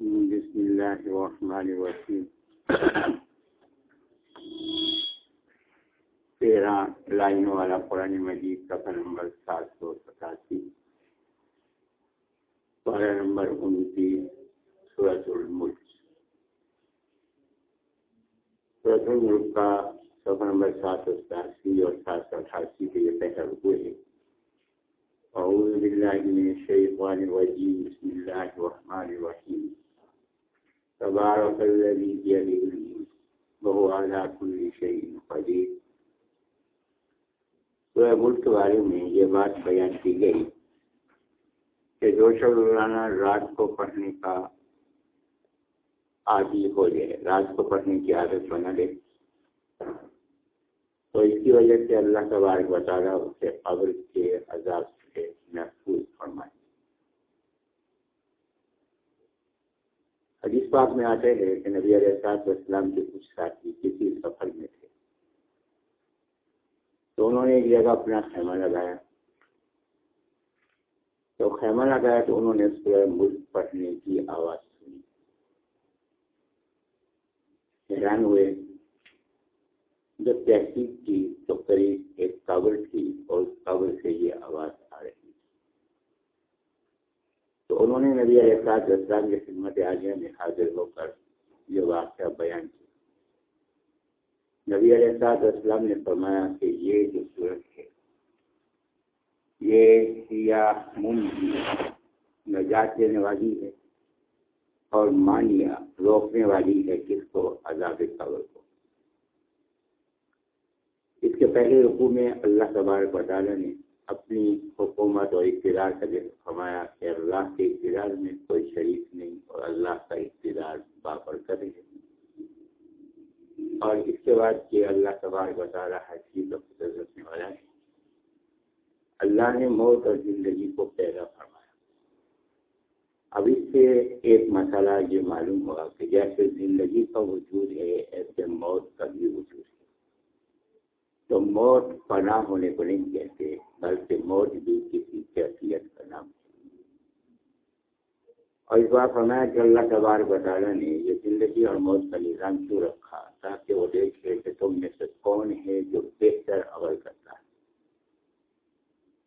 بسم الله الرحمن الرحيم. تیرہ لائنوں والا قرآن مجید کا نمبر سات سو ستاسی پارہ نمبر انتیس سورت الملک۔ سورت الملک کا سفر نمبر سات سو ستاسی اور سات سو اٹھاسی کے یہ پہلا رکو ہے اعوذ باللہ من الشیطان الرجیم، بسم اللہ الرحمن الرحیم۔ تبارک الذی بیدہ الملک وهو على كل شيء قدیر سورہ ملک کے بارے میں یہ بات بیان کی گئی کہ جو شب روزانہ رات کو پڑھنے کا عادی ہو جائے، رات کو پڑھنے کی عادت بنا لے، تو اس کی وجہ سے اللہ تبارک بتا رہا اسے قبر کے عذاب سے محفوظ فرمائے۔ حدیث پاک میں آتے ہیں کہ نبی علیہ السلام کے کچھ ساتھی کسی سفر میں تھے۔ تو انہوں نے ایک جگہ اپنا خیمہ لگایا۔ تو خیمہ لگایا تو انہوں نے سورہ ملک پڑھنے کی آواز سنی۔ حیران ہوئے۔ جب تحقیق کی تو قریب ایک قبر تھی اور اس قبر سے یہ آواز تو انہوں نے نبی علیہ السلام کی خدمت عالیہ میں حاضر ہو کر یہ واقعہ بیان کیا۔ نبی علیہ السلام نے فرمایا کہ یہ جو صورت ہے، یہ نجات دینے والی ہے اور مانیہ روکنے والی ہے کس کو عذاب قبر کو۔ اس کے پہلے رقو میں اللہ تبارک تعالیٰ نے اپنی حکومت اور اقتدار کا ذکر فرمایا کہ اللہ کے اقتدار میں کوئی شریک نہیں اور اللہ کا اقتدار بابر کرے اور اس کے بعد کہ اللہ تبارک بتا رہا ہے چیز رکھنے والا ہے اللہ نے موت اور زندگی کو پیدا فرمایا۔ اب اس سے ایک مسئلہ یہ معلوم ہوا کہ جیسے زندگی کا وجود ہے، ایسے موت کا بھی وجود ہے۔ تو موت پناہ ہونے کو نہیں کہتے، بلکہ موت بھی کسی کیفیت کا نام اور اس بات فرمایا کہ اللہ تبار بطالہ نے یہ زندگی اور موت کا نظام کیوں رکھا؟ تاکہ وہ دیکھ دیکھے کہ تم میں سے کون ہے جو بہتر عمل کرتا ہے۔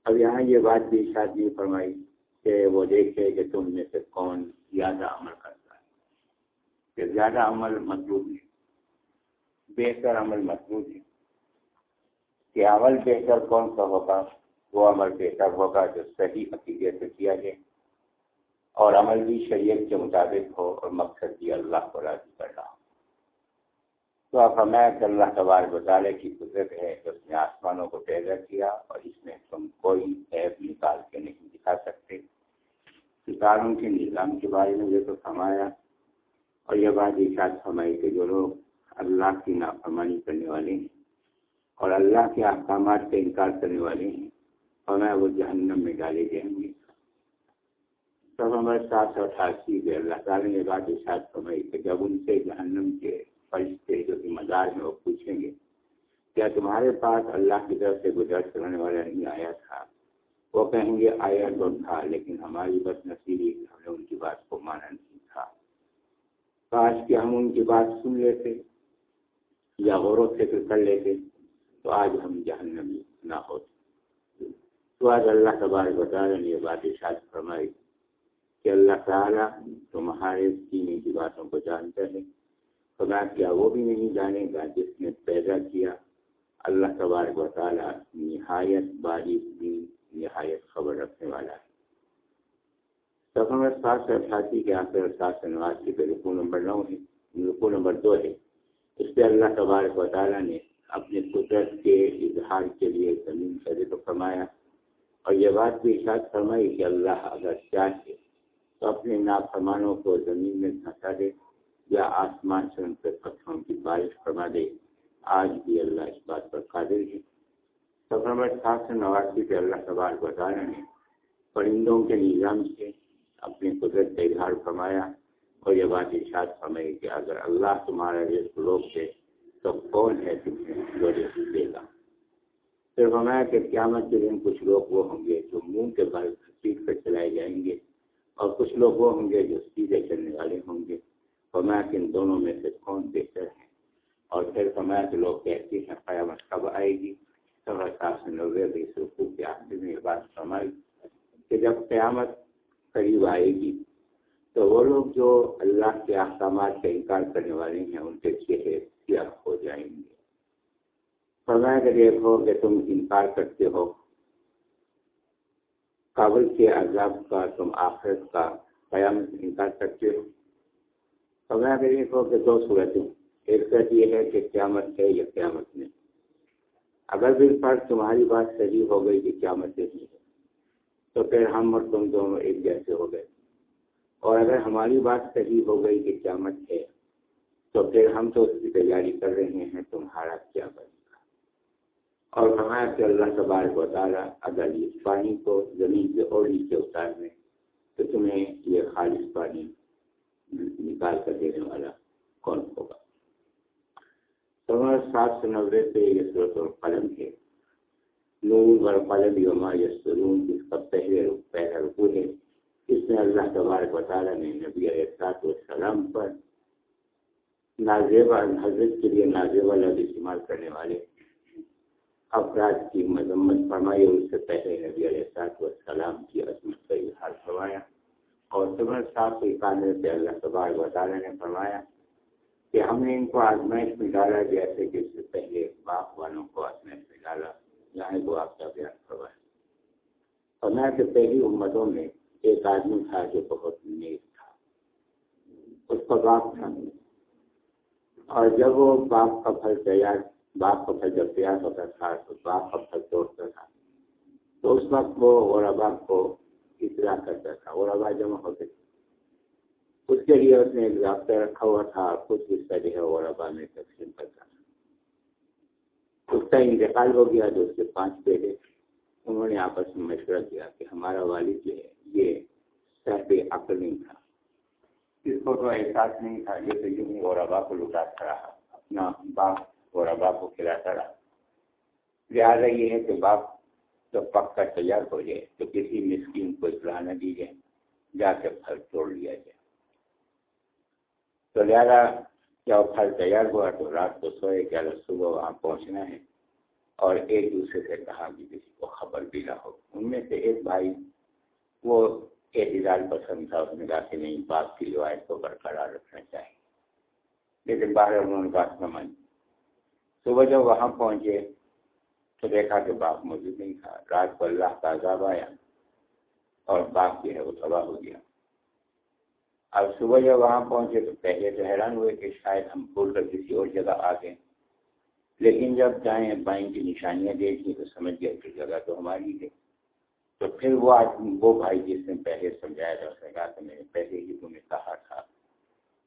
اب یہاں یہ بات بھی شاید نہیں فرمائی کہ وہ دیکھے کہ تم میں سے کون زیادہ عمل کرتا ہے۔ کہ زیادہ عمل مطلوب ہے، بہتر عمل مطلوب ہے۔ کہ عمل بہتر کون سا ہوگا؟ وہ عمل بہتر ہوگا جو صحیح عقیدے سے کیا جائے اور عمل بھی شریعت کے مطابق ہو اور مقصد بھی اللہ کو راضی کرنا ہو۔ تو اب ہمیں اللہ تبار گزارے کی قدرت ہے کہ اس نے آسمانوں کو پیدا کیا اور اس میں تم کوئی ایپ نکال کے نہیں دکھا سکتے۔ ستاروں کے نظام کے بارے میں یہ تو فرمایا، اور یہ بات اشاعت فرمائی کہ جو لوگ اللہ کی نافرمانی کرنے والے ہیں اور اللہ کے احکامات کا انکار کرنے والے ہیں۔ ہمیں وہ جہنم میں ڈالے جائیں گے۔ سب ہمارے سات سو اٹھاسی کے اللہ تعالیٰ نے بات اشاعت فرمائی کہ جب ان سے جہنم کے فرشتے جو کہ مزار میں وہ پوچھیں گے، کیا تمہارے پاس اللہ کی طرف سے گزر کرنے والا نہیں آیا تھا؟ وہ کہیں گے، آیا تو تھا، لیکن ہماری بس نصیبی ہم نے ان کی بات کو مانا نہیں تھا۔ کاش کہ ہم ان کی بات سن لیتے یا غور و فکر کر لیتے۔ تو آج ہم جہنمی نہ ہوتے۔ تو آج اللہ تبارک بتا رہے یہ بات اشاعت فرمائی کہ اللہ تعالیٰ تمہارے سینے کی باتوں کو جانتا ہے۔ خدا کیا وہ بھی نہیں جانے گا جس نے پیدا کیا۔ اللہ تبارک و تعالیٰ نہایت باریک بھی نہایت خبر رکھنے والا ہے۔ سفر سات سو اٹھاسی کے آخر سات سو نواسی پہ رکو نمبر نو ہے رکو نمبر دو ہے۔ اس پہ اللہ تبارک و تعالیٰ نے اپنے قدرت کے اظہار کے لیے زمین کا ذکر فرمایا۔ اور یہ بات بھی اشاعت فرمائی کہ اللہ اگر چاہے تو اپنے نافرمانوں کو زمین میں دھنسا دے یا آسمان سے ان پہ پتھروں کی بارش فرما دے۔ آج بھی اللہ اس بات پر قادر ہے۔ سفر نمبر سات سو نواسی پہ اللہ تبار بطالہ نے پرندوں کے نظام سے اپنی قدرت کا اظہار فرمایا۔ اور یہ بات ارشاد فرمائی کہ اگر اللہ تمہارا رزق روک دے تو کون ہے تمہیں جو رزق دے گا پھر فرمایا کہ قیامت کے دن کچھ لوگ وہ ہوں گے جو منہ کے بل پیٹ پہ چلائے جائیں گے اور کچھ لوگ وہ ہوں گے جو سیدھے چلنے والے ہوں گے۔ فرمایا کہ ان دونوں میں سے کون بہتر ہے؟ اور پھر فرمایا کہ لوگ کہتے ہیں، قیامت کب آئے گی؟ سب سات سو نوے بیس رقو کے آخر میں یہ بات فرمائی کہ جب قیامت قریب آئے گی تو وہ لوگ جو اللہ کے احکامات کا انکار کرنے والے ہیں، ان کے چہرے سیاہ ہو جائیں گے۔ فرمایا کہ دیکھو کہ تم انکار کرتے ہو۔ کابل کے عذاب کا، تم آخرت کا قیامت انکار کرتے ہو۔ فرمایا کہ دیکھو کہ دو صورتیں۔ ایک صورت یہ ہے کہ قیامت ہے یا قیامت نہیں۔ اگر بھی پر تمہاری بات صحیح ہو گئی کہ قیامت نہیں ہے، تو پھر ہم اور تم دونوں ایک جیسے ہو گئے۔ اور اگر ہماری بات صحیح ہو گئی کہ قیامت ہے تو پھر ہم تو اس کی تیاری کر رہے ہیں، تمہارا کیا بنے گا؟ اور ہمارا کہ اللہ تبارک و تعالیٰ اگر اس پانی کو زمین سے اور نیچے اتار دیں تو تمہیں یہ خالص پانی نکال کر دینے والا کون ہوگا؟ تمہارا سات سو نوے پہ یہ صورت القلم ہے۔ نور اور قلم یوما یسرون جس کا پہلے پہلا رکو ہے۔ اس میں اللہ تبارک و تعالیٰ نے نبی علیہ السلام پر نازیبا حضرت کے لیے نازیبا لفظ استعمال کرنے والے۔ افراد کی مذمت فرمائی اور اس سے پہلے نبی علیہ والسلام کی عظمت کا اظہار فرمایا۔ اور سمر صاحب کو اکانوے سے اللہ تبارک و تعالیٰ نے فرمایا کہ ہم نے ان کو آزمائش میں ڈالا جیسے کہ اس سے پہلے باپ والوں کو آزمائش میں ڈالا۔ یہاں کو آپ کا بیان فرمایا۔ فرمایا کہ پہلی امتوں میں ایک آدمی تھا جو بہت نیک تھا۔ اس کا باپ تھا۔ اور جب وہ باپ کا پھل تیار، باپ کا پھل جب تیار ہوتا تھا تو باپ کا پھل توڑتا تھا۔ تو اس وقت وہ اور باپ کو اطلاع کرتا تھا۔ اور ابا جمع ہوتے تھے اس کے لیے اس نے ایک ضابطہ رکھا ہوا تھا کچھ حصہ جو ہے اور ابا میں تقسیم کرتا تھا اس کا انتقال ہو گیا جو اس کے پانچ بیٹے انہوں نے آپس میں مشورہ کیا کہ ہمارا والد جو ہے، یہ صحب عقل نہیں تھا۔ اس کو تو احساس نہیں تھا یہ تو یوں ہی اور ابا کو لٹاتا رہا، اپنا باپ اور ابا کو کھلاتا رہا۔ لہٰذا یہ ہے کہ باپ جب پک کر تیار ہو جائے تو کسی مسکین کو اطلاع نہ دی جائے جا کے پھل توڑ لیا جائے تو لہٰذا جب پھل تیار ہوا تو رات کو سوئے کہ اگر صبح وہاں پہنچنا ہے۔ اور ایک دوسرے سے کہا کہ کسی کو خبر بھی نہ ہو۔ ان میں سے ایک بھائی وہ اعتدال پسند تھا اس نے کہا کہ نہیں، باپ کی روایت کو برقرار رکھنا چاہیے۔ لیکن باہر انہوں نے بات نہ مانی صبح جب وہاں پہنچے تو دیکھا کہ باپ موجود نہیں تھا۔ رات کو اللہ کا عذاب آیا اور باپ جو ہے وہ تباہ ہو گیا۔ اب صبح جب وہاں پہنچے تو پہلے تو حیران ہوئے کہ شاید ہم بھول کر کسی اور جگہ آ گئے۔ لیکن جب جائیں بائیں کی نشانیاں دیکھیں تو سمجھ گئے کہ جگہ تو ہماری ہے۔ تو پھر وہ آدمی، وہ بھائی جس نے پہلے سمجھایا تھا، اس نے کہا کہ میں نے پہلے ہی تمہیں کہا تھا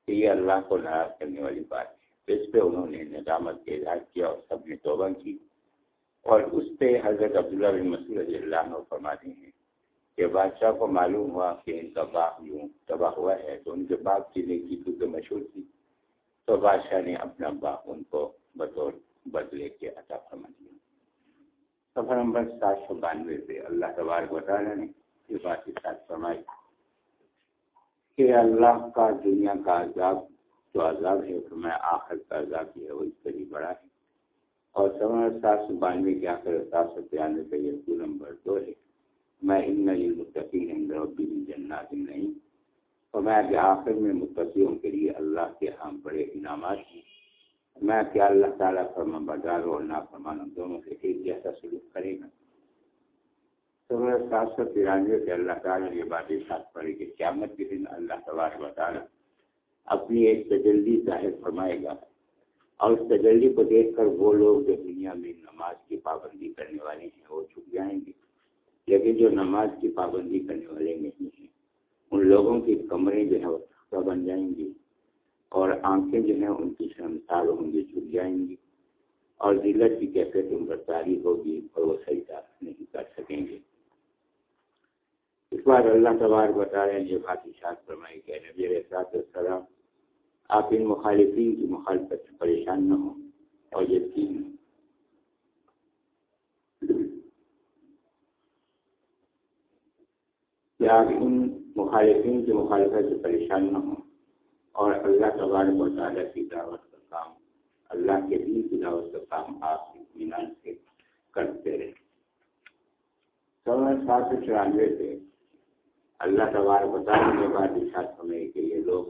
کہ یہ اللہ کو ناراض کرنے والی بات ہے۔ اس پہ انہوں نے ندامت کا اظہار کیا اور سب نے توبہ کی۔ اور اس پہ حضرت عبداللہ بن مسعود رضی اللہ عنہ فرماتے ہیں کہ بادشاہ کو معلوم ہوا کہ ان کا باغ یوں تباہ ہوا ہے تو ان کے باغ کی نیکی کیونکہ مشہور تھی، تو بادشاہ نے اپنا باغ ان کو بطور بدلے کے عطا فرما دیا۔ سفر نمبر سات سو بانوے پہ اللہ تبارک تعالیٰ نے یہ بات کے ساتھ فرمائی کہ اللہ کا دنیا کا عذاب جو عذاب ہے تو میں آخر کا عذاب جو ہے وہ اس سے بڑا ہے اور سفر سات سو بانوے کے آخر سات سو ترانوے پہ یہ دو نمبر دو ہے میں ان نئی متقی ربی جنات نہیں اور میں آخر میں متقیوں کے لیے اللہ کے ہاں بڑے انعامات ہیں میں کیا اللہ تعالیٰ فرما بردار اور نافرمان دونوں سے ایک جیسا سلوک کرے گا تو میں سات سو ترانوے سے اللہ تعالیٰ یہ باتیں ساتھ پڑے کہ قیامت کے دن اللہ تبار تعالیٰ اپنی ایک تجلی ظاہر فرمائے گا۔ اور اس تجلی کو دیکھ کر وہ لوگ جو دنیا میں نماز کی پابندی کرنے والے ہیں، وہ چھپ جائیں گے۔ لیکن جو نماز کی پابندی کرنے والے نہیں ہیں، ان لوگوں کی کمریں جو ہے وہ بن جائیں گی اور آنکھیں جو ہیں ان کی شرمسار ہوں گی چھٹ جائیں گی اور ذلت کی کیفیت ان پر تاریخ ہوگی اور وہ صحیح طرح نہیں کر سکیں گے۔ اس بار اللہ تبار بتا رہے ہیں جو بات اشاعت فرمائی کہ نبی رسات السلام آپ ان مخالفین کی مخالفت سے پریشان نہ ہوں اور یقین کیا ان مخالفین کی مخالفت سے پریشان نہ ہوں۔ اور اللہ تبارک و تعالیٰ کی دعوت کا کام، اللہ کے دین کی دعوت کا کام آپ اطمینان سے کرتے رہے سات سو چورانوے سے اللہ تبارک و تعالیٰ کے بعد اشاعت ہونے کے لیے لوگ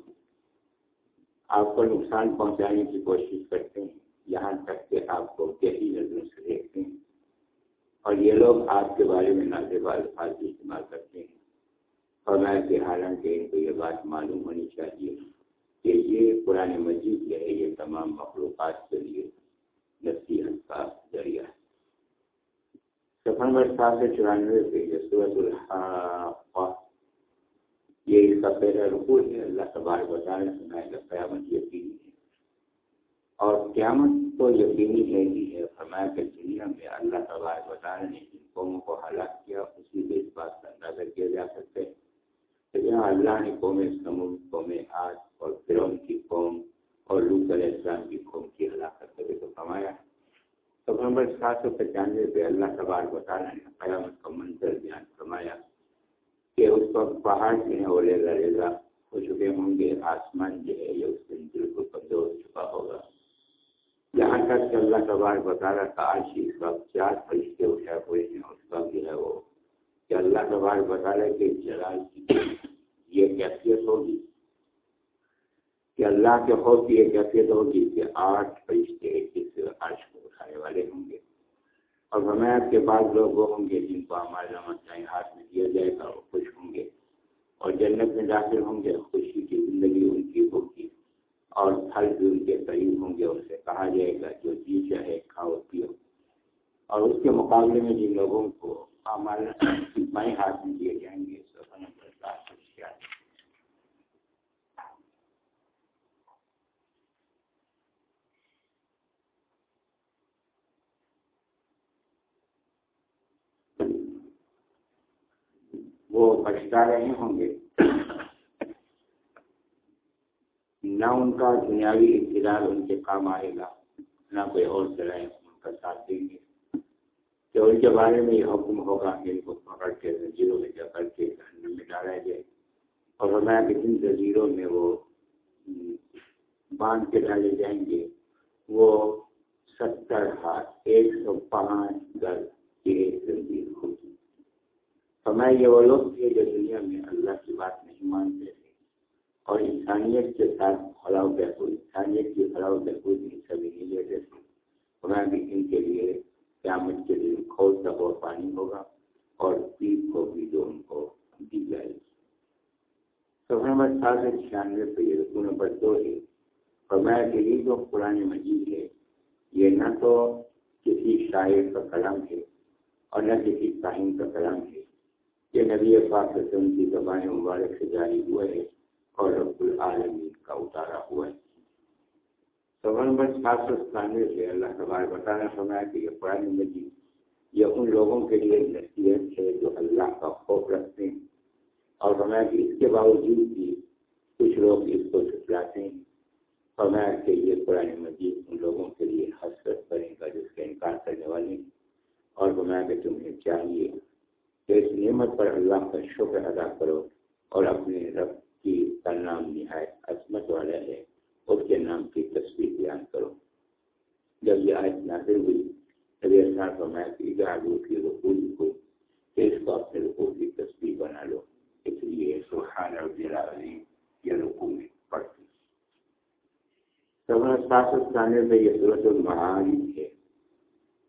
آپ کو نقصان پہنچانے کی کوشش کرتے ہیں، یہاں تک کہ آپ کو کسی نظروں سے دیکھتے ہیں۔ اور یہ لوگ آپ کے بارے میں نازیب الفاظ استعمال کرتے ہیں۔ اور میں کہ حالانکہ ان کو یہ بات معلوم ہونی چاہیے۔ کہ یہ پرانے مجید ہے یہ تمام مخلوقات کے لیے نصیحت کا ذریعہ ہے۔ سفر نمبر سات سو چورانوے پہ یہ صورت یہ اس کا پہلا رکو ہے۔ اللہ تبارک بتانے سنائے گا قیامت یقینی ہے۔ اور قیامت تو یقینی ہے ہی ہے۔ فرمایا کہ دنیا میں اللہ تبارک بتانے نے جن قوموں کو ہلاک کیا، اسی سے اس بات کا اندازہ کیا جا سکتا ہے۔ کہ جہاں اللہ نے قوم سمود قوم آج اور فرون کی قوم اور لوک علیہ السلام کی قوم کی ہلاکت کرے تو فرمایا تو نمبر سات سو پچانوے پہ اللہ تبارک بتانا نے قیامت کا منظر بیان فرمایا کہ اس وقت پہاڑ جو ہے وہ ریزا ریزا ہو چکے ہوں گے آسمان جو ہے یہ اس دن بالکل کمزور ہو چکا ہوگا یہاں تک کہ اللہ تبار بتا رہا تھا آج اس وقت چار فرشتے اٹھائے ہوئے ہیں اس کا جو ہے وہ کہ اللہ تبار بتا رہے کہ جلال کی یہ کیفیت ہوگی؟ کہ اللہ کے خوف کی یہ کیفیت ہوگی کہ آٹھ فرشتے اس عرش کو اٹھانے والے ہوں گے۔ اور حمایت کے بعد لوگ وہ ہوں گے جن کو ہمارے چاہے ہاتھ میں دیا جائے گا وہ خوش ہوں گے۔ اور جنت میں داخل ہوں گے، خوشی کی زندگی ان کی ہوگی۔ اور پھل بھی ان کے قریب ہوں گے، ان سے کہا جائے گا، جو جی چاہے کھاؤ، پیو۔ اور اس کے مقابلے میں جن لوگوں کو ہمارے بائیں ہاتھ میں دیے جائیں گے وہ پچھتا رہے ہوں گے۔ نہ ان کا دنیاوی اقتدار ان کے کام آئے گا، نہ کوئی اور ذرائع ان کا ساتھ دیں گے۔ کہ ان کے بارے میں یہ حکم ہوگا کہ ان کو پکڑ کے زنجیروں میں جا کر کے جہنم میں ڈالا جائے۔ اور ہمارا کہ جن زنجیروں میں وہ باندھ کے ڈالے جائیں گے، وہ ستر ہاتھ، ایک سو پانچ گز کی ایک زنجیر۔ فرمایا، یہ وہ لوگ تھے جو دنیا میں اللہ کی بات نہیں مانتے تھے اور انسانیت کے ساتھ فلاؤ بہبود، انسانیت کی فلاؤ بہبود ان سبھی نہیں لیتے تھے۔ فرمایا کہ ان کے لیے قیامت کے لیے کھول تک اور پانی ہوگا اور پیپ کو بھی جو ان کو دی جائے گی۔ سفر نمبر سات سو چھیانوے پہ یہ رکو نمبر دو ہے۔ فرمایا کہ یہ جو قرآن مجید ہے، یہ نہ تو کسی شاعر کا کلام ہے اور نہ کسی کاہن کا کلام ہے۔ یہ نبی پاک سے ان کی زبان مبارک سے جاری ہوا ہے اور رب العالمین کا اتارا ہوا ہے۔ سفر نمبر سات سو ستانوے سے اللہ تبار بتانا فرمایا کہ یہ قرآن مجید یہ ان لوگوں کے لیے نصیحت ہے جو اللہ کا خوف رکھتے ہیں۔ اور فرمایا کہ اس کے باوجود بھی کچھ لوگ اس کو چھٹلاتے ہیں۔ فرمایا کہ یہ قرآن مجید ان لوگوں کے لیے حسرت کرے گا جس کا انکار کرنے والے ہیں۔ اور فرمایا کہ تمہیں چاہیے کہ اس نعمت پر اللہ کا شکر ادا کرو اور اپنے رب کی کا نام نہایت عصمت والا ہے، اس کے نام کی تصویر بیان کرو۔ جب یہ آیت نازل ہوئی تبھی ایسا فرمایا کہ اجازو کی رقو کو اس کو اپنے رقو کی تصویر بنا لو۔ اس لیے سبحان ربی العظیم یہ رقو میں پڑھتی۔ سب سات سو ستانوے میں یہ صورت المعارف ہے۔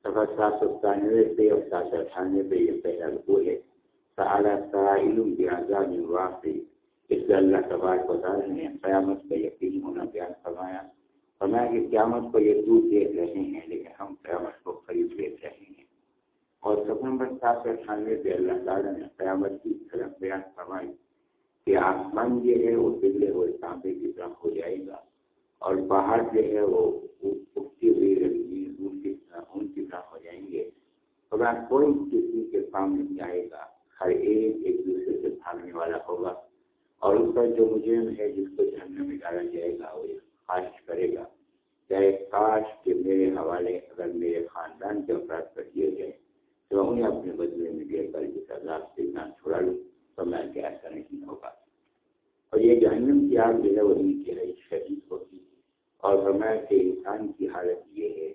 سفر سات سو ستانوے پہ اور سات سو اٹھانوے پہ یہ پہلا رکو ہے سائل بیازاد واقعی. اس سے اللہ تبار کو نے قیامت کا یقین ہونا بیان فرمایا فرمایا کہ قیامت کو یہ دور دیکھ رہے ہیں، لیکن ہم قیامت کو قریب دیکھ رہے ہیں۔ اور سفر نمبر سات سو اٹھانوے پہ اللہ تعالیٰ نے قیامت کی طرف بیان فرمائی کہ آسمان جو ہے وہ پگھلے ہوئے تانبے کی طرف ہو جائے گا۔ اور باہر جو ہے وہ اٹھتی ہوئی رنگین کی طرح، ان کی طرح ہو جائیں گے۔ خدا کوئی کسی کے کام نہیں آئے گا۔ ہر ایک ایک دوسرے سے بھاگنے والا ہوگا۔ اور اس کا جو مجرم ہے، جس کو جھرنے میں ڈالا جائے گا، وہ خواہش کرے گا۔ چاہے کاش کہ میرے حوالے اگر میرے خاندان کے افراد کر دیے جائے تو انہیں اپنے بدلے میں دے کر جس عذاب سے جان چھوڑا لوں۔ تو میں کہ ایسا نہیں ہوگا۔ عذاب جو ہے، وہ انتہائی شدید ہوگی اور فرمایا کہ انسان کی حالت یہ ہے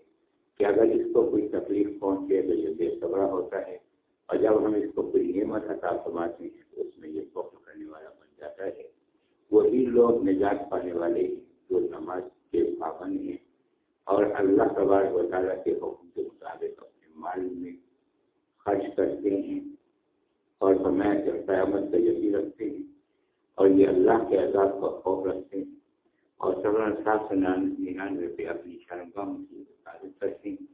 کہ اگر اس کو کوئی تکلیف پہنچے تو یہ بے صبرا ہوتا ہے اور جب ہم اس کو کوئی نعمت عطا فرماتے ہیں تو اس میں یہ فخر کرنے والا بن جاتا ہے۔ وہی لوگ نجات پانے والے جو نماز کے پابند ہیں اور اللہ تبار و تعالیٰ کے حکم کے مطابق اپنے مال میں خرچ کرتے ہیں اور فرمایا کہ قیامت کا یقین رکھتے ہیں اور یہ اللہ کے عذاب کا خوف رکھتے ہیں اور سب سات سو ننانوے پہ اپنی شرمگاہوں کی حفاظت کرتے ہیں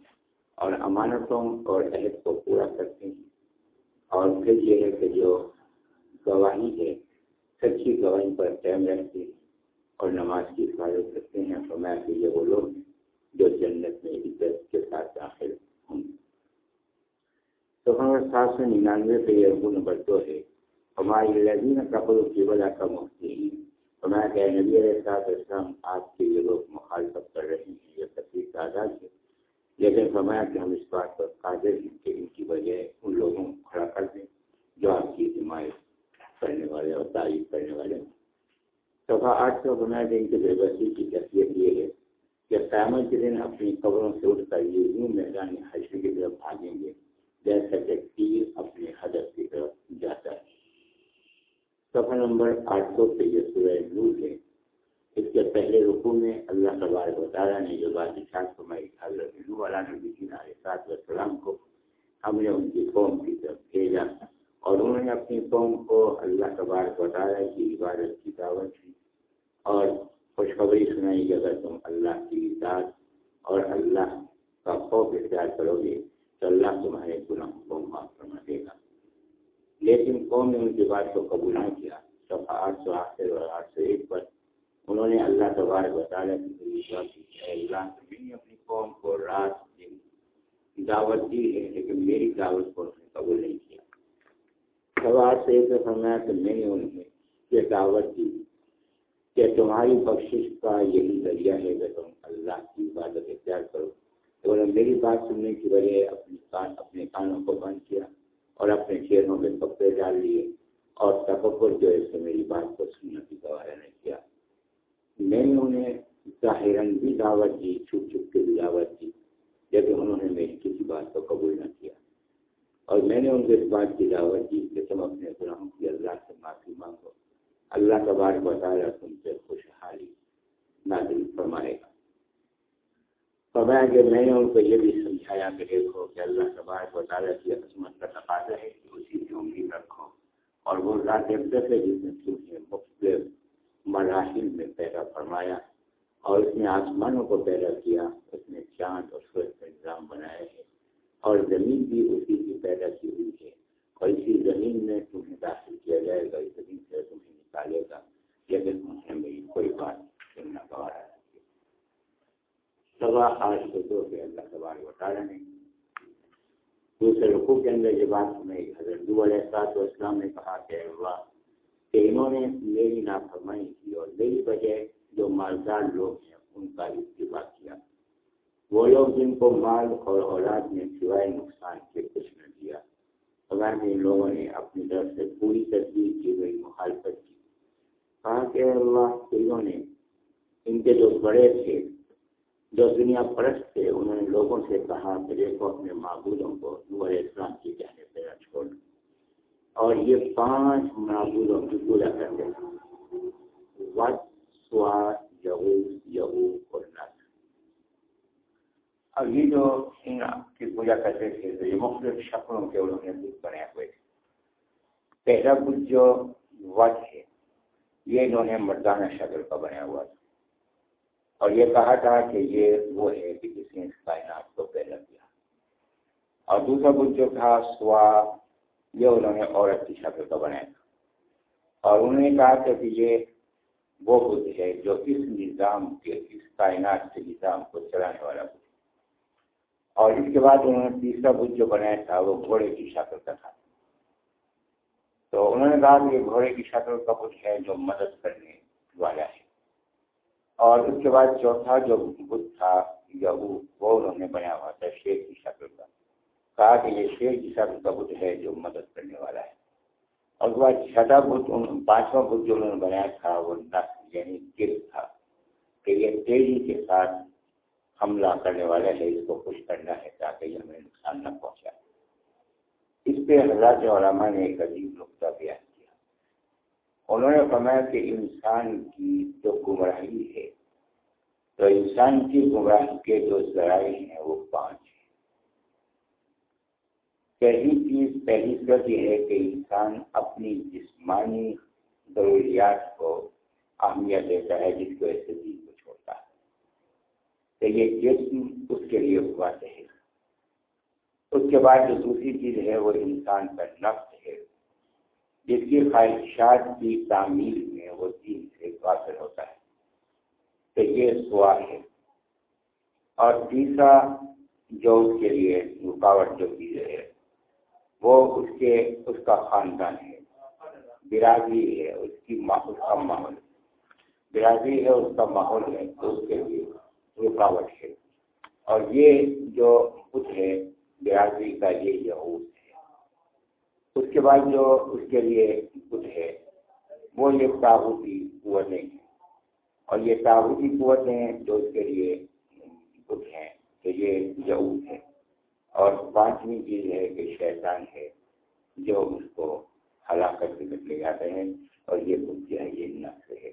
اور امانتوں اور عہد کو پورا کرتے ہیں۔ اور پھر یہ ہے کہ جو گواہی ہے، سچی گواہی پر قائم رہتے ہیں اور نماز کی حفاظت کرتے ہیں۔ فرمایا کہ یہ وہ لوگ ہیں جو جنت میں عزت کے ساتھ داخل ہوں۔ گے تو ہمارے سات سو ننانوے پہ یہ رکو نمبر دو ہے۔ ہماری لذین قبل کی وجہ کا محسن فرمایا کہ نبی علیہ صاحب پرست تھے انہوں نے لوگوں سے کہا کہ دیکھو اپنے معبودوں کو نور اسلام کی کہنے پہ چھوڑ۔ اور یہ پانچ معبودوں کی پوجا کرتے ہیں۔ وقت سواد یہو یہو اور نت اب یہ جو کی پوجا کرتے تھے، تو یہ مختلف شکلوں کے انہوں نے بت بنے ہوئے تھے۔ پہلا بت جو وقت ہے، یہ انہوں نے مردانہ شکل کا بنا ہوا تھا۔ اور یہ کہا تھا کہ یہ وہ ہے کہ کسی نے اس کائنات کو پیدا کیا۔ اور دوسرا بدھ جو تھا، سوا، یہ انہوں نے عورت کی شکل کا بنایا تھا۔ اور انہوں نے کہا تھا کہ یہ وہ بدھ ہے جو اس نظام کے، اس کائنات کے نظام کو چلانے والا بدھ اور اس کے بعد انہوں نے تیسرا بدھ جو بنایا تھا، وہ گھوڑے کی شکل کا تھا۔ تو انہوں نے کہا کہ یہ گھوڑے کی شکل کا بدھ ہے جو مدد کرنے والا ہے۔ اور اس کے بعد چوتھا جو بدھ تھا، یا وہ انہوں نے بنایا ہوا تھا، شیر کی شکل کا۔ کہا کہ یہ شیر کی شکل کا بدھ ہے جو مدد کرنے والا ہے۔ اور اس کے بعد چھٹا بدھ پانچواں بدھ جو انہوں نے بنایا تھا، وہ نس یعنی گر تھا۔ کہ یہ تیزی کے ساتھ حملہ کرنے والا ہے، اس کو خوش کرنا ہے تاکہ یہ ہمیں نقصان نہ پہنچائے۔ اس پہ حضرات علماء نے ایک عجیب نقطہ بیان کیا انہوں نے فرمایا کہ انسان کی جو گمراہی ہے۔ تو انسان کی گمراہی کے جو ذرائع ہیں وہ پانچ ہیں۔ پہلی چیز، پہلی صورت یہ ہے کہ انسان اپنی جسمانی ضروریات کو اہمیت دیتا ہے، جس کی وجہ سے دین کو چھوڑتا ہے۔ تو یہ جسم اس کے لیے ہوا ہے اس کے بعد جو دوسری چیز ہے، وہ انسان کا نفس ہے۔ جس کی خواہشات کی تعمیل میں وہ دین سے قاصر ہوتا ہے۔ تو یہ سوال ہے۔ اور تیسرا جو اس کے لیے رکاوٹ جو چیز ہے، وہ اس کے، اس کا خاندان ہے۔ برادری ہے، اس کی اس کا ماحول۔ برادری ہے، اس کا ماحول ہے، تو اس کے لیے رکاوٹ ہے۔ اور یہ جو کچھ ہے، برادری کا یہ یہود ہے اس کے بعد جو اس کے لیے کچھ ہے، وہ یہ تعبتی قوتیں ہیں اور یہ تعبتی قوتیں جو اس کے لیے کچھ ہیں کہ یہ یہود ہے اور پانچویں چیز ہے کہ شیطان ہے، جو اس کو ہلاکت کر لے جاتے ہیں۔ اور یہ بت جو ہے، یہ نقص ہے۔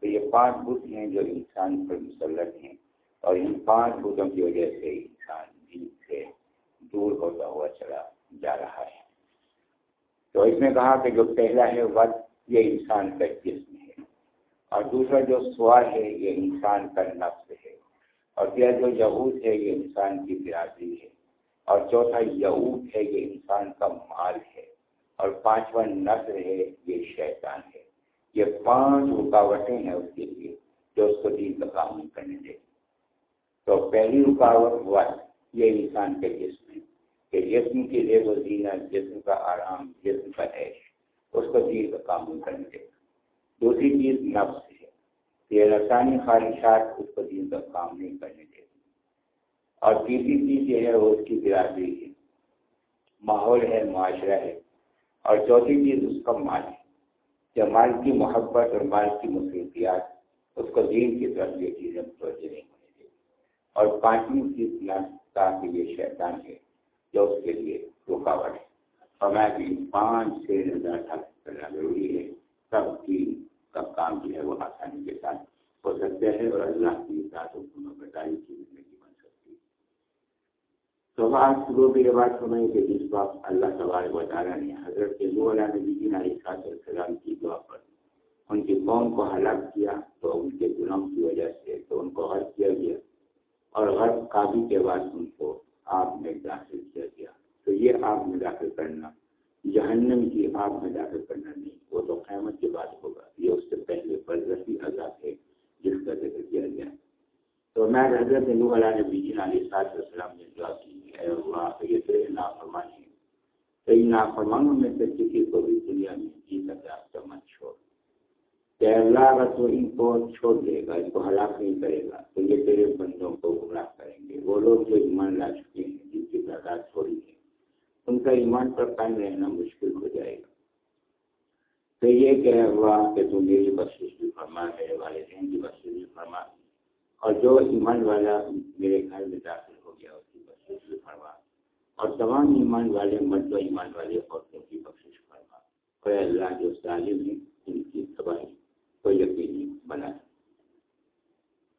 تو یہ پانچ بت ہیں جو انسان پر مسلط ہیں۔ اور ان پانچ بتوں کی وجہ سے انسان دین سے دور ہوتا ہوا چلا جا رہا ہے۔ تو اس میں کہا کہ جو پہلا ہے وقت، یہ انسان کا جسم ہے۔ اور دوسرا جو سوال ہے، یہ انسان کا نفس ہے۔ اور پھر جو یہود ہے، یہ انسان کی برادری ہے۔ اور چوتھا یعود ہے، یہ انسان کا مال ہے۔ اور پانچواں نظر ہے، یہ شیطان ہے۔ یہ پانچ رکاوٹیں ہیں اس کے لیے جو اس کو دین کا کام کرنے دے۔ تو پہلی رکاوٹ وقت، یہ انسان کے جسم ہے۔ کہ جسم کے لیے وہ زینہ جسم کا آرام، جسم کا عیش، اس کو دین کا کام نہیں کرنے دے دوسری چیز نفس ہے یہ رسانی خواہشات اس کو دین کا کام نہیں کرنے دے اور تیسری چیز یہ ہے وہ اس کی برادری ہے۔ ماحول ہے، معاشرہ ہے۔ اور چوتھی چیز اس کا مال ہے۔ جب مال کی محبت اور مال کی مصروفیات اس کو دین کی طرف یہ چیزیں متوجہ نہیں ہونے دے اور پانچویں چیز کہ یہ شیطان ہے۔ جو اس کے لیے رکاوٹ ہے۔ اور میں بھی پانچ چھ ہزار کرنا ضروری ہے۔ سب کی کا کام جو ہے وہ آسانی کے ساتھ ہو سکتا ہے اور اللہ کی ساتھ بتائی چیز تو بات شروع کی بات سنیں کہ جس وقت اللہ تبارک و تعالیٰ نے حضرت نو علیہ نبی جی علیہ السلام کی دعا پر ان کی قوم کو ہلاک کیا تو ان کے گناہوں کی وجہ سے تو ان کو غرب کیا گیا اور غرب کابی کے بعد ان کو آگ میں داخل کیا گیا۔ تو یہ آگ میں داخل کرنا، جہنم کی آگ میں داخل کرنا نہیں، وہ تو قیامت کے بعد ہوگا۔ یہ اس سے پہلے برزخی عذاب ہے جس کا ذکر کیا گیا۔ تو میں حضرت نو علیہ نبی جی علیہ السلام نے دعا کی، اے اللہ یہ تیرے نافرمانی ہے کئی نافرمانوں میں سے کسی کو بھی دنیا میں جی کا راستہ مت چھوڑ۔ کہ اللہ اگر تو ان کو چھوڑ دے گا ان کو ہلاک نہیں کرے گا۔ تو یہ تیرے بندوں کو گمراہ کریں گے۔ وہ لوگ جو ایمان لا چکے ہیں، جن کی تعداد تھوڑی ہے، ان کا ایمان پر قائم رہنا مشکل ہو جائے گا۔ تو یہ کہہ ہوا کہ تم میری بخش بھی فرما میرے والدین کی بخش بھی فرما اور جو ایمان والا میرے گھر میں داخل ہو گیا، اس کی بس بھی فرما۔ اور تمام ایمان والے مرد و ایمان والے عورتوں کی بخش فرما۔ اور اللہ، جو ظالم ہے ان کی تباہی کو یقینی بنا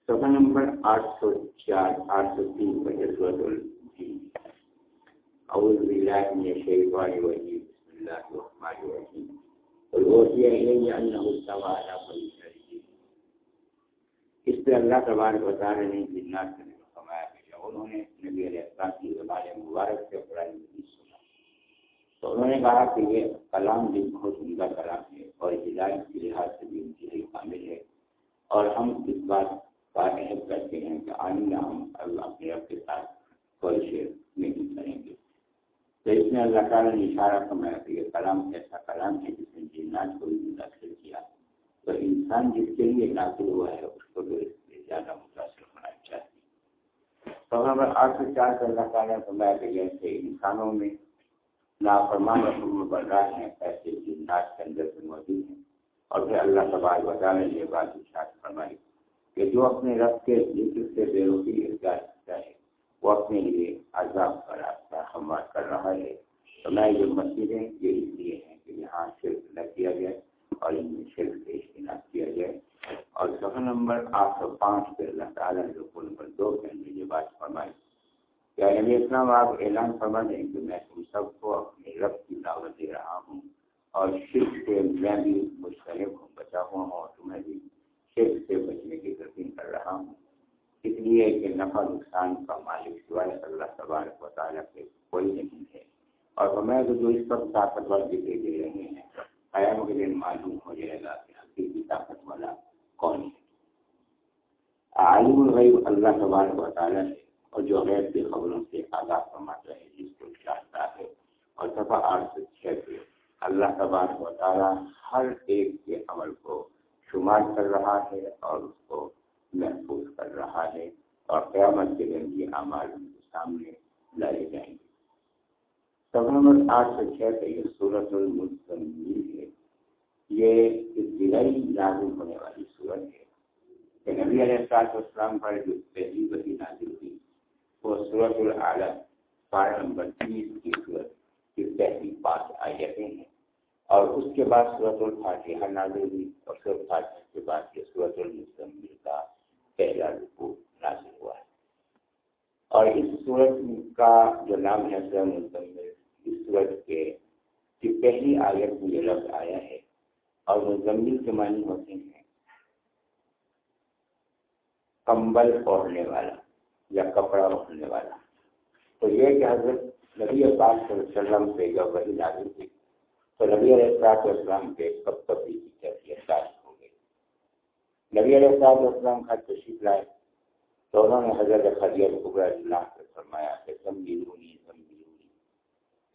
سفا نمبر آٹھ سو چار، آٹھ سو تین اعوذ باللہ من الشیطان الرجیم، بسم اللہ الرحمن الرحیم۔ والوحی انہ استوى علی اس پہ اللہ تبارک و تعالی نے جنات میں انہوں نے نبی علیہ السلام کی زبان مبارک سے قرآن مجید سنا تو انہوں نے کہا کہ یہ کلام بھی بہت عمدہ کلام ہے اور ہدایت کے لحاظ سے بھی انتہائی کامل ہے۔ اور ہم اس بات کا عہد کرتے ہیں کہ آئندہ ہم اللہ اپنے رب کے ساتھ کوئی شعر نہیں کریں گے۔ تو اس میں اللہ تعالیٰ نے اشارہ فرمایا کہ یہ کلام ایسا کلام ہے جس نے جنات کو بھی داخل کیا۔ تو انسان جس کے لیے داخل ہوا ہے، اس کو تو اس سے زیادہ متاثر ہونا چاہیے۔ تو نمبر آٹھ سو چار سے اللہ تعالیٰ فرمایا کہ جیسے انسانوں میں نافرمان رسول میں بڑھ ایسے جنات کے اندر سے موجود ہیں۔ اور پھر اللہ تبار وطالعہ نے یہ بات اشاعت فرمائی کہ جو اپنے رب کے ذکر سے بے روکی ارجا سکتا ہے، وہ اپنے لیے عذاب کا راستہ ہموار کر رہا ہے۔ تو میں یہ مسجدیں یہ اس لیے ہیں کہ یہاں صرف نہ کیا جائے اور ان میں صرف سے اجتناب کیا جائے۔ اور سفر نمبر آٹھ سو پانچ پہ اللہ تعالیٰ نے رکو نمبر دو کے اندر یہ بات فرمائی۔ کیا نبی اسلام آپ اعلان فرما دیں کہ میں تم سب کو اپنے رب کی دعوت دے رہا ہوں اور شرک سے میں بھی مشترک ہوں، بچا ہوا ہوں اور تمہیں بھی شرک سے بچنے کی ترقی کر رہا ہوں۔ اس لیے کہ نفع نقصان کا مالک سوائے اللہ تبارک و تعالیٰ کے کوئی نہیں ہے۔ اور میں تو جو اس وقت طاقتور دکھائی دے رہے ہیں قیام کے دن معلوم ہو جائے گا کہ حقیقی طاقت والا کون ہے۔ عالم الغیب اللہ تبارک و تعالیٰ ہے اور جو غیر کی خبروں سے آگاہ فرماتا ہے جس کو چاہتا ہے اور سفا آٹھ سو چھ پہ اللہ تبارک و تعالیٰ ہر ایک کے عمل کو شمار کر رہا ہے اور اس کو محفوظ کر رہا ہے اور قیامت کے دن کی اعمال کے سامنے لائے جائیں گے۔ سب نمبر آٹھ سو چھ پہ یہ صورت المسلم ہے۔ یہ ابتدائی لازم ہونے والی صورت ہے۔ کہ نبی علیہ السلام پر جو پہلی بڑی نازل ہوئی وہ صورت العالم پارا نمبر تیس کی صورت کی پہلی بات آیتیں ہیں۔ اور اس کے بعد صورت الفاتحہ نازل ہوئی اور صورت فاتحہ کے بعد یہ صورت المسلم کا پہلا رکو نازل ہوا ہے۔ اور اس صورت کا جو نام ہے سر مزمل اس صورت کے کی پہلی آیت میں یہ لفظ آیا ہے اور مزمل کے معنی ہوتے ہیں، کمبل اوڑھنے والا۔ یا کپڑا اٹھنے والا۔ تو یہ کہ حضرت نبی پاک صلی اللہ علیہ وسلم پہ جب وہی نازل ہوئی، تو نبی علیہ السلاط والسلام کے کب کبھی کی کیفیت ہو گئی نبی علیہ السلاط والسلام کا تشریف لائے، تو انہوں نے حضرت خدیت قبر اللہ سے فرمایا کہ سمجھونی سمجھونی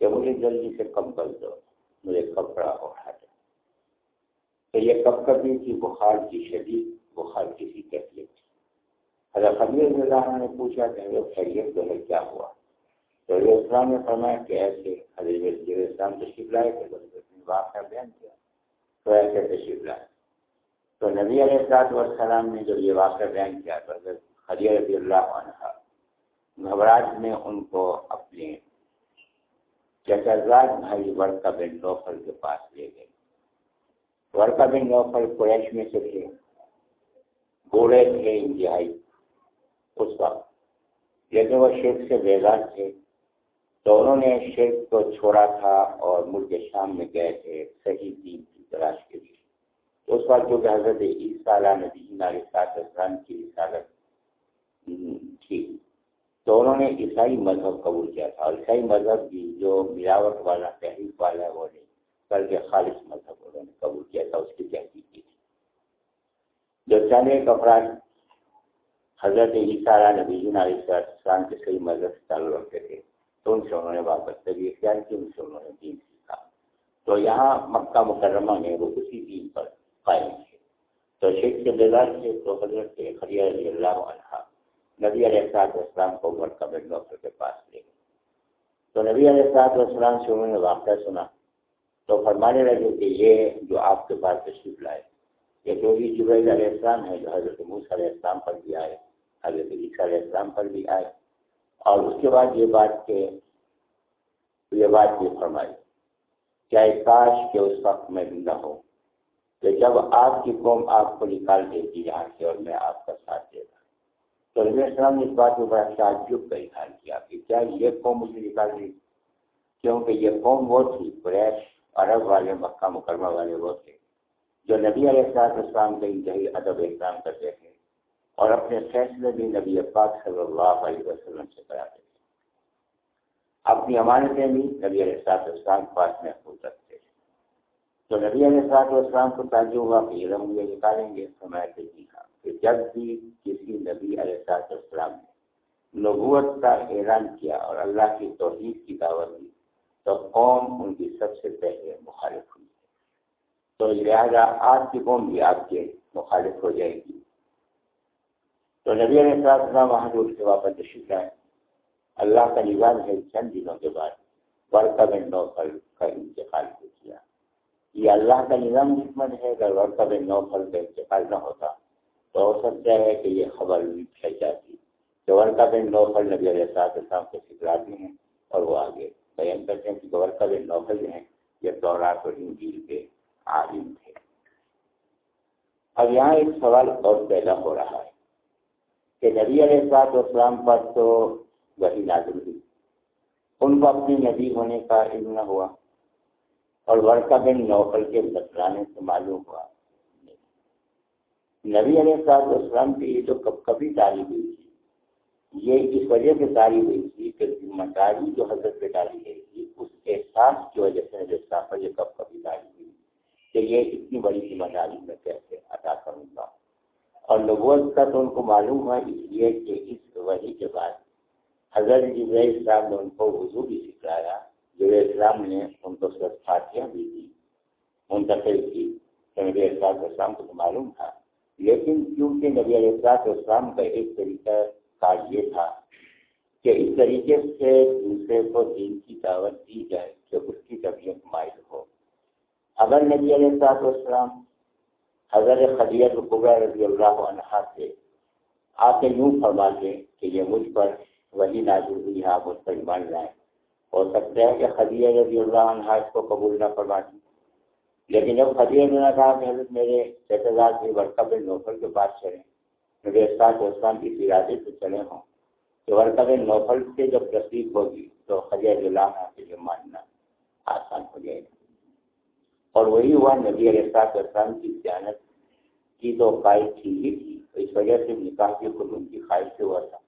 کہ مجھے جلدی سے کمبل دو، مجھے کپڑا اٹھا دو۔ تو یہ کب کبھی کی بخار کی شدید، بخار کسی کیفیت تھی حضرت خبیر اللہ نے پوچھا کہ وہ خیریت جو ہے کیا ہوا؟ تو یہ اسلام نے فرمایا کہ ایسے حضرت اسلام تشریف لائے تھے واقعہ بیان کیا۔ تو ایسے تشریف لائے۔ تو نبی علیہ السلاط والسلام نے جب یہ واقعہ بیان کیا تو حضرت خدی رضی اللہ عنہ گھبراہٹ میں ان کو اپنے چچرزاد بھائی ورکا بن نوفل کے پاس لے گئے۔ ورکا بن نوفل قریش میں سے تھے۔ گوڑے تھے انتہائی۔ اس وقت۔ لیکن وہ شرک سے بیدار تھے، تو انہوں نے شرک کو چھوڑا تھا اور ملک شام میں گئے تھے، صحیح دین کی تلاش کے لیے۔ اس وقت جو کہ حضرت عیسیٰ نبی اسلام کی رسالت تھی۔ تو انہوں نے عیسائی مذہب قبول کیا تھا۔ اور عیسائی مذہب کی جو ملاوٹ والا، تحریک والا ہے، وہ نہیں کر کے خالص مذہب انہوں نے قبول کیا تھا، اس کی تحقیق کی تھی۔ جو چاندے افراد حضرت عیسیٰ نبی علیہ السلام کے صحیح مذہب سے تعلق رکھتے تھے، تو ان سے انہوں نے وابستگی اختیار کی ان سے انہوں نے دین سیکھا۔ تو یہاں مکہ مکرمہ میں وہ اسی دین پر قائم تھے۔ تو شیخ کے بیدار تھے تو حضرت خلیہ علی اللہ عنہ نبی علیہ السلاط والسلام کو عمر کا بن ڈاکٹر کے پاس لے گئے۔ تو نبی علیہ السلاط والسلام سے انہوں نے واقعہ سنا۔ تو فرمانے لگے کہ یہ جو آپ کے پاس تشریف لائے، یہ جو بھی جبیل علیہ السلام ہے، جو حضرت موس علیہ السلام پر بھی آئے حضرت عیسیٰ علیہ السلام پر بھی آئے۔ اور اس کے بعد یہ بات کہ یہ بات یہ فرمائی کیا کاش کہ اس وقت میں زندہ ہوں کہ جب آپ کی قوم آپ کو نکال دیتی یہاں سے اور میں آپ کا ساتھ دے گا۔ تو نبی السلام نے اس بات کو بڑا تعجب کا اظہار کیا کہ کیا یہ قوم مجھے نکال دی کیونکہ یہ قوم وہ تھی، قریش، عرب والے، مکہ مکرمہ والے وہ تھے جو نبی علیہ السلام کے انتہائی ادب احترام کرتے تھے۔ اور اپنے فیصلے بھی نبی پاک صلی اللہ علیہ وسلم سے کراتے تھے اپنی امانتیں بھی نبی علیہ السلاط اسلام کے پاس محفوظ رکھتے تھے تو نبی علیہ السلاط اسلام کو تعجب ہوا کہ یہ رنگ یہ نکالیں گے۔ تو میں جی ہاں کہ جب بھی کسی نبی علیہ السلاط اسلام نے نبوت کا اعلان کیا اور اللہ کی توحید کی دعوت دی، تو قوم ان کی سب سے پہلے مخالف ہوئی۔ تو لہٰذا آج کی قوم بھی آپ کے مخالف ہو جائے گی۔ تو نبی علیہ السلام وہاں جو کے واپس تشریف ہے اللہ کا نظام ہے چند دنوں کے بعد۔ برقع بن نوفل کا انتقال کیا۔ یہ اللہ کا نظام حکمت ہے، اگر ورقہ بن نوفل کا انتقال نہ ہوتا تو ہو سکتا ہے کہ یہ خبر بھی پھیل جاتی کہ ورقہ بن نوفل نبی علیہ صاحب صاحب کے سکھلاتے ہیں اور وہ آگے بیان کرتے ہیں کہ ورقہ بن نوفل جو ہیں، یہ دورات اور انجیل کے عالم تھے۔ اب یہاں ایک سوال اور پیدا ہو رہا ہے۔ کہ نبی علیہ صاحب اسلام پر تو وہی نازل ہوئی ان کو اپنی نبی ہونے کا علم نہ ہوا اور ورقہ بن نوکل کے بتلانے سے معلوم ہوا۔ نبی علیہ صاحب اسلام کی یہ جو کب کبھی ڈالی ہوئی تھی، یہ اس وجہ سے ڈالی ہوئی تھی کہ ذمہ داری جو حضرت پہ ڈالی گئی تھی، اس احساس کی وجہ سے حضرت صاحب پر یہ کب کبھی ڈالی ہوئی۔ کہ یہ اتنی بڑی ذمہ داری میں کیسے ادا کروں؟ گا اور نبوت کا تو ان کو معلوم ہوا اس لیے کہ اس وحی کے بعد حضرت جب صاحب نے ان کو وضو بھی سکھلایا جو اسلام نے ان کو سر فاتحہ بھی دی، منتقل کی کہ نبی اصلاح اسلام کو تو معلوم تھا۔ لیکن کیونکہ نبی علیہ اسلام کا ایک طریقہ کار یہ تھا کہ اس طریقے سے دوسرے کو دین کی دعوت دی جائے کہ اس کی طبیعت مائل ہو۔ اگر نبی علیہ السلاط اسلام حضرت خدیت القبر رضی اللہ عنہ سے آپ کے یوں فرما دیں کہ یہ مجھ پر وہی نازل ہوئی ہے، آپ اس پر ایمان لائیں۔ ہو سکتا ہے کہ خدیہ رضی اللہ عنہ اس کو قبول نہ کروا دی لیکن جب خدیہ نے کہا کہ حضرت میرے اعتزاز بھی ورقب نوفل کے پاس چلیں، میرے استاد اسلام کی ارادے سے چلے ہوں تو ورقب نوفل سے جب تصدیق ہوگی تو خدیہ رضی اللہ عنہ کے لیے ماننا آسان ہو جائے گا۔ اور وہی ہوا، نبی علیہ السلاط اسلام کی جانت کی تو خواہش تھی ہی تھی اس وجہ سے نکاح کی خود ان کی خواہش سے ہوا تھا۔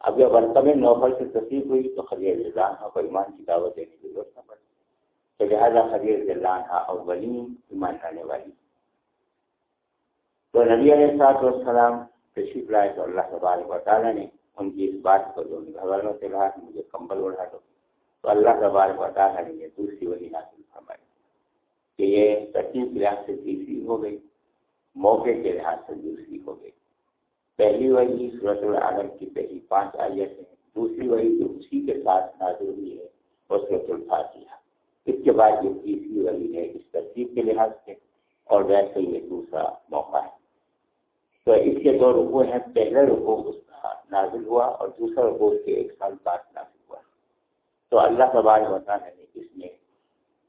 اب جب برتم نوفل سے تصدیق ہوئی تو خدیر اللہ کو ایمان کی دعوت دینے کی ضرورت نہ پڑی۔ تو لہٰذا خدیر اللہ اور ولی ایمان لانے والی۔ تو نبی علیہ السلاط والسلام تشریف لائے تو اللہ تبارک و تعالیٰ نے ان کی اس بات کو جو گھر سے کہا کہ مجھے کمبل اڑا دو۔ تو اللہ تبارک و تعالیٰ نے یہ دوسری ولی حاصل فرمائی کہ یہ ترتیب کے لحاظ سے تیسری ہو گئی، موقع کے لحاظ سے دوسری ہو گئی۔ پہلی وہی صورت العالم کی پہلی پانچ آیت ہے دوسری وہی جو اسی کے ساتھ نازل ہوئی ہے وہ صورت الفاتحہ۔ اس کے بعد یہ تیسری وہی ہے اس ترتیب کے لحاظ سے اور ویسے یہ دوسرا موقع ہے۔ تو اس کے دو رکو ہیں، پہلا رکو اس کا نازل ہوا اور دوسرا رکو اس کے ایک سال بعد نازل ہوا۔ تو اللہ تبار بتانا نے اس میں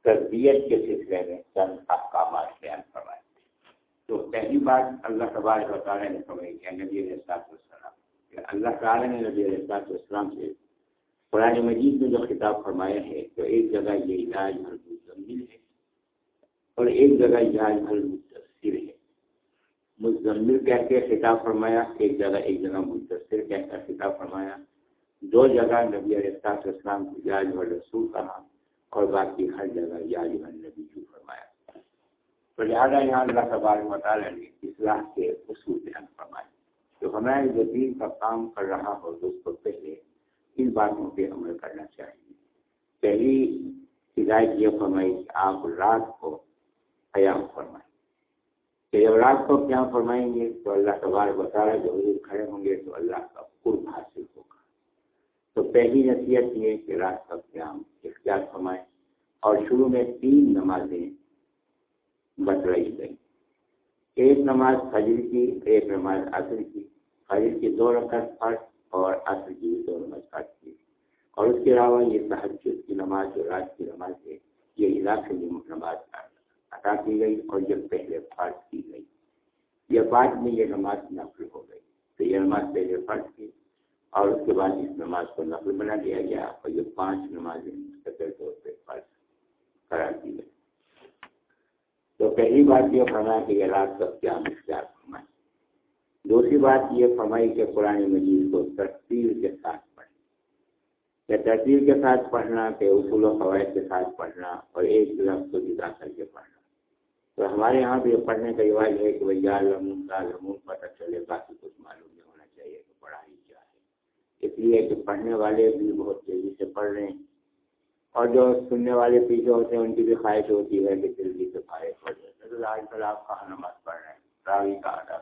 تربیت کے سلسلے میں چند احکامات بیان فرمائے تو پہلی بات اللہ تبارک و تعالیٰ نے فرمائی کہ نبی علیہ السلام کہ اللہ تعالیٰ نے نبی علیہ السلام سے قرآن مجید میں جو خطاب فرمایا ہے تو ایک جگہ یہ علاج حل مزمل ہے اور ایک جگہ علاج حل متصر ہے۔ مزمل کہہ کے خطاب فرمایا، ایک جگہ ایک جگہ متصر کہہ کر خطاب فرمایا۔ دو جگہ نبی علیہ السلام کو یاج و رسول کہا اور باقی ہر جگہ یاج نبی جو فرمایا۔ تو لہٰذا یہاں اللہ تبارک مطالعہ نے اصلاح کے اصول بیان فرمائے تو ہمیں جو دین کا کام کر رہا ہو، تو اس کو پہلے ان باتوں پہ عمل کرنا چاہیے۔ پہلی ہدایت یہ فرمائی کہ آپ رات کو قیام فرمائیں۔ کہ جب رات کو قیام فرمائیں گے تو اللہ تبارک مطالعہ جو حضور کھڑے ہوں گے تو اللہ کا قرب حاصل ہوگا۔ تو پہلی نصیحت یہ کہ رات کا قیام اختیار فرمائیں اور شروع میں تین نمازیں بتلائی گئی ایک نماز فجر کی، ایک نماز عصر کی۔ فجر کی دو رقط فرض اور عصر کی دو نماز فرض کی اور اس کے علاوہ یہ تحجد کی نماز جو رات کی نماز ہے، یہ علاقے میں نماز ادا کی گئی اور یہ پہلے فرض کی گئی۔ یہ بعد میں یہ نماز نقل ہو گئی۔ تو یہ نماز پہلے فرض کی اور اس کے بعد اس نماز کو نقل بنا دیا گیا اور یہ پانچ نمازیں مستقل طور پہ فرض قرار دی گئی۔ تو پہلی بات یہ فرمایا کہ یہ رات کا کیا اختیار فرمائے دوسری بات یہ فرمائی کہ قرآن مجید کو ترتیب کے ساتھ پڑھیں یا ترتیب کے ساتھ پڑھنا کہ اصول و قواعد کے ساتھ پڑھنا اور ایک لفظ کو جدا کر کے پڑھنا۔ تو ہمارے یہاں بھی یہ پڑھنے کا رواج ہے کہ بھائی لمون کا لمون پتہ چلے باقی کچھ معلوم نہیں ہونا چاہیے کہ پڑھائی کیا ہے اس لیے کہ پڑھنے والے بھی بہت تیزی سے پڑھ رہے ہیں۔ اور جو سننے والے پیچھے ہوتے ہیں، ان کی بھی خواہش ہوتی ہے کہ جلدی سے فائد ہو جائے۔ آج کل آپ کہاں نماز پڑھ رہے ہیں، راوی کا آدھا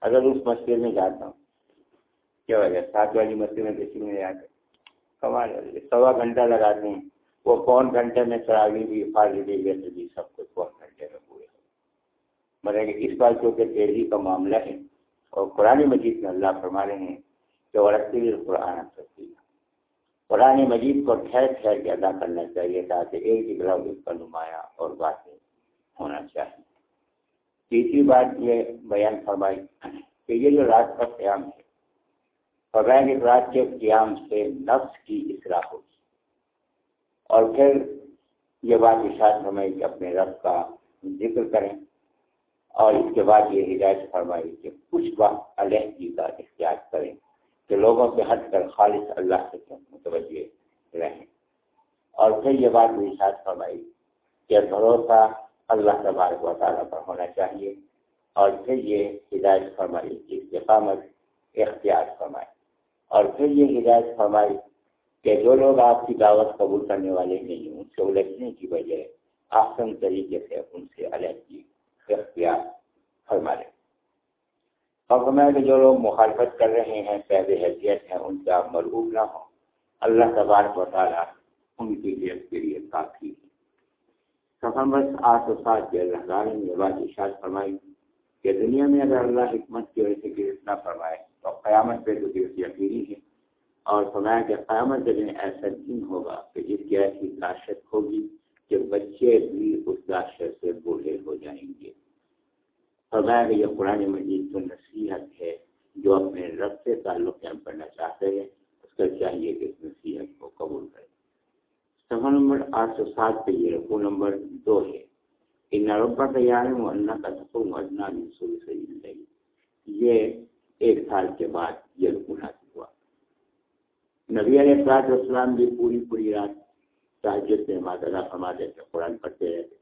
اگر اس مسجد میں جاتا ہوں، کیا وجہ؟ سات والی مسجد میں کسی میں جا کر کمال سوا گھنٹہ لگاتے ہیں۔ وہ کون گھنٹے میں چراغی بھی فارغی جیسے بھی سب کچھ کون گھنٹے میں پورے ہو۔ مطلب کہ اس بات کیونکہ تیزی کا معاملہ ہے اور قرآن مجید میں اللہ فرما رہے ہیں کہ وہ قرآن سکتی قرآن مجید کو ٹھہر ٹھہر کے ادا کرنا چاہیے تاکہ ایک جگہ اس کا نمایاں اور باتیں ہونا چاہیے۔ تیسری بات یہ بیان فرمائی کہ یہ جو رات کا قیام ہے فرمایا کہ رات کے قیام سے نفس کی اصلاح ہوگی۔ اور پھر یہ بات اشاعت فرمائی کہ اپنے رب کا ذکر کریں۔ اور اس کے بعد یہ ہدایت فرمائی کہ کچھ وقت علیحدگی کا اختیار کریں۔ کہ لوگوں سے ہٹ کر خالص اللہ سے متوجہ رہیں۔ اور پھر یہ بات بھی ساتھ فرمائی کہ بھروسہ اللہ تبارک و تعالیٰ پر ہونا چاہیے۔ اور پھر یہ ہدایت فرمائی کی استقامت اختیار فرمائے اور پھر یہ ہدایت فرمائی کہ جو لوگ آپ کی دعوت قبول کرنے والے نہیں ان سے الجھنے کی وجہ آسن طریقے سے ان سے علیحدگی، اختیار فرما لیں۔ اور میں کہ جو لوگ مخالفت کر رہے ہیں پید حیثیت ہیں، ان سے آپ مرغوب نہ ہوں۔ اللہ تبارک و تعالیٰ ان کی لیے کے لیے کافی ہے۔ سفر بس آٹھ سو سات کے اللہ تعالیٰ نے یہ بات اشاعت فرمائی کہ دنیا میں اگر اللہ حکمت کی وجہ سے گرفت نہ فرمائے تو قیامت پہ تو گرفت یقینی ہے۔ اور فرمایا کہ قیامت دن ایسا دن ہوگا کہ جس کی ایسی داشت ہوگی کہ بچے بھی اس داشت سے بوڑھے ہو جائیں گے۔ فرمایا کہ یہ قرآن مجید تو نصیحت ہے جو اپنے رب سے تعلق قائم کرنا چاہتے ہیں، اس کا چاہیے کہ اس نصیحت کو قبول کرے۔ سفر نمبر آٹھ سو سات پہ یہ رقو نمبر دو ہے۔ ان نروبا تیار ہے اللہ کا سفر ادنا شروع سے زندگی یہ ایک سال کے بعد یہ رقو ہوا۔ نبی علیہ السلاط والسلام بھی پوری پوری رات تاجر سے مادہ فرماتے تھے قرآن پڑھتے رہتے۔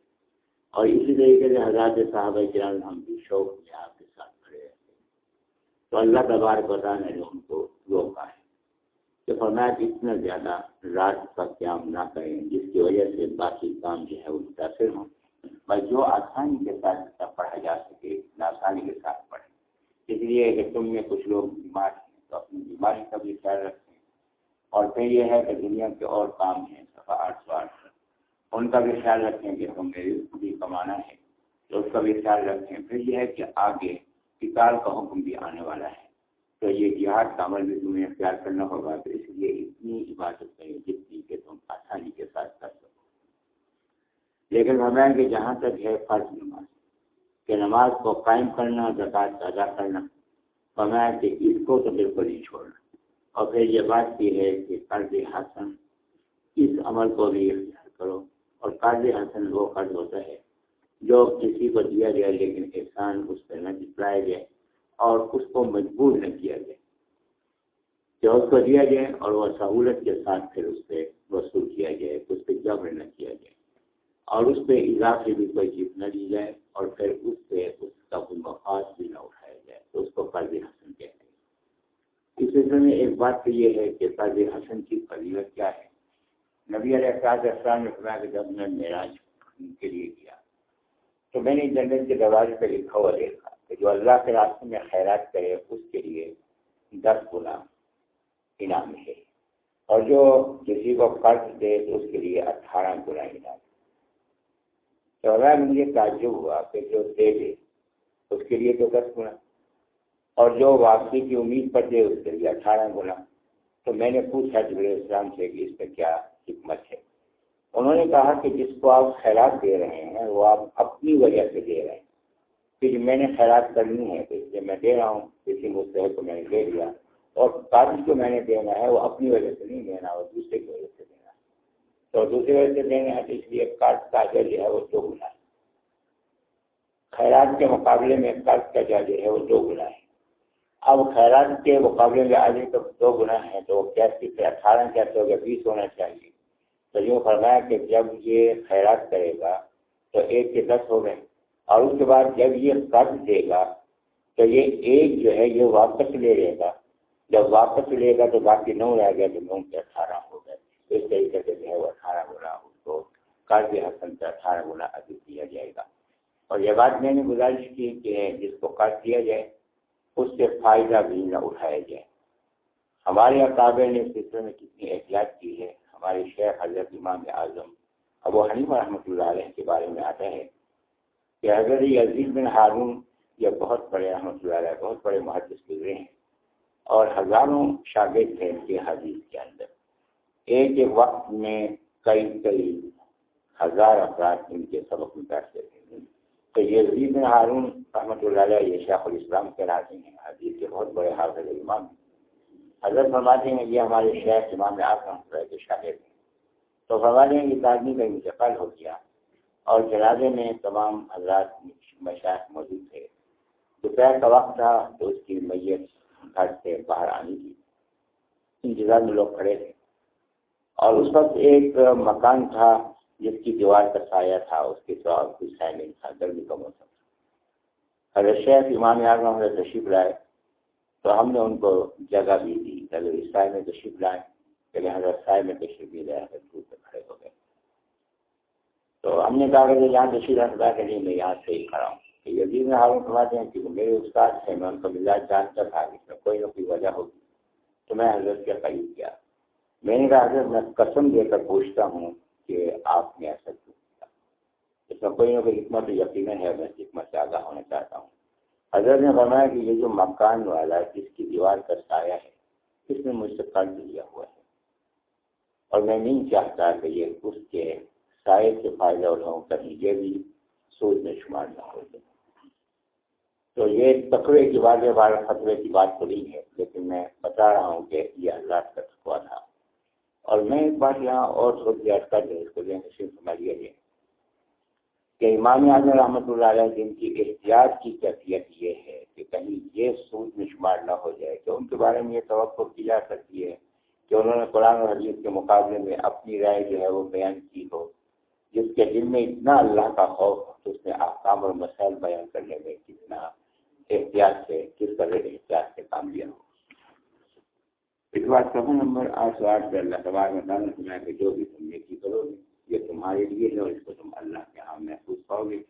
اور اسی طریقے سے حضرات صاحب کرام ہم بھی شوق میں آپ کے ساتھ کھڑے رہتے تو اللہ تبارک بتانا نے ان کو روکا ہے کہ فرمایا کہ اتنا زیادہ رات کا قیام نہ کریں، جس کی وجہ سے باقی کام جو ہے وہ متاثر ہوں۔ بس جو آسانی کے ساتھ پڑھا جا سکے آسانی کے ساتھ پڑھیں۔ اس لیے کہ تم میں کچھ لوگ بیمار ہیں تو اپنی بیماری کا بھی خیال رکھیں۔ اور پھر یہ ہے کہ دنیا کے اور کام ہیں، صفحہ آٹھ سو آٹھ۔ ان کا بھی خیال رکھیں کہ تم میری بھی کمانا ہے۔ تو اس کا بھی خیال رکھیں، پھر یہ ہے کہ آگے کتاب کا حکم بھی آنے والا ہے۔ تو یہ جہاد کا عمل بھی تمہیں اختیار کرنا ہوگا، تو اس لیے اتنی عبادت کریں جتنی کہ تم آسانی کے ساتھ کر سکو۔ لیکن ہمیں کہ جہاں تک ہے فرض نماز، کہ نماز کو قائم کرنا زکات ادا کرنا ہمیں کہ اس کو تو بالکل ہی چھوڑنا۔ اور پھر یہ بات بھی ہے کہ قرض حسن، اس عمل کو بھی اختیار کرو۔ اور قرض حسن وہ قرض ہوتا ہے جو کسی کو دیا جائے لیکن احسان اس پہ نہ جتلایا جائے اور اس کو مجبور نہ کیا جائے جو اس کو دیا جائے اور وہ سہولت کے ساتھ پھر اس پہ وصول کیا جائے اس پہ جبر نہ کیا جائے اور اس پہ اضافے بھی کوئی چیز نہ دی جائے اور پھر اس پہ اس کا کوئی مفاد بھی نہ اٹھایا جائے۔ تو اس کو قرض حسن کہتے ہیں۔ اس سلسلے میں ایک بات تو یہ ہے کہ قرض حسن کی فضیلت کیا ہے؟ نبی علیہ السلام نے فرمایا کہ جب میں معراج کے لیے کیا تو میں نے جنت کے دروازے پہ لکھا ہوا دیکھا کہ جو اللہ کے راستے میں خیرات کرے اس کے لیے دس گنا انعام ہے اور جو کسی کو قرض دے تو اس کے لیے اٹھارہ گنا انعام تو اللہ مجھے تعجب ہوا کہ جو دے دے اس کے لیے تو دس گنا۔ اور جو واپسی کی امید پر دے اس کے لیے اٹھارہ گنا۔ تو میں نے پوچھا جب اسلام سے کہ اس پہ کیا حکمت ہے۔ انہوں نے کہا کہ جس کو آپ خیرات دے رہے ہیں، وہ آپ اپنی وجہ سے دے رہے ہیں۔ کہ میں نے خیرات کرنی ہے تو اس لیے میں دے رہا ہوں، کسی مستحق کو میں نے دے دیا، اور کاغذ جو میں نے دینا ہے، وہ اپنی وجہ سے نہیں دینا، وہ دوسرے کی وجہ سے دینا۔ تو دوسری وجہ سے دینا ہے تو اس لیے قرض کا جو ہے، وہ دو گنا ہے۔ خیرات کے مقابلے میں قرض کا جو ہے، وہ دو گنا ہے۔ اب خیرات کے مقابلے میں آگے تو دو گنا ہے تو وہ کیسے اٹھارہ کیسے ہو گیا بیس ہونا چاہیے۔ تو یوں فرمایا کہ جب یہ خیرات کرے گا تو ایک کے دس ہو گئے اور اس کے بعد جب یہ قرض دے گا تو یہ ایک جو ہے یہ واپس لے لے گا۔ جب واپس لے گا تو باقی نو رہ گیا تو نو کے اٹھارہ ہو گئے۔ اس طریقے سے جو ہے وہ اٹھارہ گنا اس کو قرض حسن سے اٹھارہ گنا ادھک دیا جائے گا۔ اور یہ بات میں نے گزارش کی کہ جس کو قرض دیا جائے، اس سے فائدہ بھی نہ اٹھایا جائے۔ ہمارے اکابر نے اس سلسلے میں کتنی احتیاط کی ہے۔ ہمارے شیخ حضرت امام اعظم ابو حنیف رحمۃ اللہ علیہ کے بارے میں آتا ہے کہ حضرت عزیز بن ہارون یہ بہت بڑے رحمۃ اللہ علیہ، بہت بڑے محدث گزرے ہیں اور ہزاروں شاگرد تھے ان کے حدیث کے اندر۔ ایک ایک وقت میں کئی کئی ہزار افراد ان کے سبق میں بیٹھتے تھے تو یہ عزیز بن ہارون رحمۃ اللہ علیہ یہ شیخ الاسلام کہلاتے ہیں، حدیث کے بہت بڑے حافظ امام حضرت فرماتے ہیں یہ ہمارے شیخ امام آپ کے شاگرد ہیں۔ تو فرماتے ہیں کہ آدمی کا انتقال ہو گیا اور جنازے میں تمام حضرات مشاعت موجود تھے۔ دوپہر کا وقت تھا تو اس کی میت گھر سے باہر آنی تھی۔ انتظار میں لوگ کھڑے تھے۔ اور اس وقت ایک مکان تھا جس کی دیوار کا سایہ تھا، اس کے سوا کوئی سایہ نہیں تھا۔ گرمی کا موسم تھا۔ حضرت شیخ امام اعظم حضرت تشریف لائے تو ہم نے ان کو جگہ بھی دی چلو اس سائے میں تشریف لائے کہ حضرت سائے میں تشریف بھی لائے حضرت دور سے کھڑے ہو گئے۔ تو ہم نے کہا کہ یہاں تشریف رکھتا کہ نہیں میں یہاں سے ہی کھڑا ہوں۔ کہ یزید میں حالوں فرماتے ہیں کہ میرے استاد سے میں ان کو مزاج جانتا تھا اس میں کوئی نہ کوئی وجہ ہوگی۔ تو میں حضرت کے قریب کیا میں نے کہا، حضرت، میں قسم دے کر پوچھتا ہوں کہ آپ نے ایسا کیوں کیا؟ اس میں کوئی نہ کوئی حکمت یقیناً ہے، میں حکمت سے آگاہ ہونا چاہتا ہوں۔ حضرت نے فرمایا کہ یہ جو مکان والا جس کی دیوار کا سایہ ہے، اس نے مجھ سے قرض لیا ہوا ہے۔ اور میں نہیں چاہتا کہ یہ اس کے سائے سے فائدہ اٹھاؤں، کہیں یہ بھی سوچ میں شمار نہ ہو جائے۔ تو یہ تقوی کی بات ہے بارہ خطرے کی بات تو نہیں ہے، لیکن میں بتا رہا ہوں کہ یہ اللہ کا تقوا تھا۔ اور میں ایک بات یہاں اور تھوڑی یاد کر دیں اس کو دیں صرف سمجھ لیجیے کہ امام اعظم رحمۃ اللہ علیہ جن کی احتیاط کی کیفیت یہ ہے کہ کہیں یہ سوچ میں شمار نہ ہو جائے کہ ان کے بارے میں یہ توقع کی جا سکتی ہے کہ انہوں نے قرآن و حدیث کے مقابلے میں اپنی رائے جو ہے وہ بیان کی ہو، جس کے دل میں اتنا اللہ کا خوف تو اس نے احکام اور مسائل بیان کرنے میں کتنا احتیاط سے، کس طرح احتیاط سے کام لیا ہو۔ اس بات سفر نمبر آٹھ سو آٹھ پہ اللہ تبار میں سنا کہ جو بھی تم نیکی کرو گے۔ یہ تمہارے لیے ہے اور اس کو تم اللہ کے ہاں محفوظ پاؤ گے۔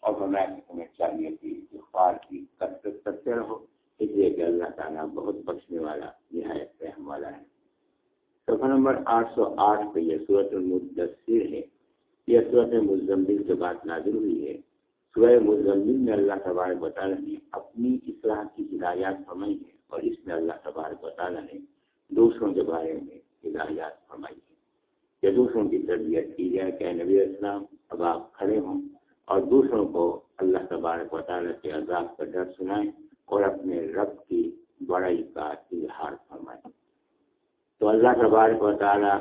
اور فرمایا کہ تمہیں چاہیے کہ اخبار کی کثرت کرتے رہو، اس لیے کہ اللہ تعالیٰ بہت بخشنے والا، نہایت رحم والا ہے۔ سفر نمبر آٹھ سو آٹھ پہ یہ صورت المدثر ہے۔ یہ صورت مزمل کے بعد نازل ہوئی ہے۔ سورہ مزمل میں اللہ تبارک تعالیٰ نے اپنی اصلاح کی ہدایات فرمائی ہے اور اس میں اللہ تبارک تعالیٰ نے دوسروں کے بارے میں ہدایات فرمائی ہے کہ دوسروں کی تربیت کی جائے کہ نبی اسلام اب آپ کھڑے ہوں اور دوسروں کو اللہ تبارک و تعالیٰ کے عذاب کا ڈر سنائیں اور اپنے رب کی بڑائی کا اظہار فرمائیں۔ تو اللہ تبارک و تعالیٰ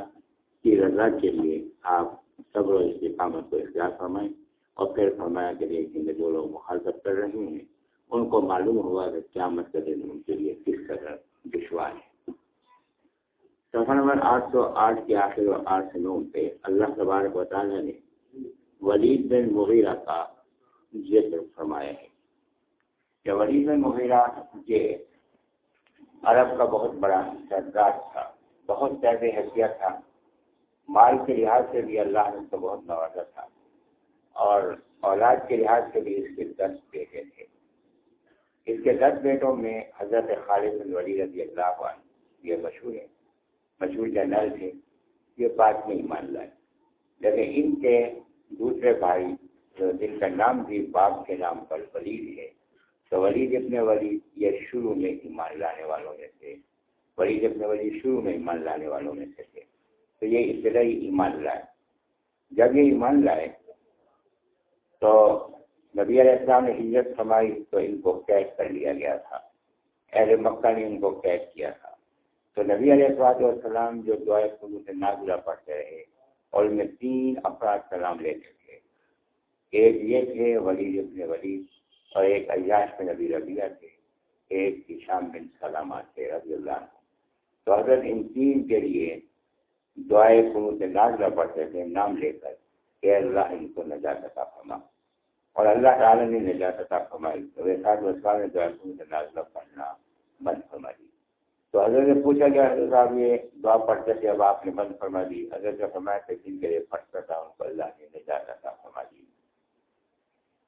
کی رضا کے لیے آپ صبر و استقامت کو اختیار فرمائیں اور پھر فرمایا کہ دیکھیں گے جو لوگ مخالفت کر رہے ہیں، ان کو معلوم ہوا کہ کیا مطلب ان کے لیے کس طرح دشوار ہے۔ سفر نمبر آٹھ سو آٹھ کے آخر اور آٹھ سے نو پہ اللہ تبارک و تعالیٰ نے ولید بن مغیرہ کا ذکر فرمایا ہے۔ کہ ولید بن مغیرہ یہ عرب کا بہت بڑا سردار تھا، بہت زیادہ حیثیت تھا۔ مال کے لحاظ سے بھی اللہ نے اس کو بہت نوازا تھا اور اولاد کے لحاظ سے بھی اس کے دس بیٹے تھے۔ اس کے دس بیٹوں میں حضرت خالد بن ولی رضی اللہ عنہ یہ مشہور ہے مشہور جنرل تھے، یہ بات نہیں مان لائے۔ لیکن ان کے دوسرے بھائی جو جن کا نام بھی باپ کے نام پر ولید ہے، تو ولید ابن ولید یہ شروع میں ایمان لانے والوں میں تھے ولید ابن ولید شروع میں ایمان لانے والوں میں سے تھے۔ تو یہ ابتدائی ایمان لائے۔ جب یہ ایمان لائے، تو نبی علیہ السلام نے ہجرت فرمائی تو ان کو قید کر لیا گیا تھا۔ اہل مکہ نے ان کو قید کیا تھا۔ تو نبی علیہ السلام والسلام جو دعائیں خود سے نازلہ پڑھتے رہے اور ان میں تین افراد سلام لیتے تھے۔ ایک یہ تھے ولی ابن ولی اور ایک ایاش میں نبی ربیہ تھے۔ ایک شام بن سلامات تھے رضی اللہ تو حضرت ان تین کے لیے دعائیں خود سے نازلہ پڑھتے تھے، نام لے کر کہ اللہ ان کو نجات عطا فرما۔ اور اللہ تعالیٰ نے نجات عطا فرمائی۔ تو ویساد وسلام نے دعا سے نازلہ پڑھنا بند فرمائی۔ تو حضرت نے پوچھا کہ حضرت صاحب یہ دعا پڑھتے تھے، اب آپ نے بند فرما دی۔ حضرت نے فرمایا کہ جن کے لیے پڑھتا تھا، ان کو اللہ نے نجات عطا فرما دی۔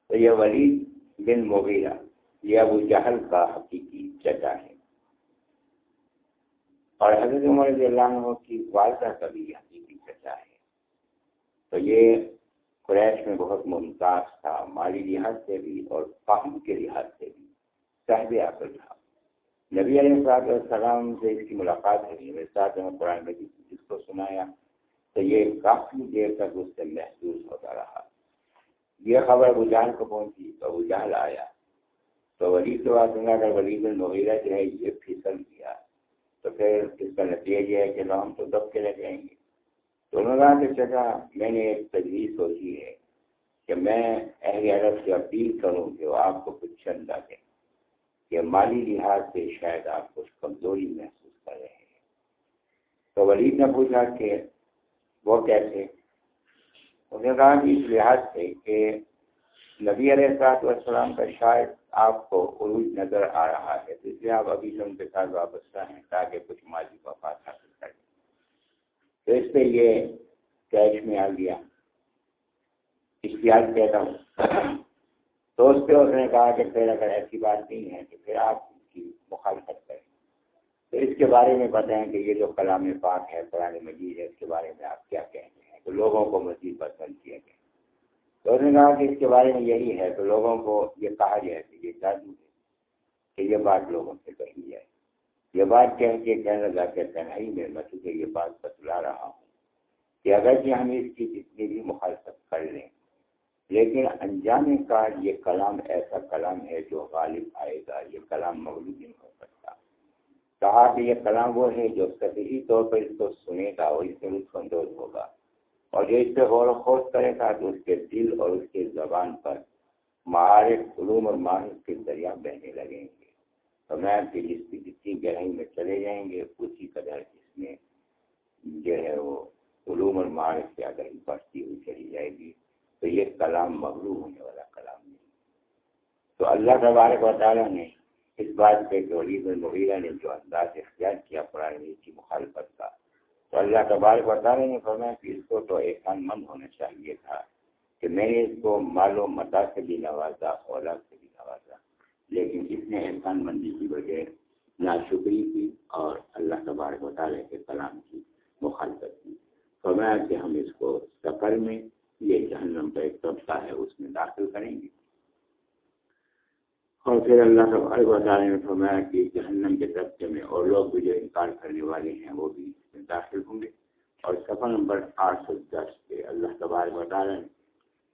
تو یہ ولید بن مغیرہ، یہ ابو جہل کا حقیقی چچا ہے۔ اور حضرت عمر رضی اللہ عنہ کی والدہ کا بھی حقیقی چچا ہے۔ تو یہ قریش میں بہت ممتاز تھا، مالی لحاظ سے بھی اور فہم کے لحاظ سے بھی صاحب عقل تھا۔ نبی علیہ السلاط السلام سے اس کی ملاقات ہوئی، میرے ساتھ میں قرآن میں جس کو سنایا، تو یہ کافی دیر تک اس سے محسوس ہوتا رہا۔ یہ خبر ابو جہل کو پہنچی، تو ابو جہل آیا۔ تو ولید کے بعد سنا کر ولید المغیرہ جو ہے، یہ پھسل گیا۔ تو پھر اس کا نتیجہ یہ ہے کہ ہم تو دب کے رہ جائیں گے۔ تو انہوں نے کہا کہ چچا، میں نے ایک تجویز سوچی ہے کہ میں اہل عرب سے اپیل کروں کہ وہ آپ کو کچھ چندہ دیں۔ کہ مالی لحاظ سے شاید آپ کچھ کمزوری محسوس کر رہے ہیں۔ تو ولید نے پوچھا کہ وہ کیسے؟ انہوں نے کہا کہ اس لحاظ سے کہ نبی علیہ السلاط والسلام کا شاید آپ کو عروج نظر آ رہا ہے، تو اس لیے آپ ابھی سے ان کے ساتھ واپس رہیں تاکہ کچھ مالی وفات حاصل کریں تو اس پہ یہ کیش میں آ گیا۔ اشتہار کہتا ہوں تو اس پہ اس نے کہا کہ پھر اگر ایسی بات نہیں ہے تو پھر آپ کی مخالفت کریں۔ تو اس کے بارے میں بتائیں کہ یہ جو کلام پاک ہے، قرآن مجید ہے، اس کے بارے میں آپ کیا کہتے ہیں؟ تو لوگوں کو مزید پسند کیا گیا۔ تو اس نے کہا کہ اس کے بارے میں یہی ہے تو لوگوں کو یہ کہا جائے کہ یہ جادو ہے، کہ یہ بات لوگوں سے کہی جائے۔ یہ بات کہہ کے کہنے لگا کہ تنہائی میں میں تجھے یہ بات بتلا رہا ہوں کہ اگر کہ ہم اس کی جتنی بھی مخالفت کر لیں لیکن انجانے کا یہ کلام ایسا کلام ہے جو غالب آئے گا، یہ کلام مغلوب نہیں ہو سکتا۔ کہا کہ یہ کلام وہ ہے جو سطحی طور پر اس کو سنے گا اور اس سے لطف اندوز ہوگا اور جو اس پہ غور و خوش کرے گا تو اس کے دل اور اس کے زبان پر معارف علوم اور معرف کے ذریعہ بہنے لگیں گے۔ تو میں جس کی جتنی گہرائی میں چلے جائیں گے، اسی قدر اس میں جو ہے وہ علوم اور معرف کی آگاہی بڑھتی ہوئی چلی جائے گی۔ تو یہ کلام مغلوب ہونے والا کلام نہیں۔ تو اللہ تبارک و تعالیٰ نے اس بات پہ جو علی المغیرہ نے جو انداز اختیار کیا قرآن کی مخالفت کا، تو اللہ تبارک و تعالیٰ نے فرمایا کہ اس کو تو احسان مند ہونا چاہیے تھا کہ میں نے اس کو مال و متا سے بھی نوازا، اولاد سے بھی نوازا، لیکن اس نے احسان مندی کی وجہ ناشکری کی اور اللہ تبارک و تعالیٰ کے کلام کی مخالفت کی۔ فرمایا کہ ہم اس کو سفر میں یہ جہنم کا ایک طبقہ ہے، اس میں داخل کریں گے۔ اور پھر اللہ تبارک و تعالیٰ نے فرمایا کہ جہنم کے طبقے میں اور لوگ بھی جو انکار کرنے والے ہیں، وہ بھی اس میں داخل ہوں گے۔ اور سفر نمبر آٹھ سو دس پہ اللہ تبارک و تعالیٰ نے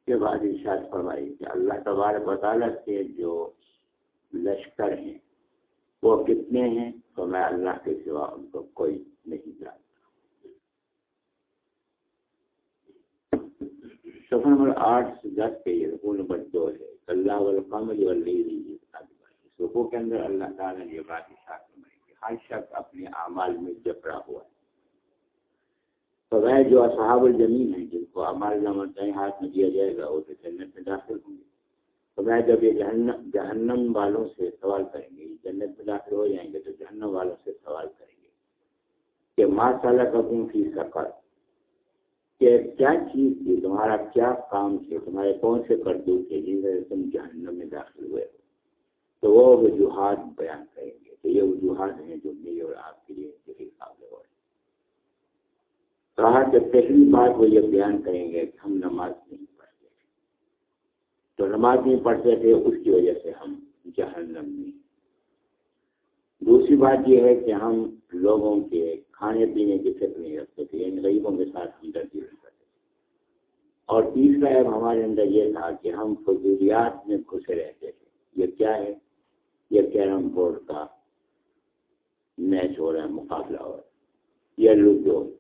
کے بعد ارشاد فرمائی کہ اللہ تبارک و تعالیٰ کے جو لشکر ہیں، وہ کتنے ہیں؟ تو میں اللہ کے سوا ان کو کوئی نہیں جانتا سفر نمبر آٹھ سے دس پہ یہ رقو نمبر دو ہے۔ اللہ والقمر واللیل رقو کے اندر اللہ تعالیٰ نے یہ بات اشاعت فرمائی کہ ہر شخص اپنے اعمال میں جپڑا ہوا ہے۔ تو وہ جو اصحاب الجمین ہیں، جن کو اعمال نامہ ہاتھ میں دیا جائے گا، وہ تو جنت میں داخل ہوں گے۔ تو میں جب یہ جہنم جہنم والوں سے سوال کریں گے، جنت میں داخل ہو جائیں گے تو جہنم والوں سے سوال کریں گے کہ ماں صلاح کا تم فی سفر کہ کیا چیز تھی؟ تمہارا کیا کام تھے؟ تمہارے کون سے کردو تھے جن سے تم جہنم میں داخل ہوئے ہو؟ تو وہ وجوہات بیان کریں گے تو یہ وجوہات ہیں جو میرے اور آپ کے لیے قابل ہو کہا کہ پہلی بات وہ یہ بیان کریں گے کہ ہم نماز نہیں پڑھتے تو نماز نہیں پڑھتے تھے، اس کی وجہ سے ہم جہنم میں دوسری بات یہ ہے کہ ہم لوگوں کے کھانے پینے کی فکر نہیں رکھتے تھے یعنی غریبوں کے ساتھ ہم درجی نہیں کرتے تھے۔ اور تیسرا ہے ہمارے اندر یہ تھا کہ ہم فضولیات میں گھسے رہتے تھے۔ یہ کیا ہے؟ یہ کیرم بورڈ کا میچ ہو رہا ہے، مقابلہ ہو رہا ہے۔ یہ لوڈو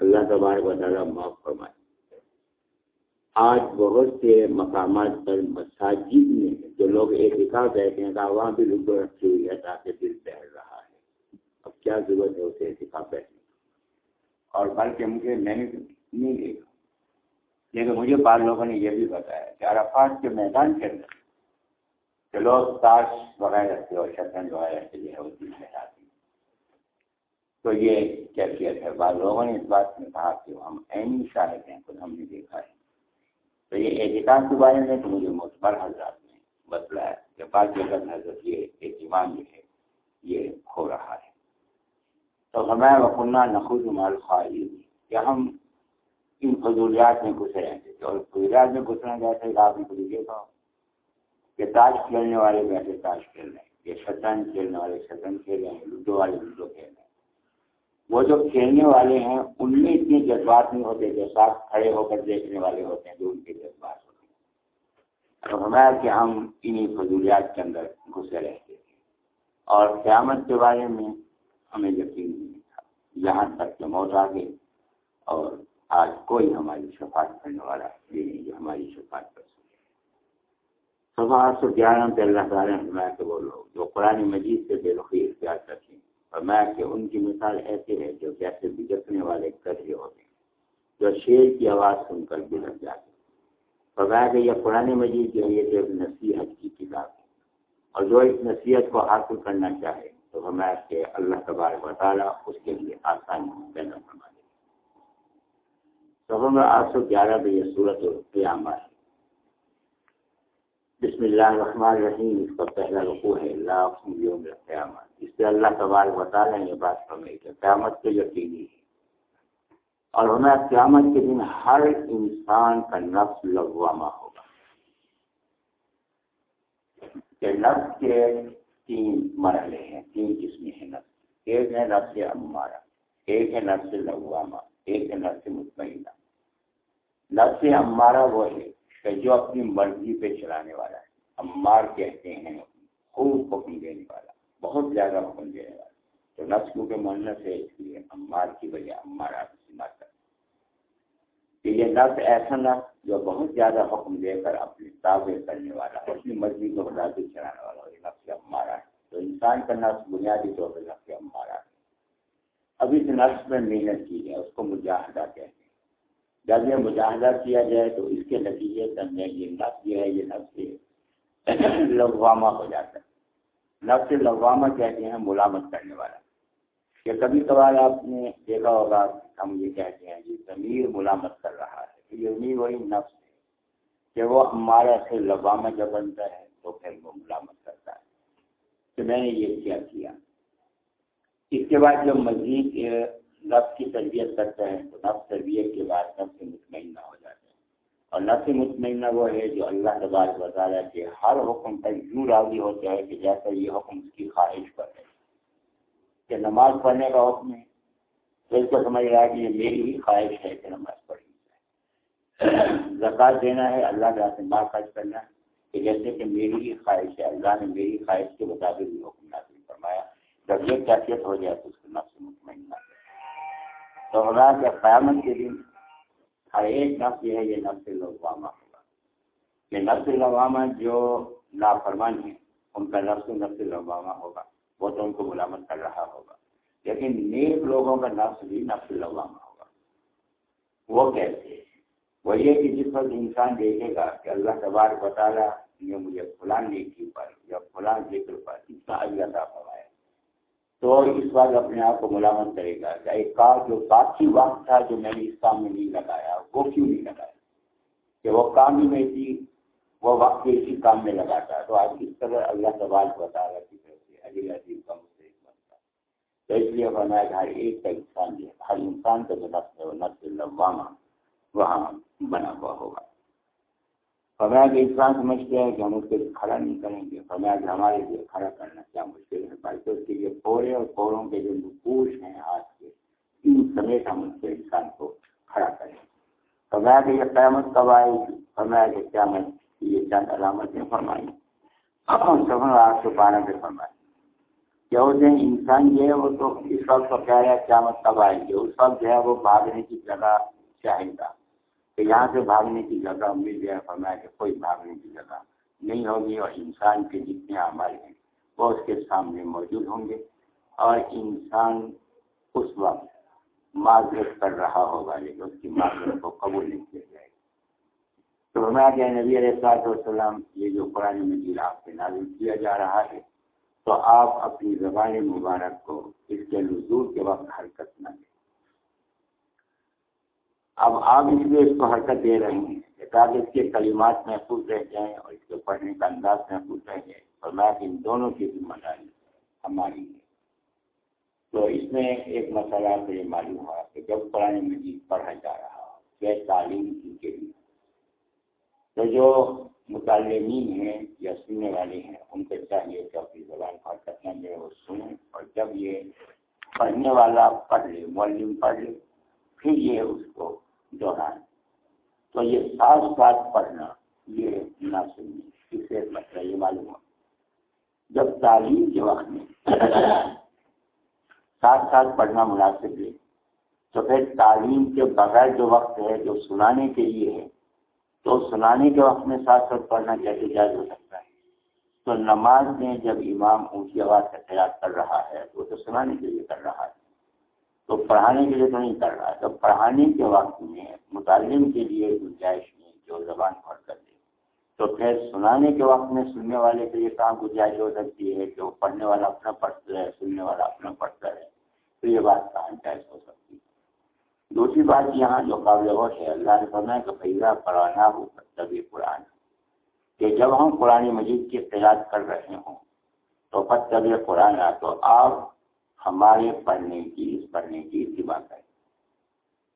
اللہ تبارک و تعالیٰ معاف فرمائے۔ آج بہت سے مقامات پر مساجد میں جو لوگ احتکاب بیٹھے ہیں وہاں بھی لوڈو رکھی ہوئی ہے تاکہ دل بہر رہا ہے۔ اب کیا ضرورت ہے اسے احتکاب بیٹھنے اور بلکہ مجھے میں نے نہیں دیکھا۔ لیکن مجھے بعض لوگوں نے یہ بھی بتایا کہ عرفات کے میدان کے اندر کہ لوگ تاش وغیرہ سے اور شطرنج وغیرہ سے جو ہے وہ دل بہلاتی تو یہ کیفیت ہے۔ بعض لوگوں نے اس بات میں کہا کہ ہم عینی شاہد ہیں، خود ہم نے دیکھا ہے۔ تو یہ احتکاب کے بارے میں تو مجھے معتبر حضرات نے بتلایا کہ بعض جگہ حضرت یہ اہتمام جو ہے، یہ ہو رہا ہے۔ تو ہمیں وقنا نخود مال خواہی کہ ہم ان فضولیات میں گھسے رہتے تھے۔ اور فضولیات میں گھسنا جیسے آپ نے کبھی دیکھا کہ تاش کھیلنے والے بیٹھے، تاش کھیل رہے ہیں۔ یہ شطرنج کھیلنے والے شطرنج کھیل رہے ہیں، لوڈو والے لوڈو کھیل رہے ہیں۔ وہ جو کھیلنے والے ہیں، ان میں اتنے جذبات نہیں ہوتے جو ساتھ کھڑے ہو کر دیکھنے والے ہوتے ہیں جو ان کے جذبات ہوتے ہیں۔ تو ہمارا کہ ہم انہیں فضولیات کے اندر گھسے رہتے تھے اور قیامت کے بارے میں ہمیں یقین نہیں تھا۔ یہاں تک کہ موت آ گئی اور آج کوئی ہماری شفاعت کرنے والا نہیں جو ہماری شفاعت کر سکے۔ سوا آٹھ سو گیارہ پہ اللہ تعالیٰ نے کہ وہ لوگ جو قرآن مجید سے بے رخی اختیار کرتے ہیں اور میں کہ ان کی مثال ایسی ہے جو جیسے بجکنے والے گدھے ہوتے ہیں، جو شیر کی آواز سن کر گزر جاتے اور میں کہ یہ قرآن مجید جو ہے یہ ایک نصیحت کی کتاب ہے۔ اور جو اس نصیحت کو حاصل کرنا چاہے تو ہمیں کہ اللہ تبارک و تعالیٰ اس کے لیے آسانی پیدا فرما دے۔ تو ہم آٹھ سو گیارہ پہ یہ صورت قیامہ ہے۔ بسم اللہ الرحمن الرحیم، اس کا پہلا رقو ہے اللہ یوم قیامت اس سے اللہ تبارک بتا رہے ہیں یہ بات فرمائی کہ قیامت کے یقینی ہے اور ہمیں قیامت کے دن ہر انسان کا نفس لغوامہ ہوگا۔ کہ نفس کے تین مرحلے ہیں، تین قسمیں ہیں نفس۔ ایک ہے نفس امارہ، ایک ہے نفس لغوامہ، ایک ہے نفس مطمئنہ۔ نفس امارہ وہ ہے کہ جو اپنی مرضی پہ چلانے والا ہے۔ امار کہتے ہیں، خوب حکم دینے والا، بہت زیادہ حکم دینے والا۔ تو نفس کیونکہ منت ہے اس لیے امار کی وجہ امار آپ سے کہ یہ نفس ایسا نفس جو بہت زیادہ حکم دے کر اپنی تعبیر کرنے والا، اپنی مرضی کو مطابق چلانے والا یہ نفس امارا ہے۔ تو انسان کا نفس بنیادی طور پر نفس امارا ہے۔ اب اس نفس میں محنت کی ہے، اس کو مجاہدہ کہتے ہیں۔ جب یہ مجاہدہ کیا جائے تو اس کے نتیجے میں یہ نفس جو ہے، یہ نفس لغوامہ ہو جاتا ہے۔ نفس لغوامہ کہتے ہیں ملامت کرنے والا۔ کہ کبھی کبھار آپ نے دیکھا ہوگا، ہم یہ کہتے ہیں کہ ضمیر ملامت کر رہا ہے۔ یہ وہی نفس ہے کہ وہ ہمارا سے لغوامہ جب بنتا ہے تو پھر وہ ملامت کرتا ہے۔ کہ میں نے یہ کیا کیا۔ اس کے بعد جب مزید نفس کی تربیت کرتا ہے تو نفس تربیت کے بعد نفس مطمئنہ ہو جاتا ہے اور نفس مطمئنہ وہ ہے جو اللہ تبارک بتا رہا ہے کہ ہر حکم پر یوں راضی ہوتا ہے کہ جیسا یہ حکم اس کی خواہش پر ہے۔ کہ نماز پڑھنے کا حکم ہے، تو اس کو سمجھ رہا ہے کہ یہ میری ہی خواہش ہے کہ نماز پڑھنی چاہیے زکات دینا ہے، اللہ کا سے ماں خرچ کرنا ہے۔ کہ جیسے کہ میری ہی خواہش ہے، اللہ نے میری خواہش کے مطابق یہ حکم نازل فرمایا۔ جب یہ کیفیت ہو جائے تو اس کو نفس مطمئنہ تو ہوگا قیامت کے دن ہر ایک نفس جو ہے، یہ نفس لغوامہ ہوگا۔ یہ نفس لغوامہ جو نافرمان ہیں، ان کا نفس نفس لغوامہ ہوگا۔ وہ تو ان کو ملامت کر رہا ہوگا۔ لیکن نیک لوگوں کا نفس بھی نفس لغوامہ ہوگا۔ وہ کیسے ہیں؟ وہ یہ کہ جس وقت انسان دیکھے گا کہ اللہ تبار بتا رہا یہ مجھے فلان نیکی پر یا فلان ذکر پر اتنا اجلا فرمایا تو اس بات اپنے آپ کو ملامت کرے گا کہ ایک کار جو باقی وقت تھا جو میں نے اس کام میں نہیں لگایا، وہ کیوں نہیں لگایا؟ کہ وہ کام ہی میں تھی، وہ وقت اسی کام میں لگاتا۔ تو آج اس طرح اللہ سوال بتا رہا کی طرف سے عجیب عجیب کا مجھ سے بنتا۔ تو اس لیے فرمایا کہ ہر ایک کا انسان جو ہر انسان کا جو نسل ہے، وہ نسل لوامہ وہاں بنا ہوا ہوگا۔ فرمایا کہ انسان سمجھتے ہیں کہ ہم اس کو کھڑا نہیں کریں گے۔ فرمایا کہ ہمارے لیے کھڑا کرنا کیا مشکل ہے؟ بلکہ اس کے لیے پورے اور پوروں کے جو نقوش ہیں آج کے، ان سمیت ہم اس کے انسان کو کھڑا کریں۔ فرمایا کہ یہ قیامت کب آئے گی؟ فرمایا کہ قیامت یہ چند علامتیں فرمائی۔ سفر آٹھ سو بارہ پہ فرمائی۔ کیا اس دن انسان جو ہے، وہ تو اس وقت تو کہہ رہا ہے قیامت کب آئے گی؟ اس وقت جو ہے وہ بھاگنے کی جگہ چاہے گا۔ کہ یہاں سے بھاگنے کی جگہ مل جائے فرمایا کہ کوئی بھاگنے کی جگہ نہیں ہوگی اور انسان کے جتنے عمل ہیں، وہ اس کے سامنے موجود ہوں گے اور انسان اس وقت معذرت کر رہا ہوگا لیکن اس کی معذرت کو قبول نہیں کیا جائے گا۔ تو فرمایا کہ نبی علیہ السلاط والسلام، یہ جو قرآن مجید آپ سے نازل کیا جا رہا ہے، تو آپ اپنی زبان مبارک کو اس کے نزول کے وقت حرکت نہ دیں اب آپ اس لیے اس کو حرکت دے رہے ہیں تاکہ اس کے کلمات محفوظ رہ جائیں اور اس کے پڑھنے کا انداز محفوظ رہ جائے اور میں ان دونوں کی ذمہ داری ہماری ہے۔ تو اس میں ایک مسئلہ تو یہ معلوم ہوا کہ جب قرآن مجید پڑھا جا رہا ہو کہ تعلیم کی کے لیے۔ تو جو متعلمین ہیں یا سننے والے ہیں، ان کو چاہیے کہ اپنی زبان پڑھ کرنا جو وہ سنیں اور جب یہ پڑھنے والا پڑھ لے، معلم پڑھ لے، پھر یہ اس کو دہرائیں تو یہ ساتھ ساتھ پڑھنا، یہ نہ سننے اس سے مسئلہ یہ معلوم ہو جب تعلیم کے وقت میں ساتھ ساتھ پڑھنا مناسب ہے، تو پھر تعلیم کے بغیر جو وقت ہے، جو سنانے کے لیے ہے، تو سنانے کے وقت میں ساتھ ساتھ پڑھنا کیسے جائز ہو سکتا ہے؟ تو نماز میں جب امام اونچی آواز کا خیال کر رہا ہے تو وہ تو سنانے کے لیے کر رہا ہے۔ تو پڑھانے کے لیے تو نہیں کر رہا تو پڑھانے کے وقت میں متعلم کے لیے گنجائش نہیں، جو زبان پڑھ کر دے۔ تو پھر سنانے کے وقت میں سننے والے کے لیے کہاں گنجائش ہو سکتی ہے؟ کہ وہ پڑھنے والا اپنا پڑھتا ہے، سننے والا اپنا پڑھتا ہے۔ تو یہ بات کہاں جائز ہو سکتی ہے؟ دوسری بات یہاں جو قابل غور ہے، اللہ نے فرمایا کہ بھیا پڑھانا ہو تبھی قرآن کہ جب ہم قرآن مجید کی اطلاعات کر رہے ہوں، تو طب قرآن تو آپ ہمارے پڑھنے کی، اس پڑھنے کی اتباع کریں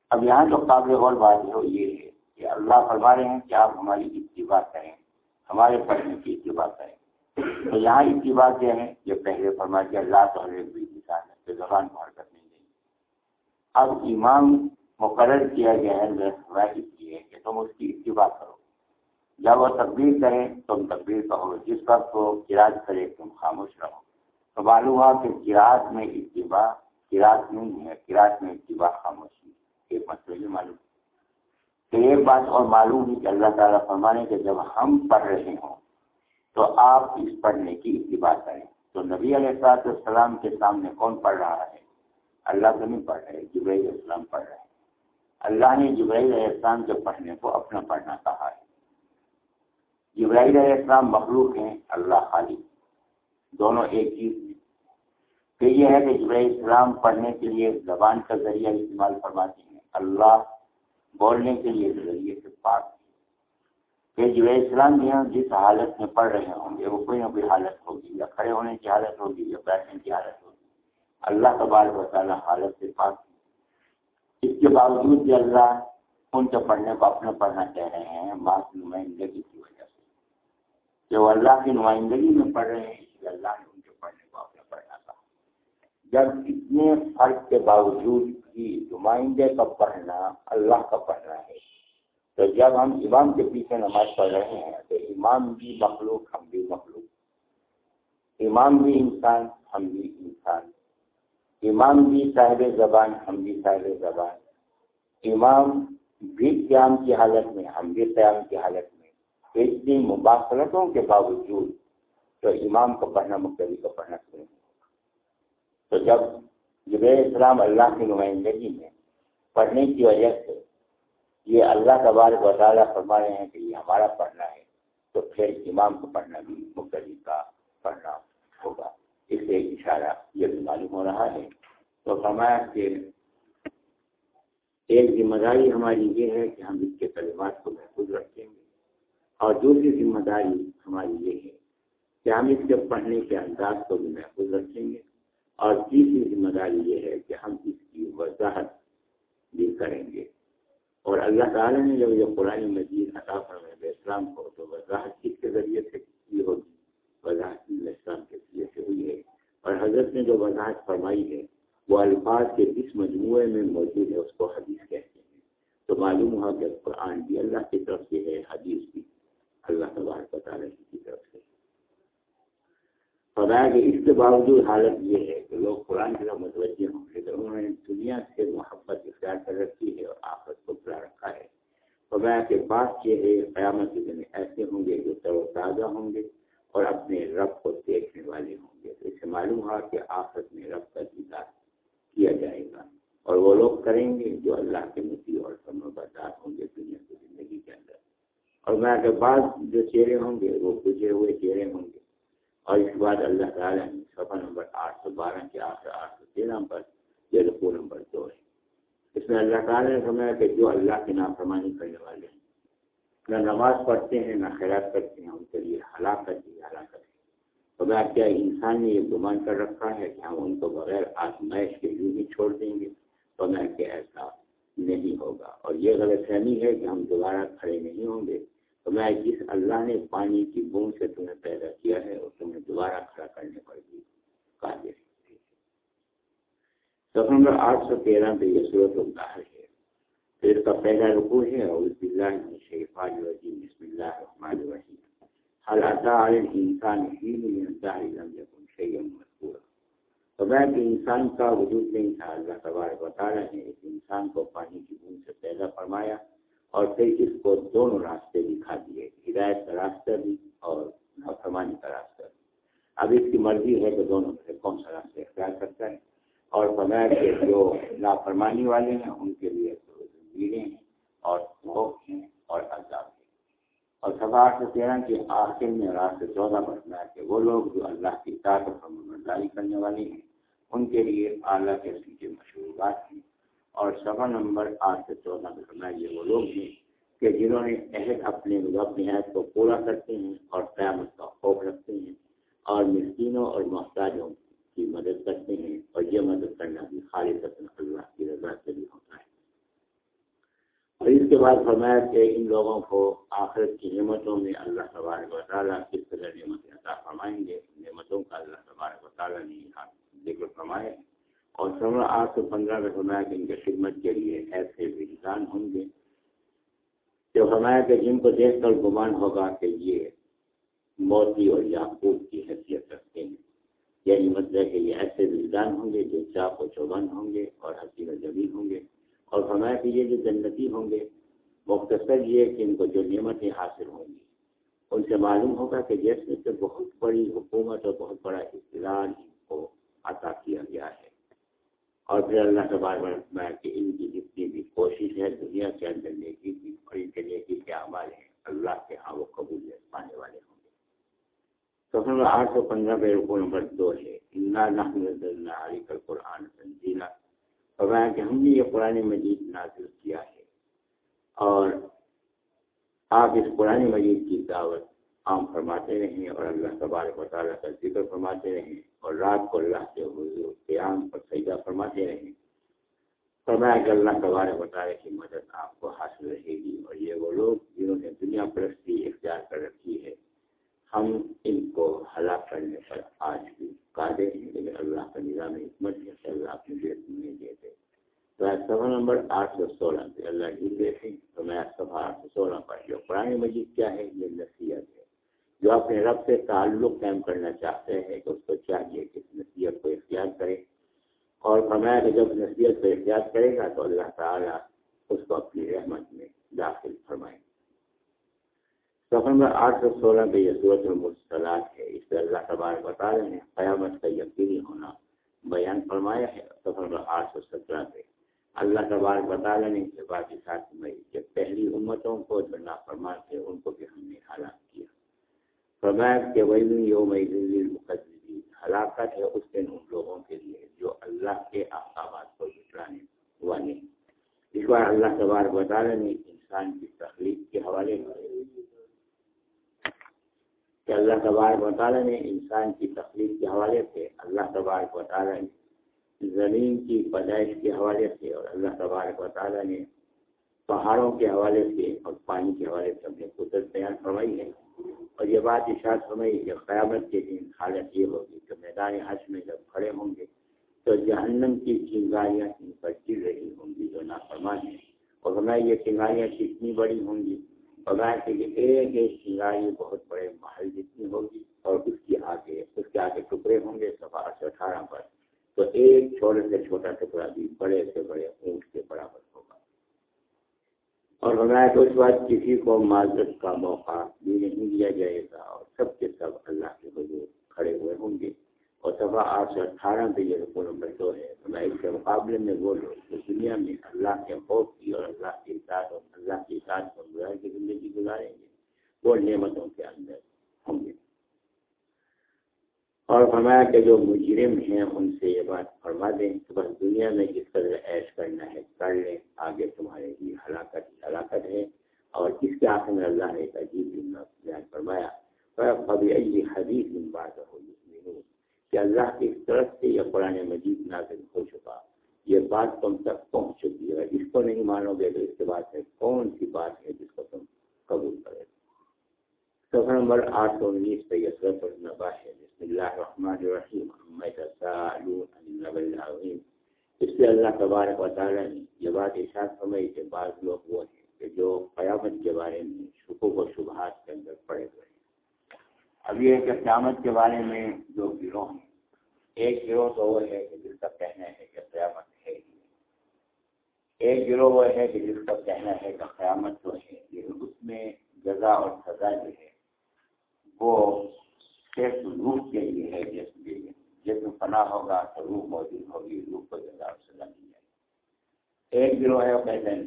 اب یہاں جو قابل غور بات ہے وہ یہ ہے کہ اللہ فرما رہے ہیں کہ آپ ہماری اتباع کریں، ہمارے پڑھنے کی اتباع کریں۔ تو یہاں اتباع کیا ہے؟ یہ پہلے فرما کہ اللہ تو ہر ایک بھی زبان بھر کر اب امام مقرر کیا گیا ہے اس لیے کہ تم اس کی اتباع کرو۔ جب وہ تقبیر کریں، تم تقبیر کہو جس وقت وہ کراج کرے، تم خاموش رہو۔ تو معلوم ہوا کہ کراج میں اتباع کراج نہیں ہے کراج میں اتباع خاموشی ایک مسئلہ معلوم۔ تو ایک بات اور معلوم ہے کہ اللہ تعالیٰ فرمانے کہ جب ہم پڑھ رہے ہوں تو آپ اس پڑھنے کی اتباع کریں۔ تو نبی علیہ السلام کے سامنے کون پڑھ رہا ہے؟ اللہ تو نہیں پڑھ رہے، جبرائیل اسلام پڑھ رہے ہیں۔ اللہ نے جبرائیل علیہ السلام کے پڑھنے کو اپنا پڑھنا کہا ہے۔ جبرائیل علیہ السلام مخلوق ہیں، اللہ خالی دونوں ایک چیز ہیں پھر یہ ہے کہ جبرائیل اسلام پڑھنے کے لیے زبان کا ذریعہ استعمال فرماتے ہیں۔ اللہ بولنے کے لیے ذریعے سے پاک کہ جبرائیل اسلام بھی ہم جس حالت میں پڑھ رہے ہوں گے، وہ کوئی نہ کوئی حالت ہوگی، یا کھڑے ہونے کی حالت ہوگی، یا بیٹھنے کی حالت ہوگی۔ اللہ تبارک و تعالیٰ حالت سے پاک اس کے باوجود بھی اللہ ان کے پڑھنے کو اپنا پڑھنا چاہ رہے ہیں ماں کی نمائندگی کی وجہ سے۔ جو اللہ کی نمائندگی میں پڑھ رہے ہیں، اس لیے اللہ نے ان کے پڑھنے کو اپنا پڑھنا کہا جب اتنے فرق کے باوجود بھی نمائندے کا پڑھنا، اللہ کا پڑھنا ہے، تو جب ہم امام کے پیچھے نماز پڑھ رہے ہیں، تو امام بھی مخلوق، ہم بھی مخلوق۔ امام بھی انسان، ہم بھی انسان۔ امام بھی صاحب زبان، ہم بھی صاحب زبان۔ امام بھی قیام کی حالت میں، ہم بھی قیام کی حالت میں۔ اتنی مباثرتوں کے باوجود تو امام کو پڑھنا مختلف کو پڑھنا شروع تو جب جب اسلام اللہ کی نمائندگی میں پڑھنے کی وجہ سے یہ اللہ تبارک و تعالیٰ فرما رہے ہیں کہ یہ ہمارا پڑھنا ہے، تو پھر امام کو پڑھنا بھی مختلف کا پڑھنا ہوگا۔ اس سے اشارہ یہ بھی معلوم ہو رہا ہے۔ تو فرمایا کہ ایک ذمہ داری ہماری یہ ہے کہ ہم اس کے کلمات کو محفوظ رکھیں گے۔ اور دوسری ذمہ داری ہماری یہ ہے کہ ہم اس کے پڑھنے کے انداز کو بھی محفوظ رکھیں گے۔ اور تیسری ذمہ داری یہ ہے کہ ہم اس کی وضاحت بھی کریں گے۔ اور اللہ تعالیٰ نے جب یہ قرآن مجید عطا فرمائے اسلام کو تو وضاحت کس کے ذریعے سے کی ہوگی؟ وضاحت اسلام کے ذریعے سے ہوئی ہے۔ اور حضرت نے جو وضاحت فرمائی ہے، وہ الفاظ کے جس مجموعے میں موجود ہے، اس کو حدیث کہتے ہیں۔ تو معلوم ہوا کہ قرآن بھی اللہ کی طرف سے ہے، حدیث بھی اللہ تبارک تعالیٰ کی طرف سے ہے۔ فرمایا کہ اس کے باوجود حالت یہ ہے کہ لوگ قرآن کی طرف متوجہ ہوں گے انہوں نے دنیا سے محبت اختیار کر رکھی ہے اور آفت کو بلا رکھا ہے۔ فرمایا کہ بات یہ ہے قیامت کے دن ایسے ہوں گے جو تر و تازہ ہوں گے اور اپنے رب کو دیکھنے والے ہوں گے۔ تو اس سے معلوم ہوا کہ آفت میں رب کا دیدار کیا جائے گا۔ اور وہ لوگ کریں گے جو اللہ کے متی اور سمر بردار ہوں گے دنیا کی زندگی کے اندر۔ اور میں اگر بعض جو چہرے ہوں گے وہ گزرے ہوئے چہرے ہوں گے۔ اور اس کے بعد اللہ تعالیٰ نے سفر نمبر آٹھ سو بارہ کے آٹھ آٹھ سو تیرہ پر یہ رقو نمبر دو ہے۔ اس میں اللہ تعالیٰ نے فرمایا کہ جو اللہ کے نام فرمانی کرنے والے ہیں، نہ نماز پڑھتے ہیں، نہ خیرات کرتے ہیں، ان کے لیے ہلاکت ہی ہلاکت تو میں کیا انسان نے یہ گمان کر رکھا ہے کہ ہم ان کو بغیر آزمائش کے یوں ہی چھوڑ دیں گے؟ تو کہ ایسا نہیں ہوگا۔ اور یہ غلط فہمی ہے کہ ہم دوبارہ کھڑے نہیں ہوں گے۔ تو میں جس اللہ نے پانی کی بوند سے تمہیں پیدا کیا ہے اور تمہیں دوبارہ کھڑا کرنے پر بھی قابل سفر نمبر آٹھ سو تیرہ پہ یہ صورت الظاہر ہے۔ پھر اس کا پہلا رکو ہے اور بسم اللہ شیفا الرجیم، بسم اللہ الرحمن الرحیم۔ حل عطا انسان ہی لم یکن شیئا مذکورا؟ تو میں کہ انسان کا وجود نہیں تھا، اللہ تبارک بتا رہے ہیں اس انسان کو پانی کی بوند سے پیدا فرمایا اور پھر اس کو دونوں راستے دکھا دیے، ہدایت کا راستہ بھی اور نافرمانی کا راستہ بھی۔ اب اس کی مرضی ہے کہ دونوں سے کون سا راستہ اختیار کرتا ہے۔ اور فرمایا کہ جو نافرمانی والے ہیں، ان کے لیے زمینیں ہیں اور خوف ہیں اور عذاب ہیں۔ اور سب سے تیرہ کے آخر میں رات چودہ بڑھنا ہے کہ وہ لوگ جو اللہ کی طاقت اور مبرداری کرنے والے ہیں، ان کے لیے اعلیٰ قسم کے مشہور بات ہیں۔ اور سوا نمبر آٹھ سے چودہ میں یہ وہ لوگ ہیں کہ جنہوں نے عہد اپنے اپنے عہد کو پورا کرتے ہیں اور قیامت کا خوف رکھتے ہیں اور مسکینوں اور محتاجوں کی مدد کرتے ہیں اور یہ مدد کرنا بھی خالص اللہ کی رضا سے بھی ہوتا ہے۔ اور اس کے بعد فرمایا کہ ان لوگوں کو آخرت کی نعمتوں میں اللہ تبارک و تعالیٰ کس طرح نعمتیں عطا فرمائیں گے؟ نعمتوں کا اللہ تبارک و تعالیٰ نے ذکر فرمائے اور سولہ آٹھ سو پندرہ میں فرمایا کہ ان کی خدمت کے لیے ایسے بھی انسان ہوں گے جو فرمایا کہ جن کو دیکھ کر گمان ہوگا کہ یہ موتی اور یاقوب کی حیثیت رکھتے ہیں۔ یعنی مطلب کہ یہ ایسے وجدان ہوں گے جو چاق و چوبند ہوں گے اور حسین و ہوں گے۔ اور فرمایا کہ یہ جو جنتی ہوں گے، مختصر یہ کہ ان کو جو نعمتیں حاصل ہوں گی، ان سے معلوم ہوگا کہ جیسے کہ بہت بڑی حکومت اور بہت بڑا اقتدار ان کو عطا کیا گیا ہے۔ اور پھر اللہ کے بار میں کہ ان کی جتنی بھی کوشش ہے، دنیا کے اندر نیکی کی، اور ان کے نیکی کے عمال ہیں۔ اللہ کے ہاں وہ قبول پانے والے ہوں گے۔ تو پھر آٹھ سو پندرہ پہ رکو نمبر دو ہے۔ علی کل قرآن تنزیلا فرمایا کہ ہم نے یہ قرآن مجید نازل کیا ہے۔ اور آپ اس قرآن مجید کی دعوت عام فرماتے رہیں اور اللہ تبارک و تعالیٰ کا ذکر فرماتے رہیں۔ اور رات کو اللہ کے حضور قیام پر سجدہ فرماتے رہیں فرمایا کہ اللہ تبارک و کی مدد آپ کو حاصل رہے گی اور یہ وہ لوگ جنہوں نے دنیا پرستی اختیار کر رکھی ہے، ہم ان کو ہلاک کرنے پر آج بھی قادر ہیں۔ لیکن اللہ کا نظام حکمت ہے کہ اللہ اپنے دیش نہیں دیتے۔ تو سفا نمبر آٹھ سو سولہ پہ اللہ جی دیکھیں۔ تو میں صفحہ آٹھ سو سولہ پڑھ لوں قرآن مجید کیا ہے؟ یہ نصیحت ہے۔ جو اپنے رب سے تعلق قائم کرنا چاہتے ہیں کہ اس کو چاہیے کہ اس نصیحت کو اختیار کرے۔ اور فرمایا کہ جب نصیحت کو اختیار کرے گا تو اللہ تعالیٰ اس کو اپنی رحمت میں داخل فرمائے۔ سفر نمبر آٹھ سو سولہ پہ یہ صورت المرسلات ہے، اس پہ اللہ تبار بتا رہے ہیں قیامت کا یقینی ہونا بیان فرمایا ہے۔ سفر نمبر آٹھ سو سترہ پہ اللہ تبار بتا رہے ہیں کہ باقی ساتھ میں کہ پہلی امتوں کو جو نافرمان تھے، ان کو بھی ہم نے حالات کیا۔ فرمایا کہ یوم مقدری ہلاکت ہے اس دن ان لوگوں کے لیے جو اللہ کے احکامات کو جٹرانے والے اس بار اللہ تبارک وطالعہ نے انسان کی تخلیق کے حوالے کہ اللہ تبارک وطالعہ نے انسان کی تخلیق کے حوالے سے، اللہ تبارک وطالعہ نے زمین کی پیدائش کے حوالے سے اور اللہ تبارک وطالعہ نے پہاڑوں کے حوالے سے اور پانی کے حوالے سے اپنے قدرت بیان فرمائی ہے۔ اور یہ بات اشاعت سمجھ کہ قیامت کے دن حالت یہ ہوگی کہ میدان حج میں جب کھڑے ہوں گے تو جہنم کی چنگاریاں ان پر گر رہی ہوں گی جو نافرمان ہے اور ہمیں یہ چنگاریاں کتنی بڑی ہوں گی؟ بغیر کہ ایک ایک چنگاری بہت بڑے محل جتنی ہوگی اور اس کی آگے اس کے آگے ٹکڑے ہوں گے سفا سے اٹھارہ پر۔ تو ایک چھوٹے سے چھوٹا ٹکڑا بھی بڑے سے بڑے اونٹ کے برابر اور بغیر تو اس بات کسی کو معذرت کا موقع بھی نہیں دیا جائے گا اور سب کے سب اللہ کے حضور کھڑے ہوئے ہوں گے اور صفحہ آٹھ سو اٹھارہ پہ یہ رکو نمبر دو ہے۔ تو اس کے مقابلے میں وہ لوگ جو دنیا میں اللہ کے خوف کی اور اللہ کے ساتھ اور اللہ کے ساتھ گزار کی زندگی گزاریں گے، وہ نعمتوں کے اندر ہوں گے۔ اور فرمایا کہ جو مجرم ہیں ان سے یہ بات فرما دیں کہ بس دنیا میں جس قدر عیش کرنا ہے، کر لیں، آگے تمہارے لیے ہلاکت ہلاکت ہے اور اس کے آخر میں اللہ نے ایک عجیب بیان فرمایا ابھی حدیث ان بات کہ اللہ کی طرف سے یہ قرآن مجید نازل ہو چکا۔ یہ بات تم تک پہنچ چکی ہے۔ اس کو نہیں مانو گے تو اس کے بعد سے کون سی بات ہے جس کو تم قبول کرے سفر نمبر آٹھ سو انیس پہ یہ سرف النبا ہے۔ بسم اللہ الرحمن الرحیم۔ اس سے اللہ تبارک و تعالیٰ نے یہ بات ارشاد فرمائی کہ بعض لوگ وہ ہیں کہ جو قیامت کے بارے میں شکوک و شبہات کے اندر پڑے ہوئے ہیں۔ اب یہ کہ قیامت کے بارے میں جو گروہ ہیں۔ ایک گروہ تو وہ ہے کہ جس کا کہنا ہے کہ قیامت ہے ہی۔ ایک گروہ وہ ہے کہ جس کا کہنا ہے کہ قیامت تو ہے، لیکن اس میں جزا اور سزا جو ہے وہ صرف روح کے لیے ہے، جس کے لیے جسم فنا ہوگا تو روح موجود ہوگی، روح کو جزا اور سزا مل جائے ایک گروہ ہے کہتے ہیں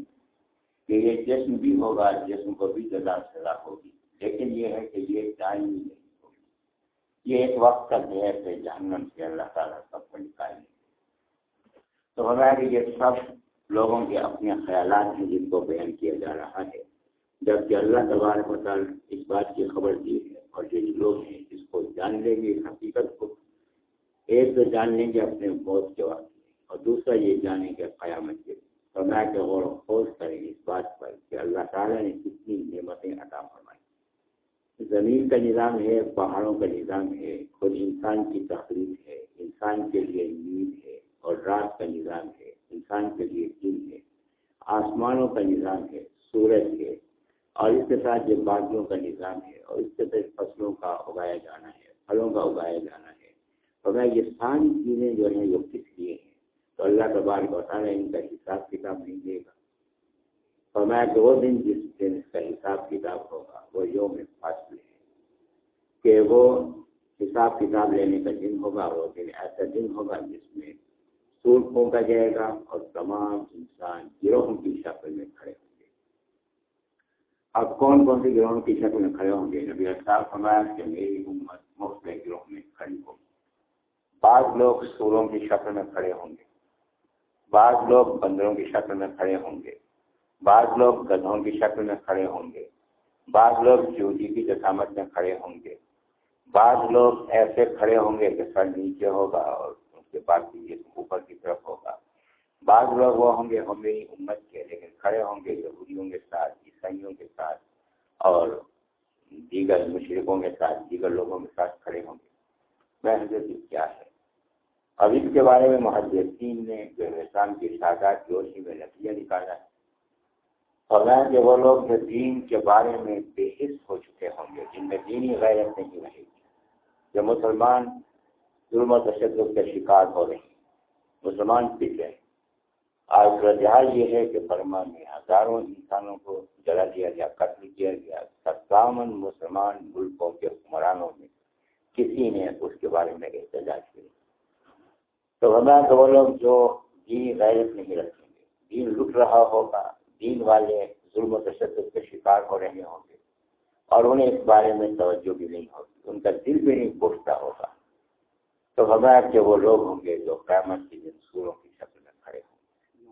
کہ یہ جسم بھی ہوگا، جسم کو بھی جزا سزا ہوگی۔ لیکن یہ ہے کہ یہ ٹائم ہی نہیں ہوگی۔ یہ ایک وقت کا ذہر ہے، جہنم سے اللہ تعالیٰ سب کو نکالیں تو ہمارا کہ یہ سب لوگوں کے اپنے خیالات ہیں جن کو بیان کیا جا رہا ہے۔ جبکہ اللہ تبارک تعالیٰ اس بات کی خبر دی ہے اور جو لوگ ہیں اس کو جان لیں گے، حقیقت کو ایک تو جان لیں گے اپنے موت کے وقت اور دوسرا یہ جانیں گے قیامت کے فرمایا کہ غور و خوض کریں اس بات پر کہ اللہ تعالیٰ نے کتنی نعمتیں عطا فرمائی۔ زمین کا نظام ہے، پہاڑوں کا نظام ہے، خود انسان کی تخلیق ہے، انسان کے لیے نیند ہے اور رات کا نظام ہے، انسان کے لیے دن ہے۔ آسمانوں کا نظام ہے، سورج ہے اور اس کے ساتھ جو بادلوں کا نظام ہے اور اس کے ساتھ فصلوں کا اگایا جانا ہے، پھلوں کا اگایا جانا ہے۔ فرمایا یہ ساری چیزیں جو ہیں وہ کس لیے ہیں؟ تو اللہ کا بار بتانا ان کا حساب کتاب نہیں دے گا۔ فرمایا کہ وہ دن جس دن اس کا حساب کتاب ہوگا، وہ یوم فاصل ہے۔ کہ وہ حساب کتاب لینے کا دن ہوگا، وہ دن ایسا دن ہوگا جس میں سور پھونکا جائے گا اور تمام انسان گروہوں کی شکل میں کھڑے ہوں اب کون کون سے گروہوں کی شکل میں کھڑے ہوں گے؟ نبی صاحب فرمایا کہ میری امت مختلف گروہ میں کھڑی ہوگی بعض لوگ سوروں کی شکل میں کھڑے ہوں گے۔ بعض لوگ بندروں کی شکل میں کھڑے ہوں گے۔ بعض لوگ گدھوں کی شکل میں کھڑے ہوں گے۔ بعض لوگ چوٹی کی جسامت میں کھڑے ہوں گے۔ بعض لوگ ایسے کھڑے ہوں گے کہ سر نیچے ہوگا اور ان کے بعد اوپر کی طرف ہوگا۔ بعض لوگ وہ ہوں گے، ہم میری امت کے لیکن کھڑے ہوں گے، یہودیوں کے ساتھ عیسائیوں کے ساتھ اور دیگر مشرقوں کے ساتھ، دیگر لوگوں کے ساتھ کھڑے ہوں گے۔ حضرت کیا ہے؟ اب اس کے بارے میں محدثین نے جو اسلام کی شادات کی روشنی میں نتیجہ نکالا۔ ہے اور کہ وہ لوگ جو دین کے بارے میں بے حص ہو چکے ہوں گے، جن میں دینی غیرت نہیں رہے گی۔ جو مسلمان ظلم و تشدد کے شکار ہو رہے ہیں۔ مسلمان پٹ رہے آج رجحال یہ ہے کہ برما میں ہزاروں انسانوں کو جلا دیا گیا، قتل کیا گیا۔ ستاون مسلمان ملکوں کے حکمرانوں میں کسی نے اس کے بارے میں احتجاج کیا تو ہمیں وہ لوگ جو دین غیرت نہیں رکھیں گے، دین لٹ رہا ہوگا، دین والے ظلم و تشدد کے شکار ہو رہے ہوں گے اور انہیں اس بارے میں توجہ بھی نہیں ہوگی، ان کا دل بھی نہیں پوچھتا ہوگا۔ تو ہمیں کہ وہ لوگ ہوں گے جو قیامت کی جن سوروں کی شکل میں کھڑے ہوں گے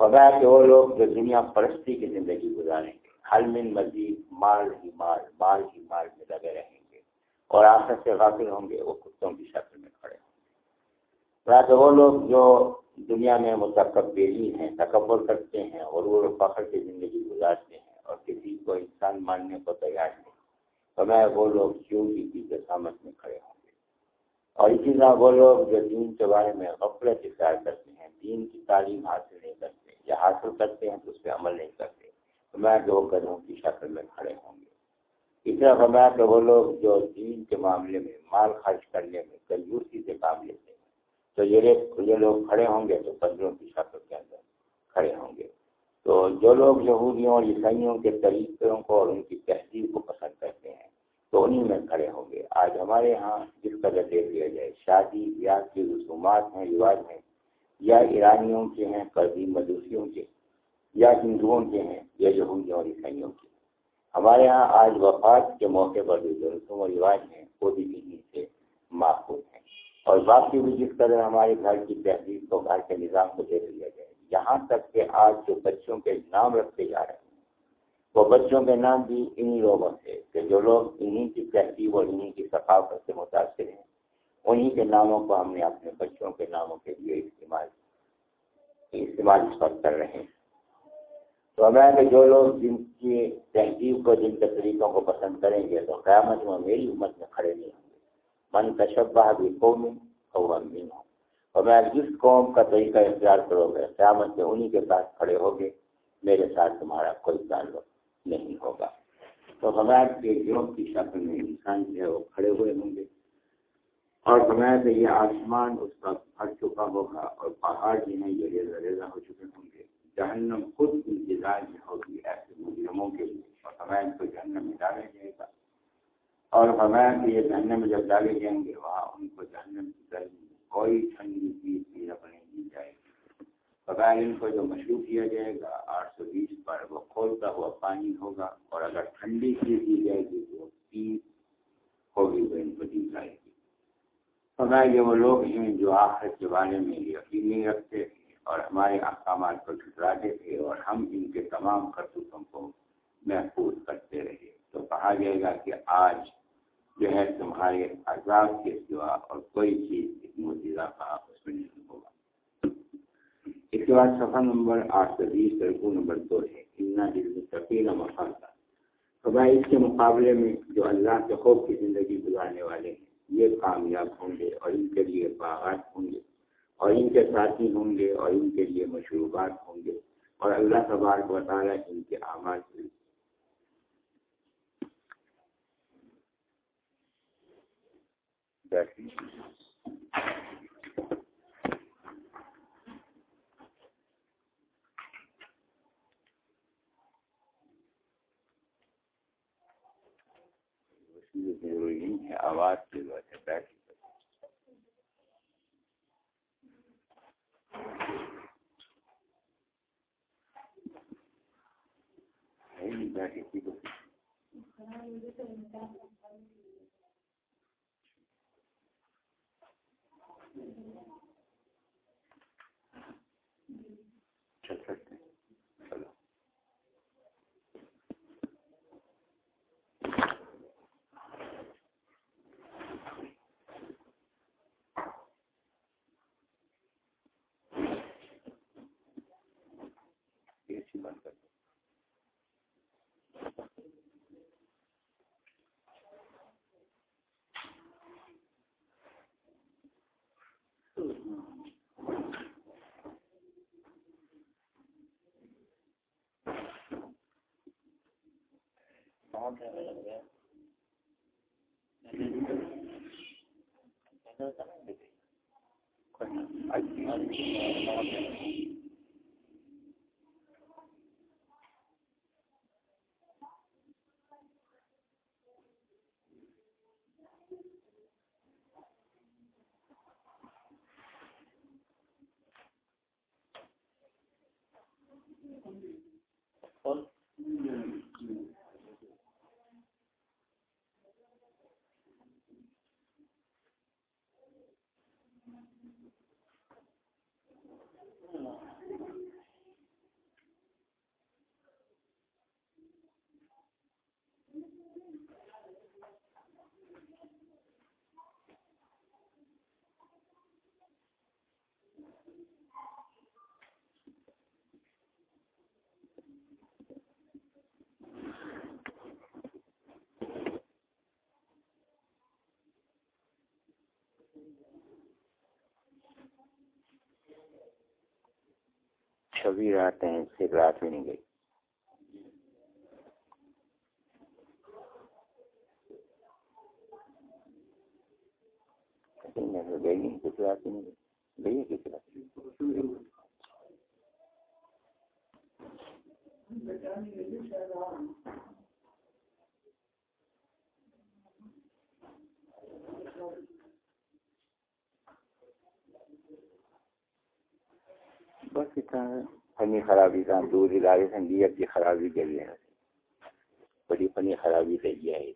ہمیں کہ وہ لوگ جو دنیا پرستی کی زندگی گزاریں گے۔ حل من مزید مال ہی مال مال ہی مال میں لگے رہیں گے۔ اور آخر سے غافل ہوں گے، وہ کتوں کی شکل میں کھڑے ہوں گے۔ کہ وہ لوگ جو دنیا میں متقبری ہیں، تکبر کرتے ہیں اور وہ فخر کی زندگی گزارتے ہیں اور کسی کو انسان ماننے کو تیار نہیں۔ تو وہ لوگ کیوں کی جسامت میں کھڑے ہوں گے؟ اور اسی طرح وہ لوگ جو دین کے بارے میں غفلت اختیار کرتے ہیں، دین کی تعلیم حاصل نہیں کرتے یا حاصل کرتے ہیں تو اس پہ عمل نہیں کرتے۔ تو میں وہ قدموں کی شکل میں کھڑے ہوں گے۔ اس طرح فرمایا کہ وہ لوگ جو دین کے معاملے میں مال خرچ کرنے میں کنجوسی سے کام لیتے ہیں، تو یہ لوگ کھڑے ہوں گے تو پندروں کی شکل کے اندر کھڑے ہوں گے۔ تو جو لوگ یہودیوں اور عیسائیوں کے طریقوں کو اور ان کی تہذیب کو پسند کرتے ہیں تو انہیں میں کھڑے ہوں گے۔ آج ہمارے ہاں جس قدر دیکھ لیا جائے، شادی، بیاہ کی رسومات ہیں، رواج ہیں یا ایرانیوں کے ہیں قدیم مدوسیوں کے، یا ہندوؤں کے ہیں، یا یہودیوں اور عیسائیوں کے۔ ہمارے ہاں آج وفات کے موقع پر جو رسوم و رواج ہیں، وہ بھی انہیں سے معقول ہیں۔ اور باقی بھی جس قدر ہمارے گھر کی تہذیب کو، گھر کے نظام کو دیکھ لیا جائے۔ یہاں تک کہ آج جو بچوں کے نام رکھتے جا رہے ہیں، وہ بچوں کے نام بھی انہی لوگوں سے کہ جو لوگ انہی کی تہذیب اور انہی کی ثقافت سے متاثر ہیں۔ انہی کے ناموں کو ہم نے اپنے بچوں کے ناموں کے لیے استعمال استعمال اس وقت کر رہے ہیں۔ تو ہمیں کہ جو لوگ جن کی تہذیب کو، جن کے طریقوں کو پسند کریں گے، تو قیامت میں میری امت میں کھڑے نہیں ہوں گے۔ من تشبہ بھی قوم قوم بھی ہوں اور میں جس قوم کا طریقہ اختیار کرو گے قیامت میں انہی کے پاس کھڑے ہوگے، میرے ساتھ تمہارا کوئی تعلق نہیں ہوگا۔ تو حمایت کے گروہ کی شکل میں انسان جو ہے، وہ کھڑے ہوئے ہوں گے۔ اور حمایت یہ آسمان اس کا پھٹ چکا ہوگا اور پہاڑ جو ہیں یہ ریزا ہو چکے ہوں گے۔ جہنم خود انتظار میں ہوگی ایسے مجرموں کے لیے۔ اور حمایت کو جہنم میں ڈالے جائے گا۔ اور حمایت یہ جہنم میں جب ڈالے جائیں گے، وہاں ان کو جہنم کی گرمی کوئی ٹھنڈی چیز بھی نہیں دی جائے گی۔ بغیر ان کو جو مشروع کیا جائے گا، آٹھ سو بیس پر وہ کھولتا ہوا پانی ہوگا، اور اگر ٹھنڈی چیز دی جائے گی تو تیس ہوگی، وہ ان کو دی جائے گی۔ بغیر یہ وہ لوگ ہیں جو آخر کے بارے میں یقین نہیں رکھتے اور ہمارے احکامات کو ٹھٹراتے تھے اور ہم ان کے تمام کرتوتوں کو محفوظ کرتے رہے۔ تو کہا جائے گا کہ آج جو ہے تمہارے عذاب کے سوا اور کوئی چیز اتنی کا اس میں نہیں ہوگا۔ اس کے بعد صفحہ نمبر آٹھ سو بیس رقو نمبر دو ہے۔ اتنا جلد تقین مفاد تو بھائی اس کے مقابلے میں جو اللہ کے خوف کی زندگی گزارنے والے ہیں یہ کامیاب ہوں گے اور ان کے لیے باغات ہوں گے اور ان کے ساتھی ہوں گے اور ان کے لیے مشروبات ہوں گے اور اللہ تبارک و تعالیٰ ان کے آماد بیٹھی ضروری نہیں ہے آواز کی وجہ سے بیٹھ بیٹھی رات ہیں، صرف رات بھی نہیں گئی۔ گئی رات گئی۔ کس رات؟ بس اتنا فنی خرابی کا دور ادارے سے نیت کی خرابی کے لیے بڑی فنی خرابی سے یہ ہے۔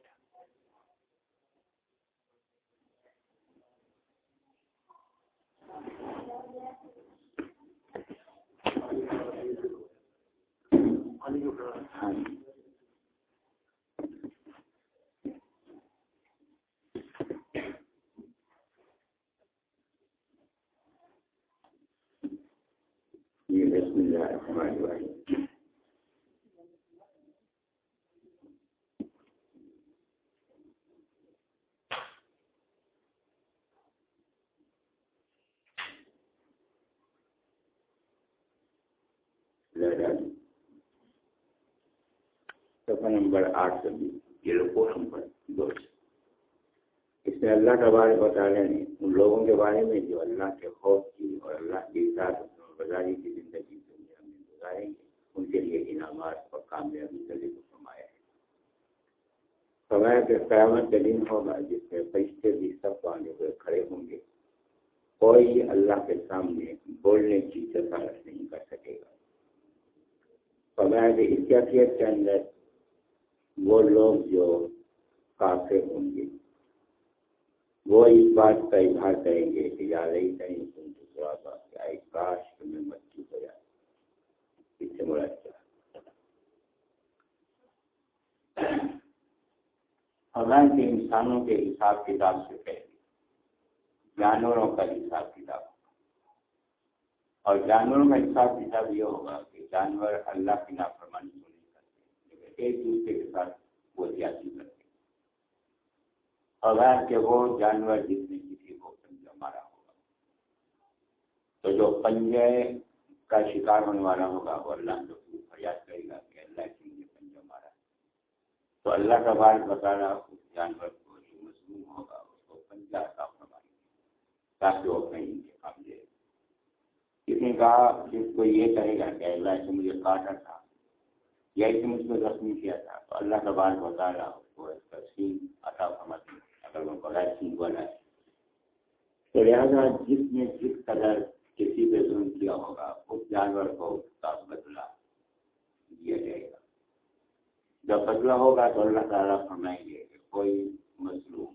ہاں جی۔ جی الرحمن صفحہ نمبر آٹھ سو بیس یہ رکو نمبر دو اس میں اللہ تبارک و تعالیٰ نے ان لوگوں کے بارے میں جو اللہ کے خوف کی اور اللہ کی اطاعت بازاری کی زندگی دنیا گے ان کے لیے انعامات اور کامیابی کا ذکر فرمایا ہے۔ فرمایا کہ قیامت کا دن ہوگا جس میں فرشتے بھی سب آنے ہوئے کھڑے ہوں گے۔ کوئی اللہ کے سامنے بولنے کی جسارت نہیں کر سکے گا۔ فرمایا کہ اس کیفیت کے اندر وہ لوگ جو کافی ہوں گے، وہ اس بات کا اظہار کریں گے کہ یا رہی کہیں تم دوسرا بات کیا کاش تمہیں مچھی ہو جائے اس سے بڑا اچھا حالانکہ کے انسانوں کے حساب کتاب سے پہلے، جانوروں کا حساب کتاب۔ اور جانوروں کا حساب کتاب یہ ہوگا کہ جانور اللہ کی نافرمانی کو نہیں کرتے ایک دوسرے کے ساتھ وہ زیادتی کرتے۔ اگر کہ وہ جانور جس نے کسی کو پنجہ مارا ہوگا۔ تو جو پنجے کا شکار ہونے والا ہوگا وہ اللہ کو فریاد کرے گا کہ اللہ کی مجھے پنجہ مارا۔ تو اللہ کا بار بتا رہا اس جانور کو جو مصنوع ہوگا، اس کو پنجہ کا فرمائے۔ تاکہ وہ اپنے انتقام دے کسی نے کہا، جس کو یہ کہے گا کہ اللہ سے مجھے کاٹا تھا یا اسے مجھ کو زخمی کیا تھا، تو اللہ کا بار بتا رہا اس کو اس کا سین عطا فرماتی۔ اگر وہ بڑا سین بنا ہے تو لہٰذا جس نے جس قدر کسی پہ ظلم کیا ہوگا اس جانور کو اس کا بدلا دیا جائے گا۔ جب بدلا ہوگا تو اللہ تعالیٰ فرمائیں گے کہ کوئی مظلوم،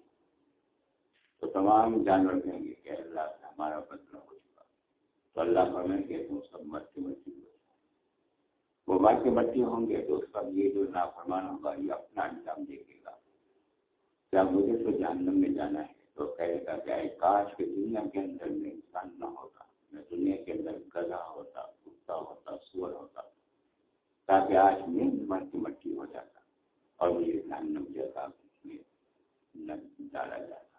تو تمام جانور کہیں گے کہ اللہ سے ہمارا بدلا ہو چکا۔ تو اللہ فرمائیں گے تم سب مرتی مرتی ہو۔ وہ مرتی مرتی ہوں گے تو اس کا یہ جو نافرمان ہوگا، یہ اپنا انجام دیکھے گا۔ کیا مجھے تو جہنم میں جانا ہے؟ تو کہے گا کہ کاش کے دنیا کے اندر میں انسان نہ ہوتا۔ دنیا کے اندر گدا ہوتا کتا ہوتا، سور ہوتا، تاکہ آج میں مرتی مٹی ہو جاتا اور مجھے جہنم جیسا میں ڈالا جاتا۔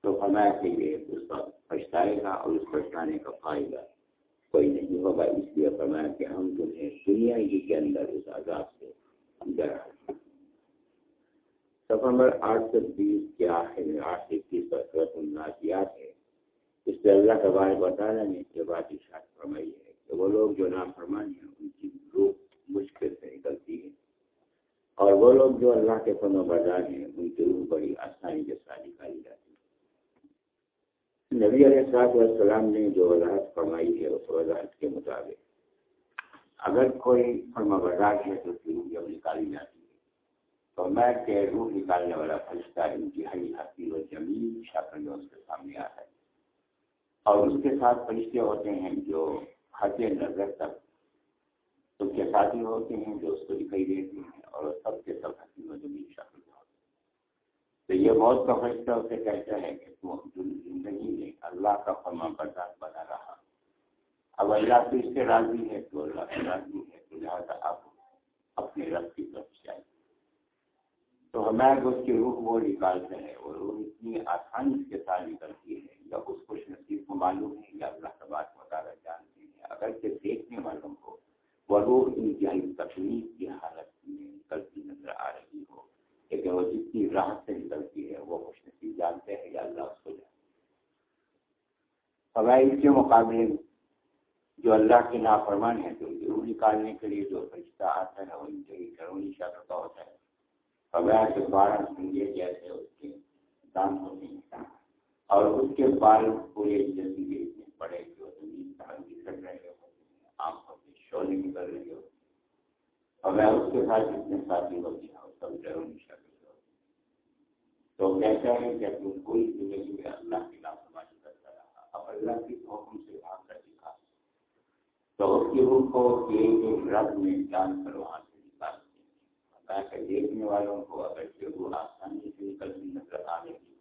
تو فرمایا کہ یہ اس کا پچھتائے گا اور اس پچھتانے کا فائدہ کوئی نہیں ہوگا۔ اس لیے فرمایا کہ ہم تمہیں دنیا ہی کے اندر اس عذاب سے ڈرا سفر نمبر آٹھ سو بیس کے آخر میں آٹھ اکیس پر صورت الناسیات ہے۔ اس سے اللہ کا بار بتانا نے یہ بات اشاعت فرمائی ہے کہ وہ لوگ جو نام فرمانی ہیں، ان کی روح مشکل سے نکلتی ہے۔ اور وہ لوگ جو اللہ کے فن و بردار ہیں، ان کی روح بڑی آسانی کے ساتھ نکالی جاتی ہے۔ نبی علیہ السلاط والسلام نے جو وضاحت فرمائی ہے، اس وضاحت کے مطابق، اگر کوئی فرما بردار ہے تو اس کی روح جب نکالی جاتی ہے، تو میں کہ روح نکالنے والا فرشتہ انتہائی حقیق و جمیل شکل میں اس کے سامنے آتا ہے۔ اور اس کے ساتھ فرشتے ہوتے ہیں جو حد نظر تک اس کے ساتھی ہوتے ہیں جو اس کو دکھائی دیتے ہیں اور سب کے سب حقیق و جمیل ہوتے ہیں۔ تو یہ موت کا فرشتہ اسے کہتا ہے کہ تو زندگی میں اللہ کا فرما بردار بنا رہا۔ اب اللہ تو اس سے راضی ہے، تو اللہ سے راضی ہے تو لہٰذا آپ اپنے رب کی طرف سے آئے تو ہمیں اس کی روح وہ نکالتے ہیں اور روح اتنی آسانی کے ساتھ نکلتی ہے، یا اس خوش نصیب کو معلوم ہے، یا اللہ کا بات مطالعہ جانتے ہیں۔ اگر کہ دیکھنے والوں کو وہ روح انتہائی تکلیف کی حالت میں نکلتی نظر آ رہی ہو، لیکن وہ جتنی راحت سے نکلتی ہے، وہ خوش نصیب جانتے ہیں، یا اللہ اس کو جانتے ہمیں اس کے مقابلے میں جو اللہ کے نافرمان ہے تو روح نکالنے کے لیے جو فرشتہ آتا ہے، وہ انتہائی گھرونی شکل کا ہوتا ہے۔ بغیر کے بارہ سنگے جیسے اس کے دان ہوتے ہیں۔ اور اس کے بال پورے جزیرے میں پڑے کہ وہ زمین طرح بکھر رہے ہوتے ہیں آنکھوں کے شولے نکل رہے ہوتے ہیں اور اس کے ساتھ جتنے ساتھی ہوتے ہیں وہ سب ڈرونی شکل کے ہوتے ہیں تو کہتا ہے کہ تم کوئی زندگی میں اللہ کی نافرمانی کرتا رہا، اب اللہ کی حکم سے بھاگ کر دکھا۔ تو اس کی روح کو ایک ایک رب میں جان کر تاکہ دیکھنے والوں کو اگر سے آسانی سے نکلتی نظر آ رہی ہو۔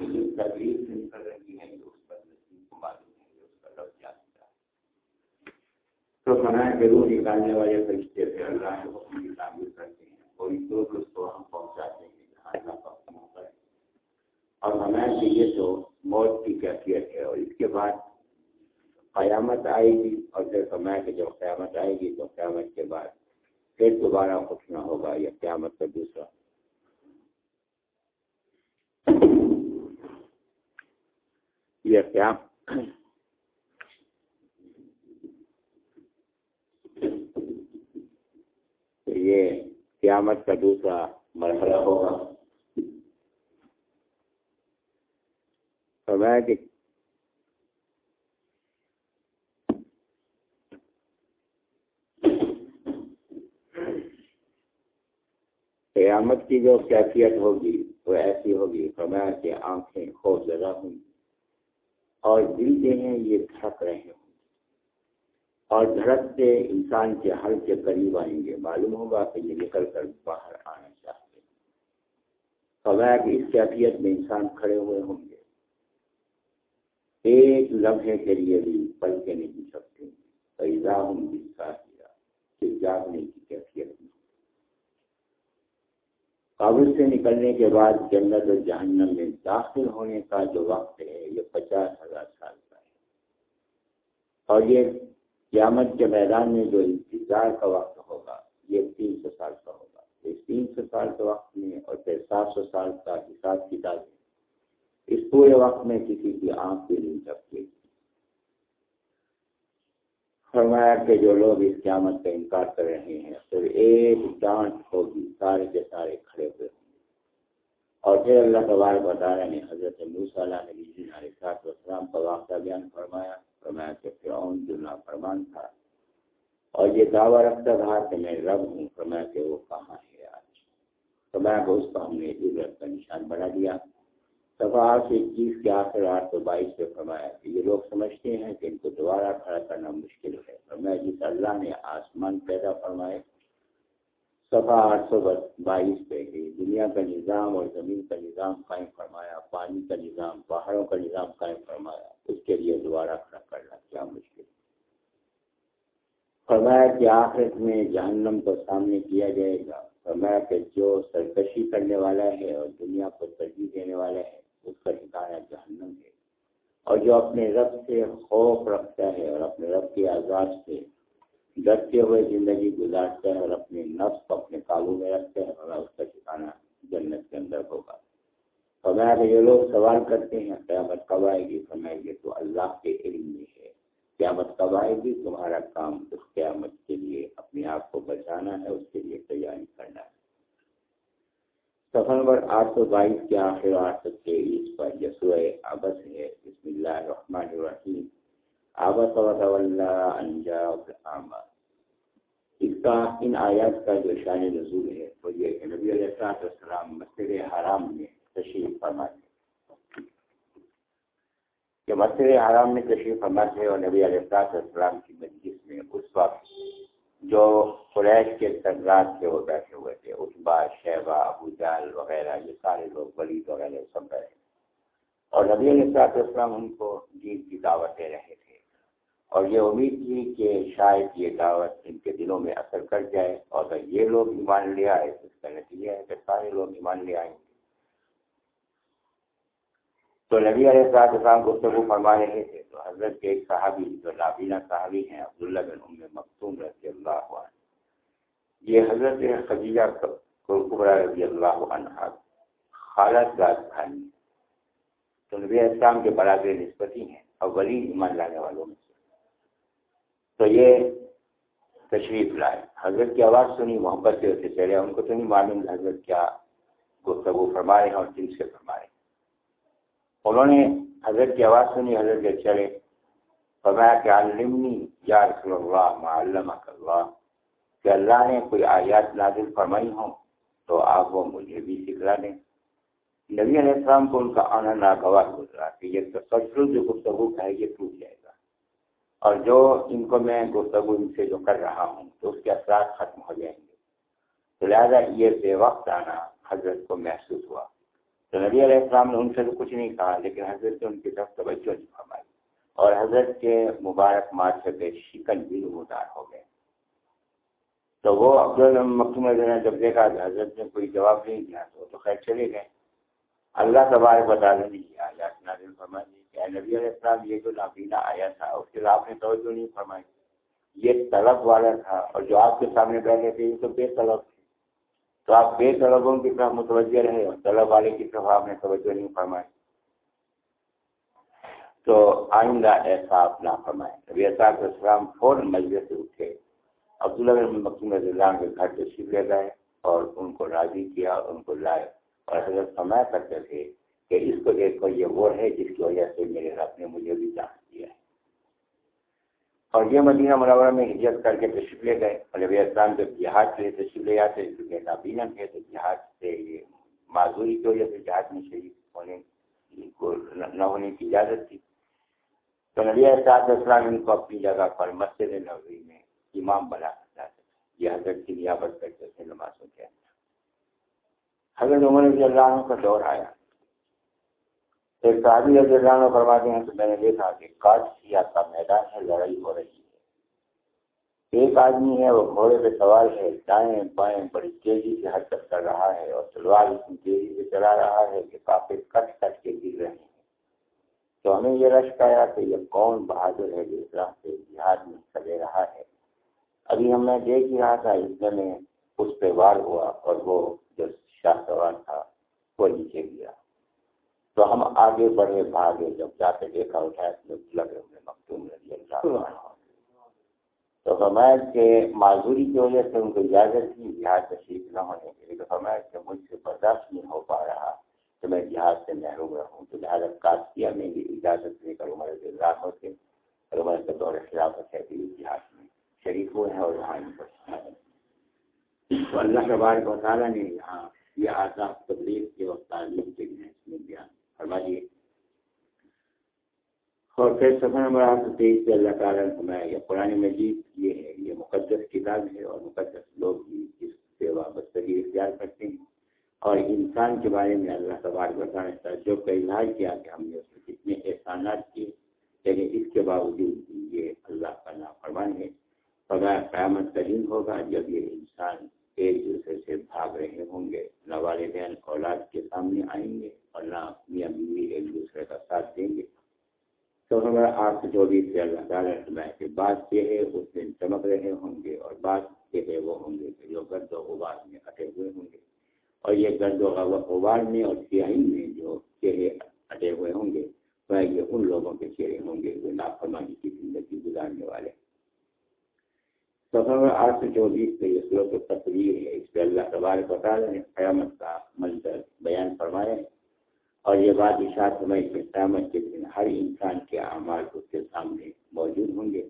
جس تکلیف سے نکل رہی ہے، جو اس پر نصیب کو معلوم ہے جو اس کا لفظ جانتا ہے۔ تو سنا کے روح نکالنے والے فرشتے سے اللہ کے حکم کی تعمیر کرتے ہیں۔ اور اس کو اس کو ہم پہنچاتے ہیں، جہاں اللہ کا حکم ہوتا ہے۔ اور ہمیں یہ تو موت کی کیفیت ہے اور اس کے بعد قیامت آئے گی۔ اور پھر فرمایا کہ جب قیامت آئے گی، تو قیامت کے بعد پھر دوبارہ اٹھنا ہوگا یا قیامت کا دوسرا۔ یہ کیا یہ قیامت کا دوسرا مرحلہ ہوگا۔ فرمایا کہ قیامت کی جو کیفیت ہوگی وہ ایسی ہوگی، فرمایا کہ آنکھیں خوف زدہ ہوں اور دل کے ہیں یہ دھڑک رہے ہوں اور دھڑکتے انسان کے حل کے قریب آئیں گے۔ معلوم ہوگا کہ یہ نکل کر باہر آنا چاہتے فرمایا کہ اس کیفیت میں انسان کھڑے ہوئے ہوں گے۔ ایک لمحے کے لیے بھی پل کے نہیں سکتے پیدا ہوں جس کا کہ جاگنے کی کیفیت میں قابل سے نکلنے کے بعد جنت و جہنم میں داخل ہونے کا جو وقت ہے، یہ پچاس ہزار سال کا ہے۔ اور یہ قیامت کے میدان میں جو انتظار کا وقت ہوگا، یہ تین سو سال کا ہوگا۔ اس تین سو سال کے وقت میں اور پھر سات سو سال کا حساب کتاب ہے۔ اس پورے وقت میں کسی کی آنکھ بھی نہیں سکتی فرمایا کہ جو لوگ اس قیامت کا انکار کر رہے ہیں پھر ایک ڈانٹ ہوگی، سارے کے سارے کھڑے ہوئے ہوں گے۔ اور پھر اللہ تبار بتا رہے ہیں حضرت علیہ علیہ السلام کا واقعہ بیان فرمایا فرمایا کہ فرعون جو فرمان تھا۔ اور یہ دعویٰ رکھتا رہا کہ میں رب ہوں، فرمایا کہ وہ کہاں ہے آج؟ فرمایا کہ اس کو ہم نے عبرت کا نشان بنا دیا۔ صفحہ سے اکیس کے آخر آٹھ سو بائیس پہ فرمایا کہ یہ لوگ سمجھتے ہیں کہ ان کو دوبارہ کھڑا کرنا مشکل ہے۔ فرمایا جی، جس اللہ نے آسمان پیدا فرمائے۔ صفحہ آٹھ سو بائیس پہ کہ دنیا کا نظام اور زمین کا نظام قائم فرمایا، پانی کا نظام، پہاڑوں کا نظام قائم فرمایا۔ اس کے لیے دوبارہ کھڑا کرنا کیا مشکل فرمایا کہ آخرت میں جہنم کو سامنے کیا جائے گا۔ فرمایا کہ جو سرکشی کرنے والا ہے اور دنیا کو ترجیح دینے والا ہے اس کا ٹھکانا جہنم ہے۔ اور جو اپنے رب سے خوف رکھتا ہے اور اپنے رب کے آزاد سے ڈرتے ہوئے زندگی گزارتا ہے اور اپنے نفس کو اپنے قابو میں رکھتا ہے اور اس کا ٹھکانا جنت کے اندر ہوگا۔ فرمایا کہ جو لوگ سوال کرتے ہیں، قیامت کب آئے گی؟ فرمائے گی تو اللہ کے علم میں ہے۔ قیامت کب آئے گی؟ تمہارا کام اس قیامت کے لیے اپنے آپ کو بچانا ہے، اس کے لیے تیاری کرنا ہے۔ سفر نمبر آٹھ سو بائیس کے آخر آٹھ سو تیئیس پر یسوع آبس ہے۔ بسم اللہ الرحمن الرحیم۔ آبس انجا اس کا ان آیات کا جو شان نزول ہے، وہ یہ نبی علیہ السلاط السلام مسجد حرام میں تشریف فرماتے کہ مسجد حرام میں تشریف فرماتے اور نبی علیہ السلاط السلام کی مجلس میں اس وقت جو قریش کے سردار تھے وہ بیٹھے ہوئے تھے اتبا شہبہ ابو جال وغیرہ، یہ سارے لوگ، ولید وغیرہ سب بیٹھے اور نبی علیہ السلام ان کو دین کی دعوت دے رہے تھے۔ اور یہ امید تھی کہ شاید یہ دعوت ان کے دلوں میں اثر کر جائے۔ اور اگر یہ لوگ ایمان لے آئے تو اس کا نتیجہ ہے کہ سارے لوگ ایمان لے آئیں گے۔ تو نبی علیہ السلام گفتگو فرما رہے تھے تو حضرت کے ایک صحابی، جو نابینا صحابی ہیں، عبداللہ بن ام مختوم رضی اللہ عنہ، یہ حضرت خدیجہ قبرا رضی اللہ عنہ خالد راز خانی تو نبی اسلام کے برابر نسبتی ہیں اور ولی ایمان لانے والوں میں سے۔ تو یہ تشریف لائے۔ حضرت کی آواز سنی، محبت سے اسے چلے۔ ان کو تو نہیں معلوم حضرت کیا گفتگو فرما رہے ہیں اور جن سے فرما رہے ہیں۔ انہوں نے حضرت کی آواز سنی حضرت کے چلے فرمایا کہ علمنی یا رسول اللہ معلم اللہ، کہ اللہ نے کوئی آیات نازل فرمائی ہوں تو آپ وہ مجھے بھی سکھلا دیں۔ نبی علیہ السلام کو ان کا آنا ناگوار گزرا کہ یہ تسلسل جو گفتگو کا ہے، یہ ٹوٹ جائے گا۔ اور جو ان کو میں گفتگو ان سے جو کر رہا ہوں تو اس کے اثرات ختم ہو جائیں گے۔ تو لہٰذا یہ بے وقت آنا حضرت کو محسوس ہوا۔ تو نبی علیہ السلام نے ان سے تو کچھ نہیں کہا، لیکن حضرت ان کی طرف توجہ نہیں فرمائی۔ اور حضرت کے مبارک ماتھے پہ شکن بھی نمودار ہو گئے۔ تو وہ عبد نے جب دیکھا کہ حضرت نے کوئی جواب نہیں دیا، تو تو خیر چلے گئے۔ اللہ تبارک بتا دیں نازل فرما دی کہ نبی علیہ السلام، یہ جو نابینا آیا تھا، اس کے آپ نے توجہ نہیں فرمائی۔ یہ طلب والا تھا اور جو آپ کے سامنے بیٹھے تھے، یہ تو بے طلب تھے۔ تو آپ بے طلبوں کی طرف متوجہ رہے اور طلب والے کی طرف آپ نے توجہ نہیں فرمائی۔ تو آئندہ ایسا آپ نہ فرمائے نبی السلام فوراً مجلس سے اٹھے۔ عبداللہ بن مکتوم رضی اللہ کے گھر تشریف لے گئے اور ان کو راضی کیا اور ان کو لائے۔ اور حضرت فرمایا کرتے تھے کہ اس کو دیکھو، یہ وہ ہے جس کی وجہ سے میرے رب نے مجھے بھی جان دیا ہے۔ اور یہ مدینہ منورہ میں ہجرت کر کے تشریف لے گئے اور نبی اسلام جب جہاد کے لیے تشریف لے جاتے کیونکہ نابینا تھے، تو جہاد سے یہ معذوری کی وجہ سے جہاد میں شریک ہونے کو نہ ہونے کی اجازت تھی۔ تو نبی صاحب اسلام ان کو اپنی جگہ پر مسجد نبوی میں امام بنا سکتا ہے یہ حضرت کی نیابت کرتے تھے نمازوں کے اندر۔ حضرت عمر رضی اللہ عنہ کا دور آیا۔ ایک صحابی رضی اللہ عنہ فرماتے ہیں تو میں نے دیکھا کہ کاٹ سیا کا میدان ہے لڑائی ہو رہی ہے۔ ایک آدمی ہے، وہ گھوڑے پہ سوار ہے، دائیں بائیں بڑی تیزی سے حرکت کر رہا ہے اور تلوار اتنی تیزی سے چلا رہا ہے کہ کافی کٹ کٹ کے گر رہے ہیں۔ تو ہمیں یہ رشک آیا کہ یہ کون بہادر ہے جو اس طرح سے جہاد میں چلے رہا ہے۔ ابھی ہم نے دیکھ رہا تھا، اس میں اس پہ وار ہوا اور وہ جو شاہ سوار تھا، وہ نیچے گیا۔ تو ہم آگے بڑھے بھاگے جب جا کے دیکھا اٹھایا لگے ہوئے مختوم رضی اللہ تو فرمائش کے معذوری کی وجہ سے ان کو اجازت تھی جہاز تشریف نہ ہونے کے لیے۔ فرمائش کے مجھ سے برداشت نہیں ہو پا رہا تو میں جہاز سے محروم رہوں تو لہٰذا کاٹ کیا میں بھی اجازت کروں میرے دل راہ ہوتے اور میں کے دور خلافت ہے جہاز میں شریف ہوئے ہیں اور یہاں تو اللہ کے بارے کو تعالیٰ نے یہاں یہ آزاد تبلیغ کے اور تعلیم کے لیے اس میں بیان فرما دیے اور پھر سفر نمبر آٹھ سو تیئیس سے اللہ تعالیٰ نے فرمایا، یہ قرآن مجید یہ ہے، یہ مقدس کتاب ہے اور مقدس لوگ بھی اس سے وابستگی اختیار کرتے ہیں۔ اور انسان کے بارے میں اللہ تبارک بتانا تعجب کا اظہار کیا کہ ہم نے اس میں کتنے احسانات کیے، لیکن اس کے باوجود یہ اللہ کا نافرمان ہے۔ پگا قیامت ترین ہوگا جب یہ انسان ایک دوسرے سے بھاگ رہے ہوں گے نہ والدین اولاد کے سامنے آئیں گے۔ اور نہ میاں بیوی ایک دوسرے کا ساتھ دیں گے۔ تو ہمارا آٹھ سو چوبیس سے اللہ تعالیٰ کہ بات یہ ہے، اس دن چمک رہے ہوں گے اور بات یہ ہے، وہ ہوں گے کہ جو گرد و غبار میں اٹے ہوئے ہوں گے۔ اور یہ گرد و غبار میں اور سیاہی میں جو چہرے اٹے ہوئے ہوں گے، وہ یہ ان لوگوں کے چہرے ہوں گے جو لاپرواہی کی زندگی گزارنے والے۔ سفر آٹھ سو چوبیس سے یہ صورت و تصویر ہے، اس پہ اللہ تبار بتا رہے ہیں قیامت کا منظر بیان فرمائے اور یہ بات اشاعت سمجھ کہ قیامت کے دن ہر انسان کے اعمال اس کے سامنے موجود ہوں گے۔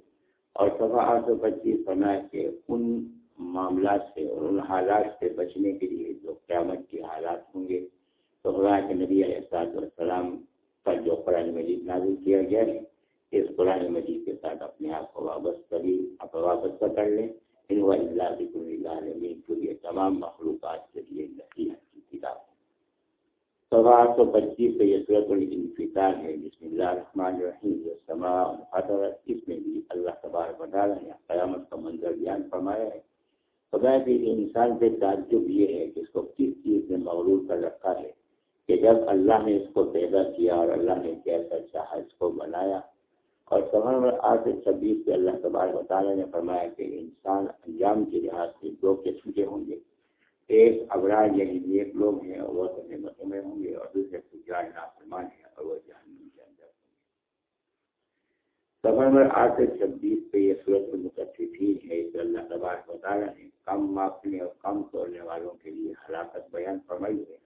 اور سفا آٹھ سو پچیس فرمائے کہ ان معاملات سے اور ان حالات سے بچنے کے لیے جو قیامت کے حالات ہوں گے، تو خدا کے نبی علیہ السلام پر جو قرآن مجید نازل کیا گیا ہے، اس قرآن مجید کے ساتھ اپنے آپ کو وابستہ بھی وابستہ کر لیں۔ ان اللہ کو یہ تمام مخلوقات کے لیے نصیحت کی کتاب ہے سوا سو پچیس سے یہ صورت الفطار ہے۔ جس میں اللہ الرحمن الرحیم۔ جو سما اس میں بھی اللہ تبار بتا رہے ہیں قیامت کا منظر بیان فرمایا ہے۔ خدا کہ انسان سے تعجب یہ ہے کہ اس کو کس چیز نے مغرور کر رکھا ہے کہ جب اللہ نے اس کو پیدا کیا اور اللہ نے کیسا چاہا اس کو بنایا۔ اور سفر نمبر آٹھ سے چھبیس سے اللہ تبار تعالیٰ نے فرمایا کہ انسان انجام کے لحاظ سے دو قسم کے ہوں گے۔ ایک ابرار یعنی ایک لوگ ہیں، اور وہ نعمتوں میں ہوں گے اور دوسرے تجار نافرمان ہیں اور وہ جہنم کے اندر ہوں گے سفر نمبر آٹھ سے چھبیس پہ یہ صورت متفقین ہے کہ اللہ تبار تعالیٰ نے کم ماپنے اور کم توڑنے والوں کے لیے ہلاکت بیان فرمائی ہے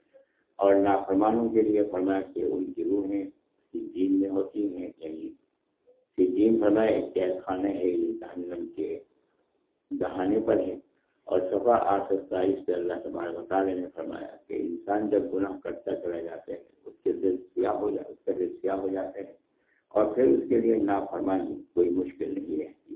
اور نافرمانوں کے لیے فرمایا کہ ان کی روحیں دین میں ہوتی ہیں یعنی سجین بنا ایک قید خانے ہے جہنم کے دہانے پر ہے اور صفا آٹھ سو ستائیس سے اللہ تبارک مطالعے نے فرمایا کہ انسان جب گناہ کرتا چلا جاتے ہیں اس کے دل سیاہ ہو جائے اس کا دل سیاہ ہو جاتے ہیں۔ اور پھر اس کے لیے نافرمانی کوئی مشکل نہیں رہتی۔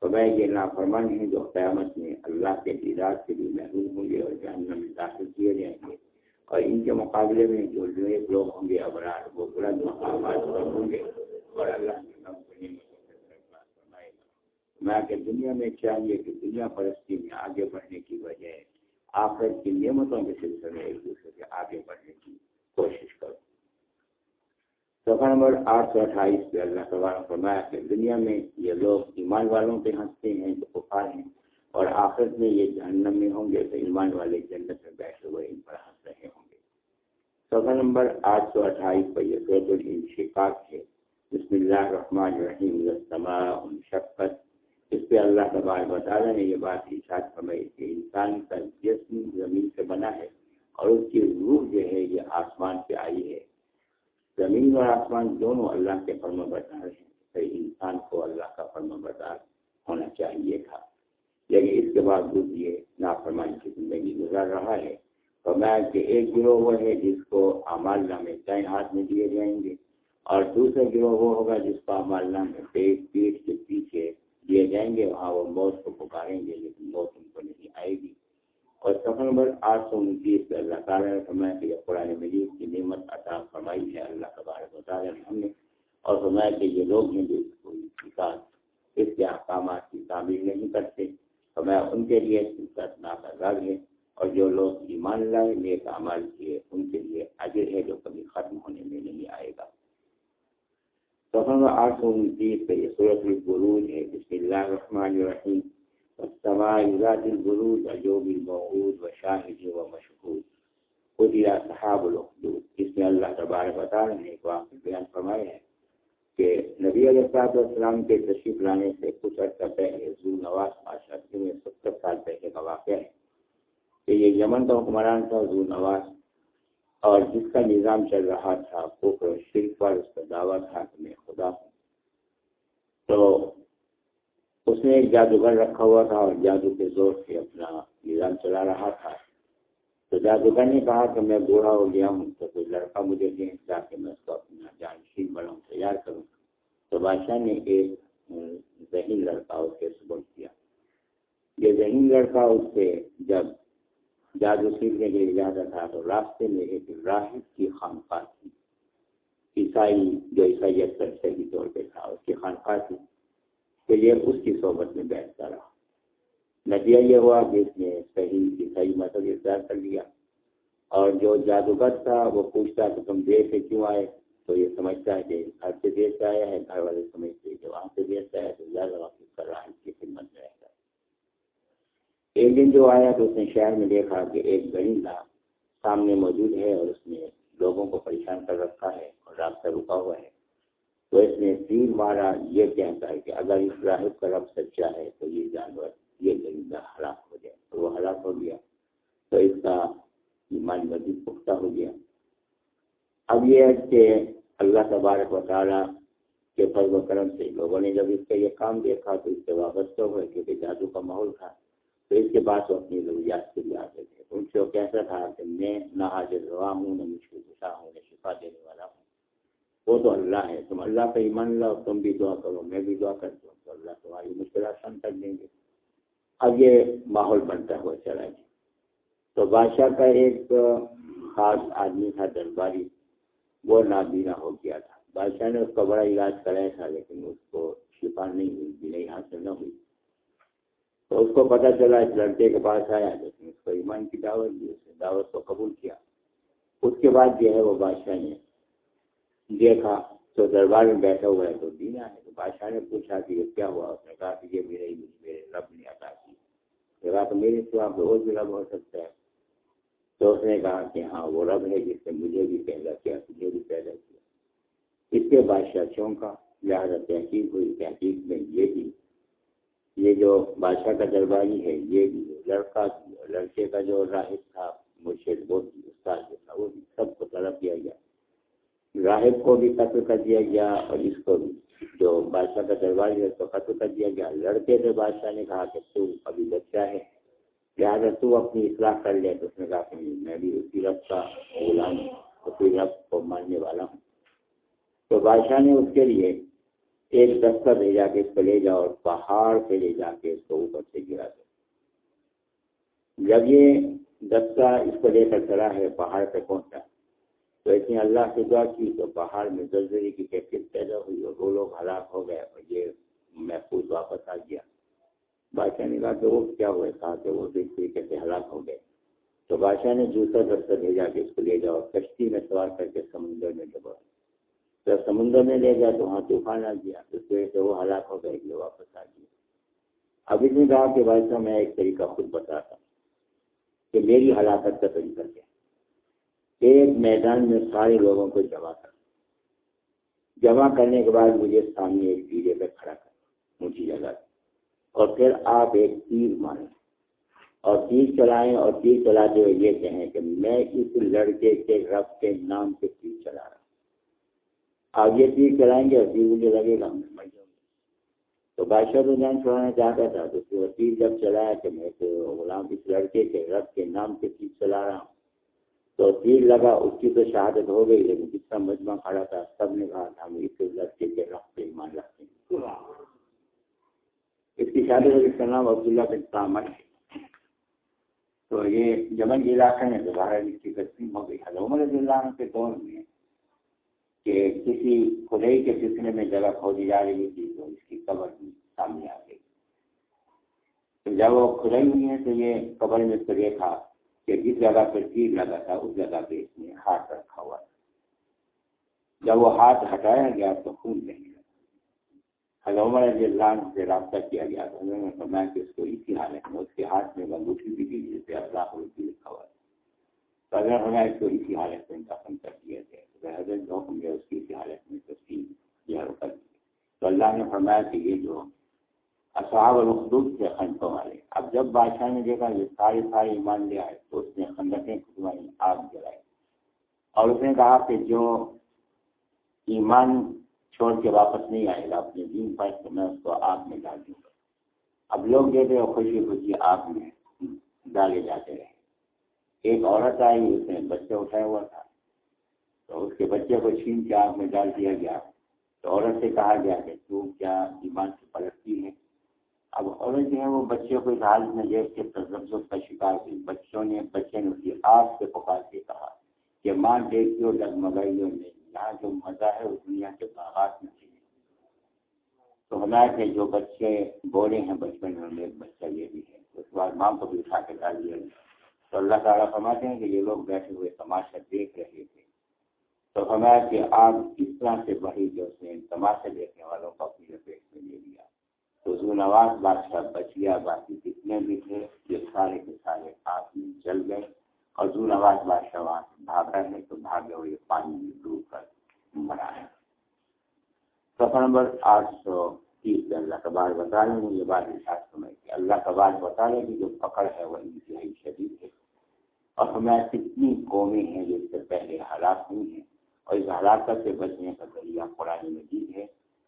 تو میں یہ نافرمان ہیں جو قیامت میں اللہ کے دیدار سے بھی محروم ہوں گے اور جہنم میں داخل کیے جائیں گے۔ اور ان کے مقابلے میں جو ایک لوگ ہوں گے، ابرار، وہ بلند مقامات پر ہوں گے۔ اور اللہ میں کہ دنیا میں چاہیے کہ دنیا پرستی میں آگے بڑھنے کی وجہ آخرت کی نعمتوں کے سلسلے میں ایک دوسرے سے آگے بڑھنے کی کوشش کرو سفر نمبر آٹھ سو اٹھائیس پہ اللہ تبارہ فرمایا کہ دنیا میں یہ لوگ ایمان والوں پہ ہنستے ہیں، جو بخار ہیں، اور آخرت میں یہ جہنم میں ہوں گے، تو ایمان والے جنت میں بیٹھے ہوئے ان پر ہنس رہے ہوں گے۔ سفر نمبر آٹھ سو اٹھائیس پہ یہ سوت الشقاق ہے۔ بسم اللہ الرحمن الرحیم شفقت اس پہ اللہ تبار بتا رہے ہیں یہ بات ارشاد فرمائی کہ انسان کا جسم زمین سے بنا ہے اور اس کی روح جو ہے یہ آسمان سے آئی ہے۔ زمین اور آسمان دونوں اللہ کے فرم بردار ہیں۔ صحیح انسان کو اللہ کا فرم بردار ہونا چاہیے تھا۔ لیکن اس کے باوجود یہ نافرمانی کی زندگی گزار رہا ہے۔ تو میں کہ ایک گروہ وہ ہے جس کو امال نامے دائیں ہاتھ میں دیے جائیں گے اور دوسرا گروہ وہ ہوگا جس کو امال نامے پیٹ پیٹ کے پیچھے دیے جائیں گے۔ وہاں وہ موت کو پکاریں گے لیکن موت ان کو نہیں آئے گی۔ اور سفر نمبر آٹھ سو انتیس پہ اللہ تعالیٰ نے فرمایا کہ یہ قرآن مجید کی نعمت عطا فرمائی ہے، اللہ تبارک بتا رہے ہم نے، اور فرمایا کہ یہ لوگ ہیں جو اس کو اس کے احکامات کی تعمیر نہیں کرتے۔ فرمایا ان کے لیے ناک عذاب ہے، اور جو لوگ ایمان لائے، نیک عمل کیے، ان کے لیے اجر ہے جو کبھی ختم ہونے میں نہیں آئے گا۔ سفر نمبر آٹھ سو انتیس پہ یہ صورت البروج ہے، بسم اللہ الرحمن الرحیم۔ والسماء ذات البروج اليوم الموعود وشاهد ومشهود. قدر اصحاب الاخدود اس میں اللہ تبارک بتا رہے ہیں ایک واقع بیان فرمائے ہیں کہ نبی علیہ السلاط والسلام کے تشریف لانے سے کچھ عرصہ پہلے زو نواز بادشاہ میں ستر سال پہلے کا واقعہ ہے کہ یہ یمن کا حکمران تھا زو نواز. اور جس کا نظام چل رہا تھا، کفر، شرک پر اس کا دعویٰ تھا کہ میں خدا ہوں۔ تو اس نے ایک جادوگر رکھا ہوا تھا اور جادو کے زور سے اپنا نظام چلا رہا تھا۔ تو جادوگر نے کہا کہ میں بوڑھا ہو گیا ہوں تو کوئی لڑکا مجھے دیں تاکہ میں اس کو اپنا جانشین بناؤں، تیار کروں۔ تو بادشاہ نے ایک ذہین لڑکا اس کے سبق کیا۔ یہ ذہین لڑکا اس سے جب جادو سیکھنے کے لیے جاتا تھا تو راستے میں ایک راہب کی خانقاہ تھی۔ عیسائی جو عیسائیت پر صحیح طور پہ تھا، اس کی خانقاہ تھی۔ کہ یہ اس کی صحبت میں بیٹھتا رہا۔ نتیجہ یہ ہوا کہ اس نے صحیح عیسائی مذہب مطلب اختیار کر لیا۔ اور جو جادوگر تھا وہ پوچھتا کہ تم دیر سے کیوں آئے؟ تو یہ سمجھتا ہے کہ گھر سے دیر سے آیا ہے، گھر والے سمجھتے کہ وہاں سے دیر سے آیا تو زیادہ وقت کر رہا ہے، اس کی خدمت میں رہتا ایک دن جو آیا تو اس نے شہر میں دیکھا کہ ایک گریندا سامنے موجود ہے اور اس نے لوگوں کو پریشان کر رکھا ہے اور راستہ رکا ہوا ہے۔ تو اس نے تیر مارا یہ کہتا ہے کہ اگر اس راہب کا رب سچا ہے تو یہ جانور یہ درندہ ہلاک ہو جائے تو وہ ہلاک ہو گیا تو اس کا ایمان مزید پختہ ہو گیا۔ اب یہ ہے کہ اللہ تبارک و تعالیٰ کے فرض و کرم سے لوگوں نے جب اس کا یہ کام دیکھا تو اس سے وابستہ ہوئے کیونکہ جادو کا ماحول تھا۔ تو اس کے بعد وہ اپنی ضروریات کے لیے آتے تھے۔ ان سے وہ کیسا تھا کہ میں نہ حاضر روا ہوں، نہ مشکل گسا ہوں، نہ شفا دینے والا ہوں۔ وہ تو اللہ ہے۔ تم اللہ کا ایمان لاؤ، تم بھی دعا کرو، میں بھی دعا کرتا ہوں۔ تو اللہ تمہاری مشکل آسان کر دیں گے۔ اب یہ ماحول بنتا ہوا چلا جی تو بادشاہ کا ایک خاص آدمی تھا، درباری، وہ نابینا ہو گیا تھا۔ بادشاہ نے اس کا بڑا علاج کرایا تھا، لیکن اس کو شفا نہیں ہوئی بینائی حاصل نہ ہوئی۔ تو اس کو پتہ چلا، اس لڑکے کے پاس آیا، لیکن اس کو ایمان کی دعوت دی، اس نے دعوت کو قبول کیا۔ اس کے بعد جو ہے، وہ بادشاہ نے دیکھا تو دربار میں بیٹھا ہوا ہے، تو دینا ہے تو بادشاہ نے پوچھا کہ یہ کیا ہوا؟ اس نے کہا کہ یہ میرے میرے رب نے عطا کی۔ کہا، تو میرے تو آپ اور بھی رب ہو سکتا ہے۔ تو اس نے کہا کہ ہاں وہ رب ہے جس نے مجھے بھی پیدا کیا، تجھے بھی پیدا کیا۔ اس کے بادشاہ چونکا لہٰذا تحقیق ہوئی۔ تحقیق میں یہ بھی، یہ جو بادشاہ کا درباری ہے، یہ بھی، لڑکا لڑکے کا جو راہب تھا، مرشد، وہ بھی، استاد جو تھا وہ بھی سب کو طلب کیا گیا۔ راہب کو بھی قتل کر دیا گیا اور اس کو بھی جو بادشاہ کا دربار ہے اس کو قتل کر دیا گیا۔ لڑکے سے بادشاہ نے کہا کہ تو ابھی بچہ ہے۔ لہٰذا تو اپنی اصلاح کر لے۔ تو اس نے کہا کہ میں بھی اسی رب کا غلام اسی رب کو ماننے والا ہوں۔ تو بادشاہ نے اس کے لیے ایک دستہ بھیجا کے اس کو لے جاؤ اور پہاڑ پہ لے جا کے اس کو اوپر سے گرا دو۔ جب یہ دستہ اس کو لے کر چلا ہے، پہاڑ پہ پہنچا تو ایسے اللہ سے دعا کی تو پہاڑ میں زلزلے کی کیفیت پیدا ہوئی اور وہ لوگ ہلاک ہو گئے اور یہ محفوظ واپس آ گیا۔ بادشاہ نے کہا کہ وہ کیا ہوئے کہا کہ وہ اس طریقے سے ہلاک ہو گئے۔ تو بادشاہ نے دوسرا دستہ بھیجا کہ اس کو لے جاؤ کشتی میں سوار کر کے سمندر میں ڈبا جب سمندر میں لے گیا تو وہاں طوفان آ گیا اس وجہ سے وہ ہلاک ہو گئے کہ واپس آ گیا۔ اب اس نے کہا کہ بادشاہ میں ایک طریقہ خود بتاتا کہ میری ہلاکت کا طریقہ کیا؟ ایک میدان میں سارے لوگوں کو جمع کر جمع کرنے کے بعد مجھے سامنے ایک ڈیجے پہ کھڑا کر اونچی جگہ اور پھر آپ ایک تیر ماریں اور تیر چلائیں اور تیر چلاتے ہوئے یہ کہیں کہ میں اس لڑکے کے رب کے نام سے تیر چلا رہا ہوں۔ آپ یہ تیر چلائیں گے اور تیر مجھے لگے گا میں مر جاؤں گا تو بادشاہ تو جان چھوڑانا چاہتا تھا، تو تیر جب چلایا کہ میں تو غلام اس لڑکے کے رب کے نام سے تیر چلا رہا ہوں۔ تو تیر لگا، اس کی تو شہادت ہو گئی، لیکن جتنا مجمع کھڑا تھا، سب نے کہا تھا، ہم اس لڑکے کے رب پہ ایمان رکھتے ہیں۔ اس کی شادی ہو جس کا نام عبداللہ بن تعمر تو یہ جمن کے علاقے میں دوبارہ اس کی تقسیم ہو گئی۔ عمر رضی اللہ عنہ کے دور میں کہ کسی خدائی کے سلسلے میں جگہ کھودی جا رہی تھی، تو اس کی قبر سامنے آ گئی۔ تو جب وہ کھدائی ہوئی ہے تو یہ قبر میں تو دیکھا کہ جس جگہ پہ تیر لگا تھا، اس جگہ پہ اس نے ہاتھ رکھا ہوا تھا۔ جب وہ ہاتھ ہٹایا گیا تو خون نہیں لگا۔ عمر رضی اللہ عنہ سے رابطہ کیا گیا تو انہوں نے فرمایا کہ اس کو اسی حالت میں، اس کے ہاتھ میں انگوٹھی بھی دی جس پہ اللہ روپی لکھا ہوا تھا۔ تو اگر ہمیں اس کو اسی حالت میں دفن کر دیا تھے تو حضرت حکم گیا اس کی اسی حالت میں تفصیل یا کر دی۔ تو اللہ نے فرمایا کہ یہ جو اصحاب الخدود تھے خنڈوں والے اب جب بادشاہ نے دیکھا یہ سارے سارے ایمان لے آئے، تو اس نے خندقیں کھدوائی آگ جلائی۔ اور اس نے کہا کہ جو ایمان چھوڑ کے واپس نہیں آئے گا، اپنے دین پر، تو میں اس کو آگ میں ڈال دوں گا۔ اب لوگ دیتے اور خوشی خوشی آگ میں ڈالے جاتے رہے۔ ایک عورت آئی، اس نے بچہ اٹھایا ہوا تھا۔ تو اس کے بچے کو چھین کے آگ میں ڈال دیا گیا۔ تو عورت سے کہا گیا کہ تو کیا ایمان سے پلٹتی ہے؟ اب عورت جو ہے وہ بچے کو اس حالت میں دیکھ کے تجزب کا شکار ہوئی بچوں نے، بچے نے اسی آگ سے پکار کے کہا کہ ماں دیکھیو ڈگمگائیوں میں یہاں جو مزہ ہے وہ دنیا کے باغات میں نہیں تو ہمارے کہ جو بچے بولے ہیں، بچپن میں ایک بچہ یہ بھی ہے، اس کے بعد ماں کو بھی اٹھا کے ڈال دیا۔ تو اللہ تعالیٰ فرماتے ہیں کہ یہ لوگ بیٹھے ہوئے تماشا دیکھ رہے تھے۔ تو ہمارا کہ آگ اس طرح سے بڑھی جو اس نے تماشا دیکھنے والوں کو اپنی لپیٹ میں لے لیا۔ تو نواز بادشاہ بچ گیا باقی جتنے بھی تھے، یہ سارے کے سارے آگ میں جل گئے۔ اور نواز بادشاہ وہاں سے بھاگا ہے تو بھاگے ہوئے پانی میں ڈوب کر مرا ہے۔ سفر نمبر آٹھ سو تیس میں اللہ کا بار بتا رہے ہیں، یہ بات احساس سمجھ کہ اللہ کا بات بتا رہے کہ جو پکڑ ہے وہ انتہائی شدید ہے۔ اور ہمیں کتنی قومیں ہیں جو اس سے پہلے ہلاک ہوئی ہیں۔ اور اس ہلاکت سے بچنے کا ذریعہ قرآن مجید ہے۔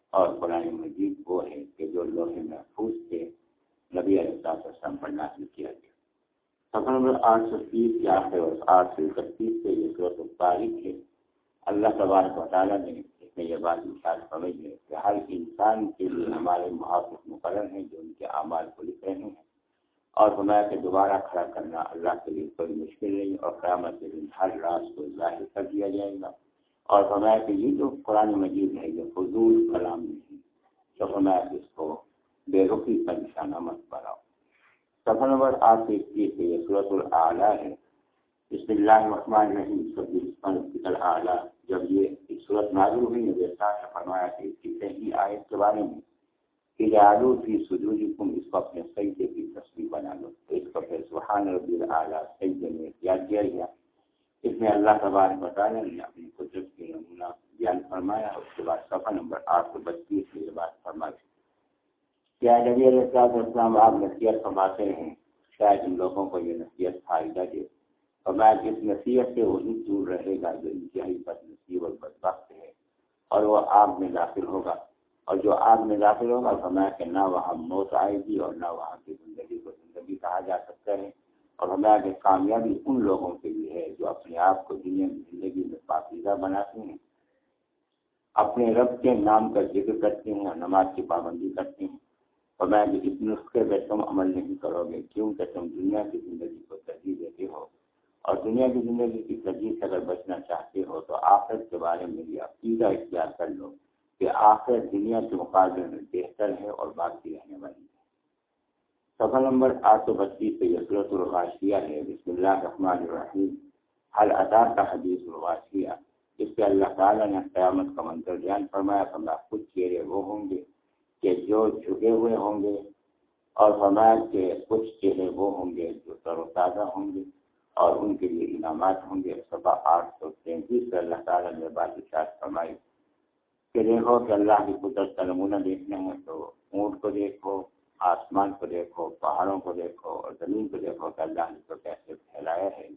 اور قرآن مجید وہ ہے کہ جو لوہے محفوظ تھے، نبی علیہ السلام پر نازل کیا گیا۔ سفر نمبر آٹھ سو تیس یا آخر اور آٹھ سو اکتیس سے یہ صورت تاریخ ہے۔ اللہ تبارک و تعالیٰ نے اس میں یہ بات مثال سمجھ ہے کہ ہر انسان کے لیے ہمارے محافظ مقرر ہیں، جو ان کے اعمال کو لکھ رہے ہیں۔ اور ہمارا کہ دوبارہ کھڑا کرنا اللہ کے لیے کوئی مشکل نہیں اور قیامت کے دن ہر راز کو ظاہر کر دیا جائے گا۔ اور ہمارا کہ یہ جو قرآن مجید ہے، یہ فضول کلام نہیں۔ تو ہمارا اس کو بے رخی کا نشانہ مت بناؤ۔ سفر نمبر آٹھ سو اکیس سے یہ صورت العلیٰ ہے۔ بسم اللہ الرحمن الرحیم۔ سب اعلیٰ جب یہ صورت نازل ہوئی، نبی ہے جیسا فرمایا کہ اس کی پہلی آیت کے بارے میں کہ آلو کی سجوری تم اس کو اپنے سجدے کی تصویر بنا لو۔ تو اس کو پھر سبحان ربی اعلیٰ سجدے میں یاد کیا۔ گیا اس میں اللہ تبارک بتایا نے اپنی قدرت کے نمونہ بیان فرمایا اس کے بعد صفحہ نمبر آٹھ سو بتیس میں یہ بات فرمائی۔ کیا نبی علیہ السلام آپ نصیحت فرماتے ہیں؟ شاید ان لوگوں کو یہ نصیحت فائدہ دے فرمایا کہ نصیحت سے وہی دور رہے گا جو انتہائی بد نصیب اور بدبخت ہے اور وہ آگ میں داخل ہوگا۔ اور جو آگ میں داخل ہوگا، فرمایا کہ نہ وہاں موت آئے گی اور نہ وہاں کی زندگی کو زندگی کہا جا سکتا ہے۔ اور ہمیں آگے کامیابی ان لوگوں کے لیے ہے جو اپنے آپ کو دنیا کی زندگی میں پاکیزہ بناتے ہیں، اپنے رب کے نام کا ذکر کرتے ہیں اور نماز کی پابندی کرتے ہیں۔ اور میں اس نسخے پہ تم عمل نہیں کرو گے، کیونکہ تم دنیا کی زندگی کو ترجیح دیتے ہو۔ اور دنیا کی زندگی کی ترجیح سے اگر بچنا چاہتے ہو تو آخرت کے بارے میں یہ عقیدہ اختیار کر لو کہ آخرت دنیا کے مقابلے میں بہتر ہے اور باقی رہنے والی۔ ہے سفر نمبر آٹھ سو بتیس پہ یسرت الغاشیہ ہے۔ بسم اللہ الرحمن الرحیم۔ حل ادا کا حدیث الغاشیہ۔ اس پہ اللہ تعالیٰ نے قیامت کا منظر بیان فرمایا۔ فرمایا کچھ چہرے وہ ہوں گے کہ جو جھکے ہوئے ہوں گے اور فرمایا کہ کچھ چہرے وہ ہوں گے جو تر و تازہ ہوں گے اور ان کے لیے انعامات ہوں گے۔ سبا آٹھ سو تینتیس اللہ تعالیٰ نے بات فرمائی کہ دیکھو کہ اللہ کی قدرت کا نمونہ دیکھنے ہیں تو اونٹ کو دیکھو آسمان کو دیکھو، پہاڑوں کو دیکھو اور زمین کو دیکھو کہ اللہ نے تو کیسے پھیلایا ہے۔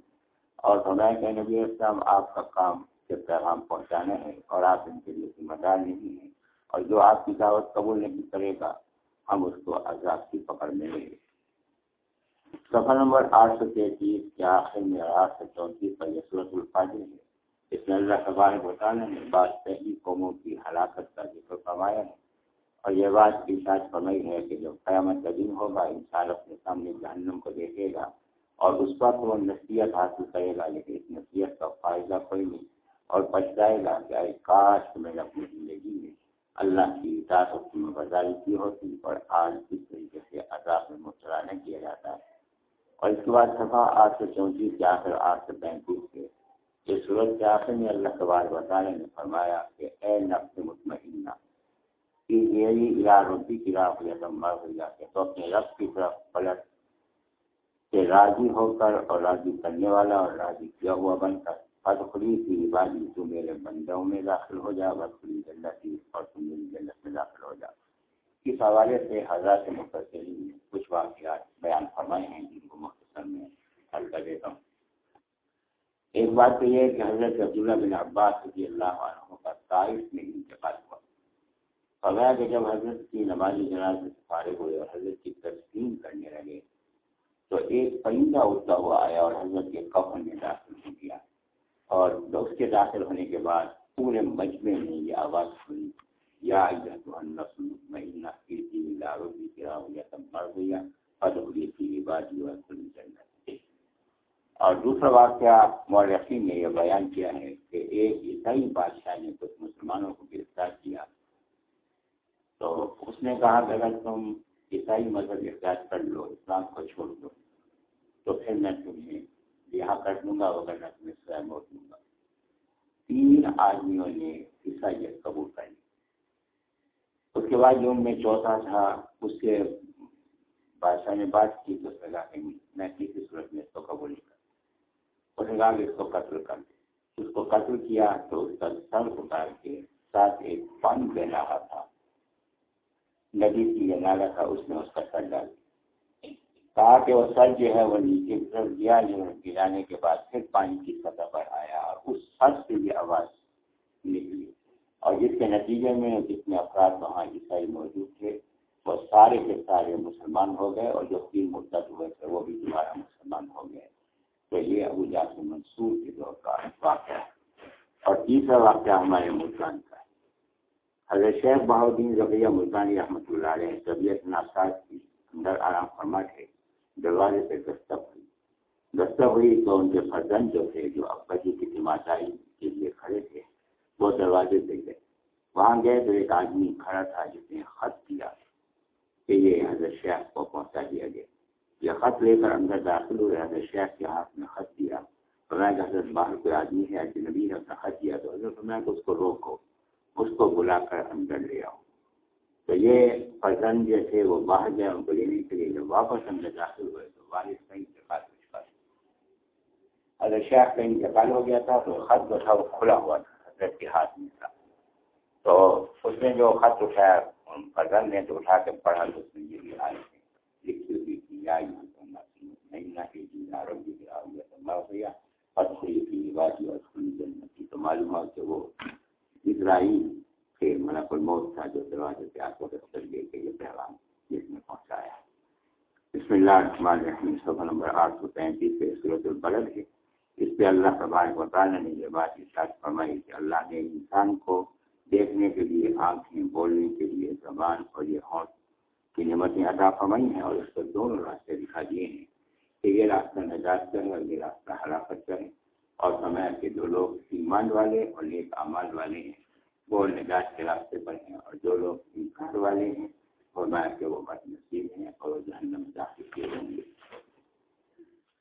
اور فرمایا کہ نبی اسلام آپ کا کام کے پیغام پہنچانے ہیں اور آپ ان کے لیے ذمہ دار نہیں ہیں۔ اور جو آپ کی دعوت قبول نہیں کرے گا، ہم اس کو عذاب کی پکڑ میں لیں گے۔ سفر نمبر آٹھ سو تینتیس کے آخر میں آٹھ سو چونتیس پر یہ صورت الفاظ ہے۔ اس میں اللہ تبارک بتانے نے بات پہلی قوموں کی ہلاکت کا ذکر فرمایا ہے۔ اور یہ بات کی ساتھ فرمائی ہے کہ جب قیامت کا دن ہوگا، انسان اپنے سامنے جہنم کو دیکھے گا اور اس پر وہ نصیحت حاصل کرے گا، لیکن اس نصیحت کا فائدہ کوئی نہیں اور پچھتائے گا کہ کاش میں اپنی زندگی میں اللہ کی اطاعت کی برداری کی ہوتی اور آج کس طریقے سے عذاب میں مبتلا نہ کیا جاتا۔ ہے اور اس کے بعد صفحہ آٹھ سو چونتیس کے آخر آٹھ سو پینتیس کے یہ صورت کے آخر میں اللہ کے بعد نے فرمایا کہ اے نفس مطمئنہ کہ میری الا روٹی کی راہ ہو ہو جاتے تو اپنے رب کی طرف پلٹ کے راضی ہو کر اور راضی کرنے والا اور راضی کیا ہوا بن کر۔ بدخلی کی عبادی تو میرے بندوں میں داخل ہو جا بدخلی جنتی اور تم میری جنت میں داخل ہو جا۔ اس حوالے سے حضرت مختصرین نے کچھ واقعات بیان فرمائے ہیں، جن کو مختصر میں حل کر دیتا ہوں۔ ایک بات تو یہ ہے کہ حضرت عبداللہ بن عباس رضی اللہ عنہ کا تاریخ میں انتقال ہوا۔ فرمایا کہ جب حضرت کی نمازی جناز سے فارغ ہوئے اور حضرت کی تسلیم کرنے لگے، تو ایک پرندہ اٹھتا ہوا آیا اور حضرت کے کفن میں داخل ہو گیا۔ اور اس کے داخل ہونے کے بعد پورے مجمے میں یہ آواز سنی، یا اور دوسرا واقعہ مورخین نے یہ بیان کیا ہے کہ ایک عیسائی بادشاہ نے کچھ مسلمانوں کو گرفتار کیا۔ تو اس نے کہا کہ اگر تم عیسائی مذہب اختیار کر لو، اسلام کو چھوڑ دو، تو پھر میں تمہیں یہاں کر دوں گا وغیرہ میں سوئم موت دوں گا۔ تین آدمیوں نے عیسائیت قبول کر لی۔ اس کے بعد جو ان میں چوتھا تھا، اس کے بادشاہ نے بات کی تو اس نے کہا کہ میں کسی صورت میں اس کو قبول نہیں کر اس نے کہا کہ اس کو قتل کر دے۔ اس کو قتل کیا تو اس کا سر اتار کے ساتھ ایک پانی بہ رہا تھا۔ ندی کی یہ نالا تھا، اس نے اس کا سر ڈال دیا۔ کہا کہ وہ سر جو ہے وہ نیچے طرف گیا، جو گرانے کے بعد پھر پانی کی سطح پر آیا اور اس سر سے بھی آواز نکلی۔ اور جس کے نتیجے میں جتنے افراد وہاں عیسائی موجود تھے، وہ سارے کے سارے مسلمان ہو گئے اور جو تین مدت ہوئے تھے، وہ بھی دوبارہ مسلمان ہو گئے۔ تو یہ ابو جاسم منصور کے دور کا واقعہ۔ اور تیسرا واقعہ ہمارے ملتان کا۔ حضرت شیخ بہاؤدین ربیہ ملتانی رحمۃ اللہ علیہ طبیعت ناساز کی اندر آرام فرما تھے دروازے پہ دستک ہوئی دستک ہوئی تو ان کے فرزن جو تھے، جو ابا جی کی تماشائی کے لیے کھڑے تھے، وہ دروازے پہ گئے۔ وہاں گئے تو ایک آدمی کھڑا تھا جس نے خط دیا کہ یہ حضرت شیخ کو پہنچا دیا گیا۔ یہ خط لے کر اندر داخل ہوئے۔ حضرت شیخ کے ہاتھ میں خط دیا۔ تو میں حضرت باہر کوئی آدمی ہے نبی نے اپنا خط دیا تو حضرت میں اس کو روکو۔ اس کو بلا کر اندر لے آؤ۔ تو یہ فرزن جو تھے وہ باہر گئے ان کو لینے کے لیے جب واپس اندر داخل ہوئے تو والد کا انتقال ہو چکا تھا۔ اگر شیخ کا انتقال ہو گیا تھا تو خط جو تھا وہ کھلا ہوا تھا، حضرت کے ہاتھ میں تھا۔ تو اس نے جو خط اٹھایا فرزن نے تو اٹھا کے پڑھا، تو اس میں یہ بھی آئے تھے۔ لکھی ہوئی تھی، یا جی، تو معلوم کہ وہ اسرائیل کہ ملک الموت تھا جو دروازے پہ آ کر لے کے یہ پیغام جس میں پہنچایا بسم اللہ الرحمن الرحیم صفحہ نمبر آٹھ سو پینتیس پہ صورت البلد ہے۔ اس پہ اللہ تبارک و تعالیٰ نے یہ بات ارشاد فرمائی کہ اللہ نے انسان کو دیکھنے کے لیے، آنکھیں بولنے کے لیے، زبان اور یہ ہونٹ کی نعمتیں عطا فرمائی ہیں اور اس کو دونوں راستے دکھا دیے ہیں کہ یہ راستہ نہ نجات کریں اور یہ راستہ ہلاکت کریں اور فرمایا کہ جو لوگ ایمان والے اور نیک اعمال والے ہیں۔ وہ نجات کے راستے پر ہیں اور جو لوگ انکار والے ہیں۔ فرمایا کہ وہ بد نصیب ہیں اور وہ جہنم داخل کیے جائیں گے۔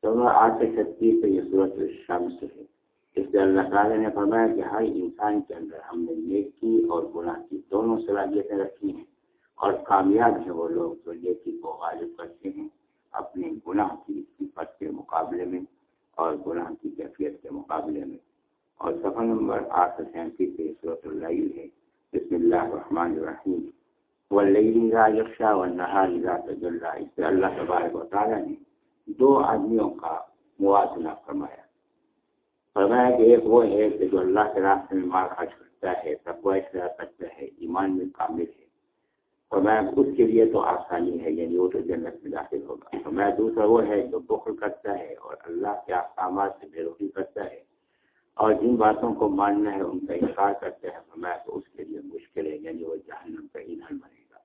تو آج سے چھتیس یہ صورت شمس ہے۔ اس سے اللہ تعالیٰ نے فرمایا کہ ہر انسان کے اندر ہم نے نیکی اور گناہ کی دونوں صلاحیتیں رکھی ہیں۔ اور کامیاب ہیں وہ لوگ جو نیکی کو غالب کرتے ہیں، اپنے گناہ کی صفت کے مقابلے میں۔ اور گناہ کی کیفیت کے مقابلے میں۔ اور صفحہ نمبر آٹھ سو سینتیس سے صورت اللہ ہے۔ بسم اللہ الرحمن الرحیم۔ واللیل اذا یخشا والنہار اذا اس سے اللہ تبارک و تعالیٰ نے دو آدمیوں کا موازنہ فرمایا۔ فرمایا کہ ایک وہ ہے کہ جو اللہ کے راستے میں مال خرچ کرتا ہے، تقوی اختیار کرتا ہے، ایمان میں کامل ہے۔ فرمایا اس کے لیے تو آسانی ہے یعنی وہ تو جنت میں داخل ہوگا۔ فرمایا دوسرا وہ ہے جو بخل کرتا ہے اور اللہ کے احکامات سے بے رخی کرتا ہے اور جن باتوں کو ماننا ہے، ان کا انکار کرتا ہے۔ فرمایا تو اس کے لیے مشکل ہے یعنی وہ جہنم کا ایندھن بنے گا۔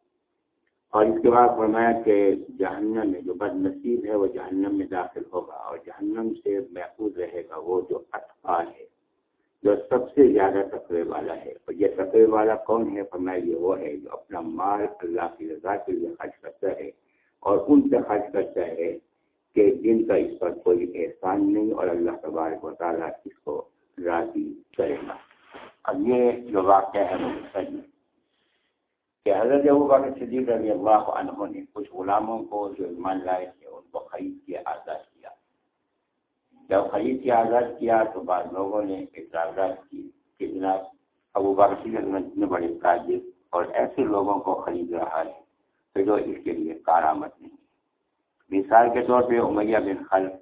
اور اس کے بعد فرمایا کہ جہنم میں جو بد نصیب ہے، وہ جہنم میں داخل ہوگا اور جہنم سے محفوظ رہے گا وہ جو اطفال ہے۔ جو سب سے زیادہ تقوی والا ہے۔ اور یہ تقوی والا کون ہے؟ فرمایا یہ وہ ہے جو اپنا مال اللہ کی رضا کے لیے خرچ کرتا ہے۔ اور ان سے خرچ کرتا ہے کہ جن کا اس پر کوئی احسان نہیں اور اللہ تبارک و تعالیٰ اس کو راضی کرے گا۔ اب یہ جو واقعہ ہے وہ سچ کہ حضرت ابو صدیق رضی اللہ عنہ نے کچھ غلاموں کو جو ایمان لائے تھے ان کو خرید کے آزاد کیا۔ جب خرید کے آزاد کیا تو بعض لوگوں نے اعتراضات کی کہ جناب ابو بکر صدیق اتنے بڑے تاجر اور ایسے لوگوں کو خرید رہا ہے تو جو اس کے لیے کارآمد نہیں مثال کے طور پہ امیہ بن خلف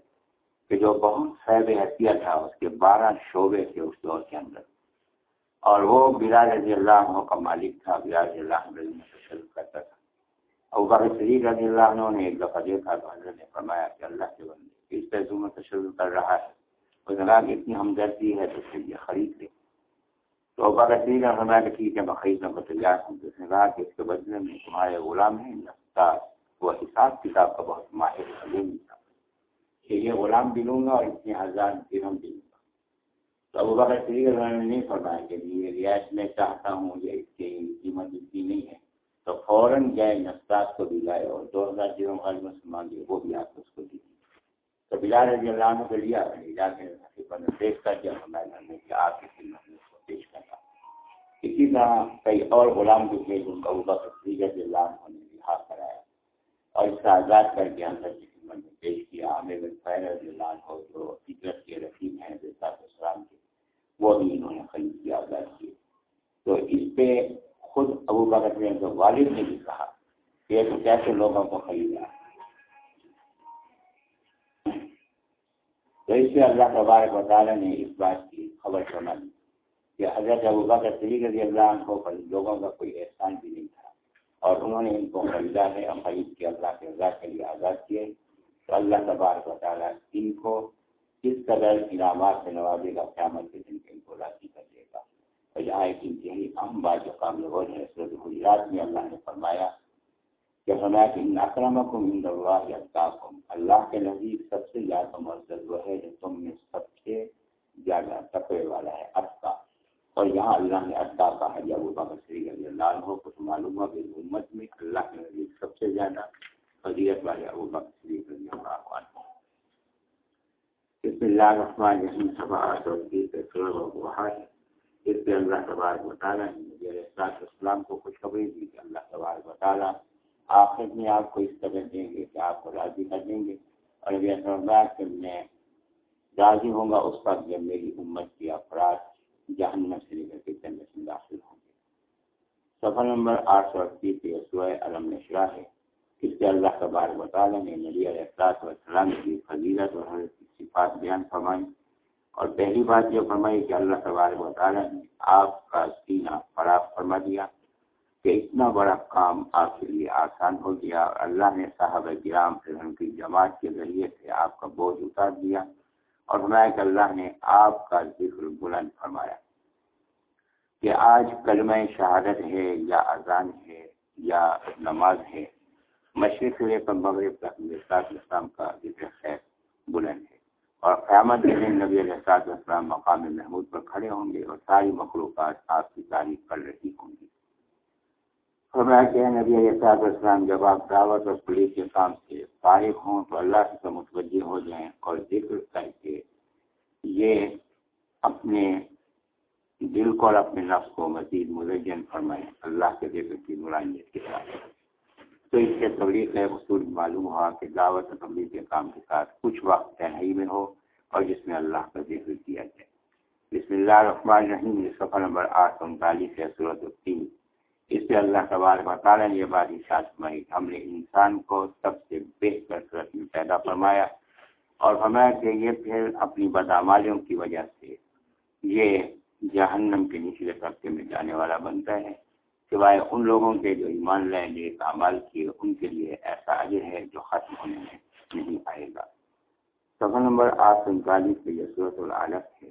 کہ جو بہت صحب حیثیت تھا، اس کے بارہ شعبے تھے اس دور کے اندر۔ اور وہ بلال رضی اللہ عنہ کا مالک تھا، بلال رضی اللہ عنہ میں کرتا تھا۔ ابو بکر صدیق رضی اللہ عنہ نے ایک دفعہ دیکھا تو حضرت نے فرمایا کہ اللہ کے بندے اس پیسوں میں تشدد کر رہا ہے۔ اس نے کہ اتنی ہمدردی ہے تو پھر یہ خرید لے تو ابو بکر صدیق نے فرمایا کہ ٹھیک ہے، میں خریدنے کو تیار ہوں۔ تو اس نے کہا کہ اس کے بدلے میں تمہارے غلام ہیں استاد۔ وہ حساب کتاب کا بہت ماہر علم تھا۔ کہ یہ غلام بھی لوں گا اور اتنے ہزار دنوں بھی لوں گا۔ تو ابو بکر صدیق نے نہیں فرمایا کہ یہ رعایت میں چاہتا ہوں یہ اس کی قیمت اتنی نہیں ہے۔ تو فوراً گئے نسطاد کو بھی لائے اور دو ہزار جنوں خالی مسلمان دیے وہ بھی آپ اس کو دی تو بلال رضی اللہ عنہ کو لیا جا کے پیش کر دیا فرمایا نے کہ آپ کی خدمت میں اس کو پیش کرتا اسی طرح کئی اور غلام بھی تھے جن کو ابو بکر رضی اللہ عنہ نے بھی ہاتھ کرایا اور اس کا آزاد کر کے اندر کی خدمت میں پیش کیا۔ عامر بن فیر رضی اللہ عنہ جو فطرت کے رفیق ہیں رضا السلام کے، وہ بھی انہوں نے خرید کیا، آزاد کیے تو اس پہ خود ابو بکر نے جو والد نے بھی کہا کہ تو کیسے لوگوں کو خریدا ہے تو اس سے اللہ تبارک و تعالیٰ نے اس بات کی خبر سنا دی کہ حضرت ابو بکر صدیق رضی اللہ عنہ پر لوگوں کا کوئی احسان بھی نہیں تھا اور انہوں نے ان کو خریدا ہے اور خرید کے اللہ کے رضا کے لیے آزاد کیے تو اللہ تبارک و تعالیٰ ان کو کس قدر انعامات سے نوازے گا، قیامت کے دن ان کو راضی کر دے گا۔ اور یہاں ایک انتہائی اہم بات جو قابل غور ہے سورت حجرات میں اللہ نے فرمایا کہ فرمایا کہ ان اکرمکم عند اللہ اتقاکم اللہ کے نزدیک سب سے زیادہ معزز وہ ہے جو تم میں سب سے زیادہ تقوی والا ہے اتقا اور یہاں اللہ نے اتقا کہا ہے ابو بکر صدیق رضی اللہ عنہ کو معلوم ہوا کہ امت میں اللہ کے نزدیک سب سے زیادہ فضیلت والے ابو بکر صدیق رضی اللہ عنہ۔ بسم اللہ الرحمن الرحیم صفحات اور بیس اکرم و بحاش اس پہ اللہ تبارک و تعالیٰ نے مجھے علیہ السلام کو خوشخبری دی کہ اللہ تبارک و تعالیٰ آخر میں آپ کو اس طرح دیں گے کہ آپ کو راضی کر دیں گے۔ اور یہ فرمایا کہ میں راضی ہوں گا، اس وقت جب میری امت کی افراد جہنم سے لے کر کے جنت میں داخل ہوں گے۔ سفر نمبر آٹھ سو اڑتیس یہ سوئے علم نشرہ ہے۔ اس سے اللہ تبارک و تعالیٰ نے نبی علیہ السلام کی فضیلت اور حضرت کی صفات بیان فرمائی۔ اور پہلی بات یہ فرمائی کہ اللہ تبارک و تعالیٰ نے آپ کا سینہ فراغ فرما دیا۔ کہ اتنا بڑا کام آپ کے لیے آسان ہو گیا اور اللہ نے صاحب کرام پھر ان کی جماعت کے ذریعے سے آپ کا بوجھ اتار دیا اور فرمایا کہ اللہ نے آپ کا ذکر بلند فرمایا کہ آج کلمہ شہادت ہے یا اذان ہے یا نماز ہے، مشرق سے لے کر مغرب تک اسلام کا ذکر خیر بلند ہے اور قیامت کے دن نبی علیہ السلام مقام محمود پر کھڑے ہوں گے اور ساری مخلوقات آپ کی تعریف کر رہی ہوں گی۔ فرمایا کہ نبی علیہ السلام جب آپ دعوت اور پولیس کے کام سے فارغ ہوں تو اللہ سے متوجہ ہو جائیں اور ذکر کر کے یہ اپنے دل کو اور اپنے نفس کو مزید ملجن فرمائیں۔ اللہ کے ذکر کی نورانیت کے ساتھ۔ تو اس سے تبلیغ ہے، اصول معلوم ہوا کہ دعوت اور تبلیغ کے کام کے ساتھ کچھ وقت تنہائی میں ہو اور جس میں اللہ کا ذکر کیا جائے۔ بسم اللہ الرحمن الرحیم، یہ سفر نمبر آٹھ سو انتالیس ہے صورت الدین اس سے اللہ تبار تعالیٰ نے یہ بات اشاعت فرمائی ہم نے انسان کو سب سے بہتر صورت میں پیدا فرمایا اور فرمایا کہ یہ پھر اپنی بدامالیوں کی وجہ سے یہ جہنم کے نچلے طبقے میں جانے والا بنتا ہے۔ سوائے ان لوگوں کے جو ایمان لائیں گے کامال کیے، ان کے لیے ایسا عجر ہے جو ختم ہونے میں نہیں آئے گا۔ سفر نمبر آٹھ سو انتالیس پہ یہ صورت العالف ہے۔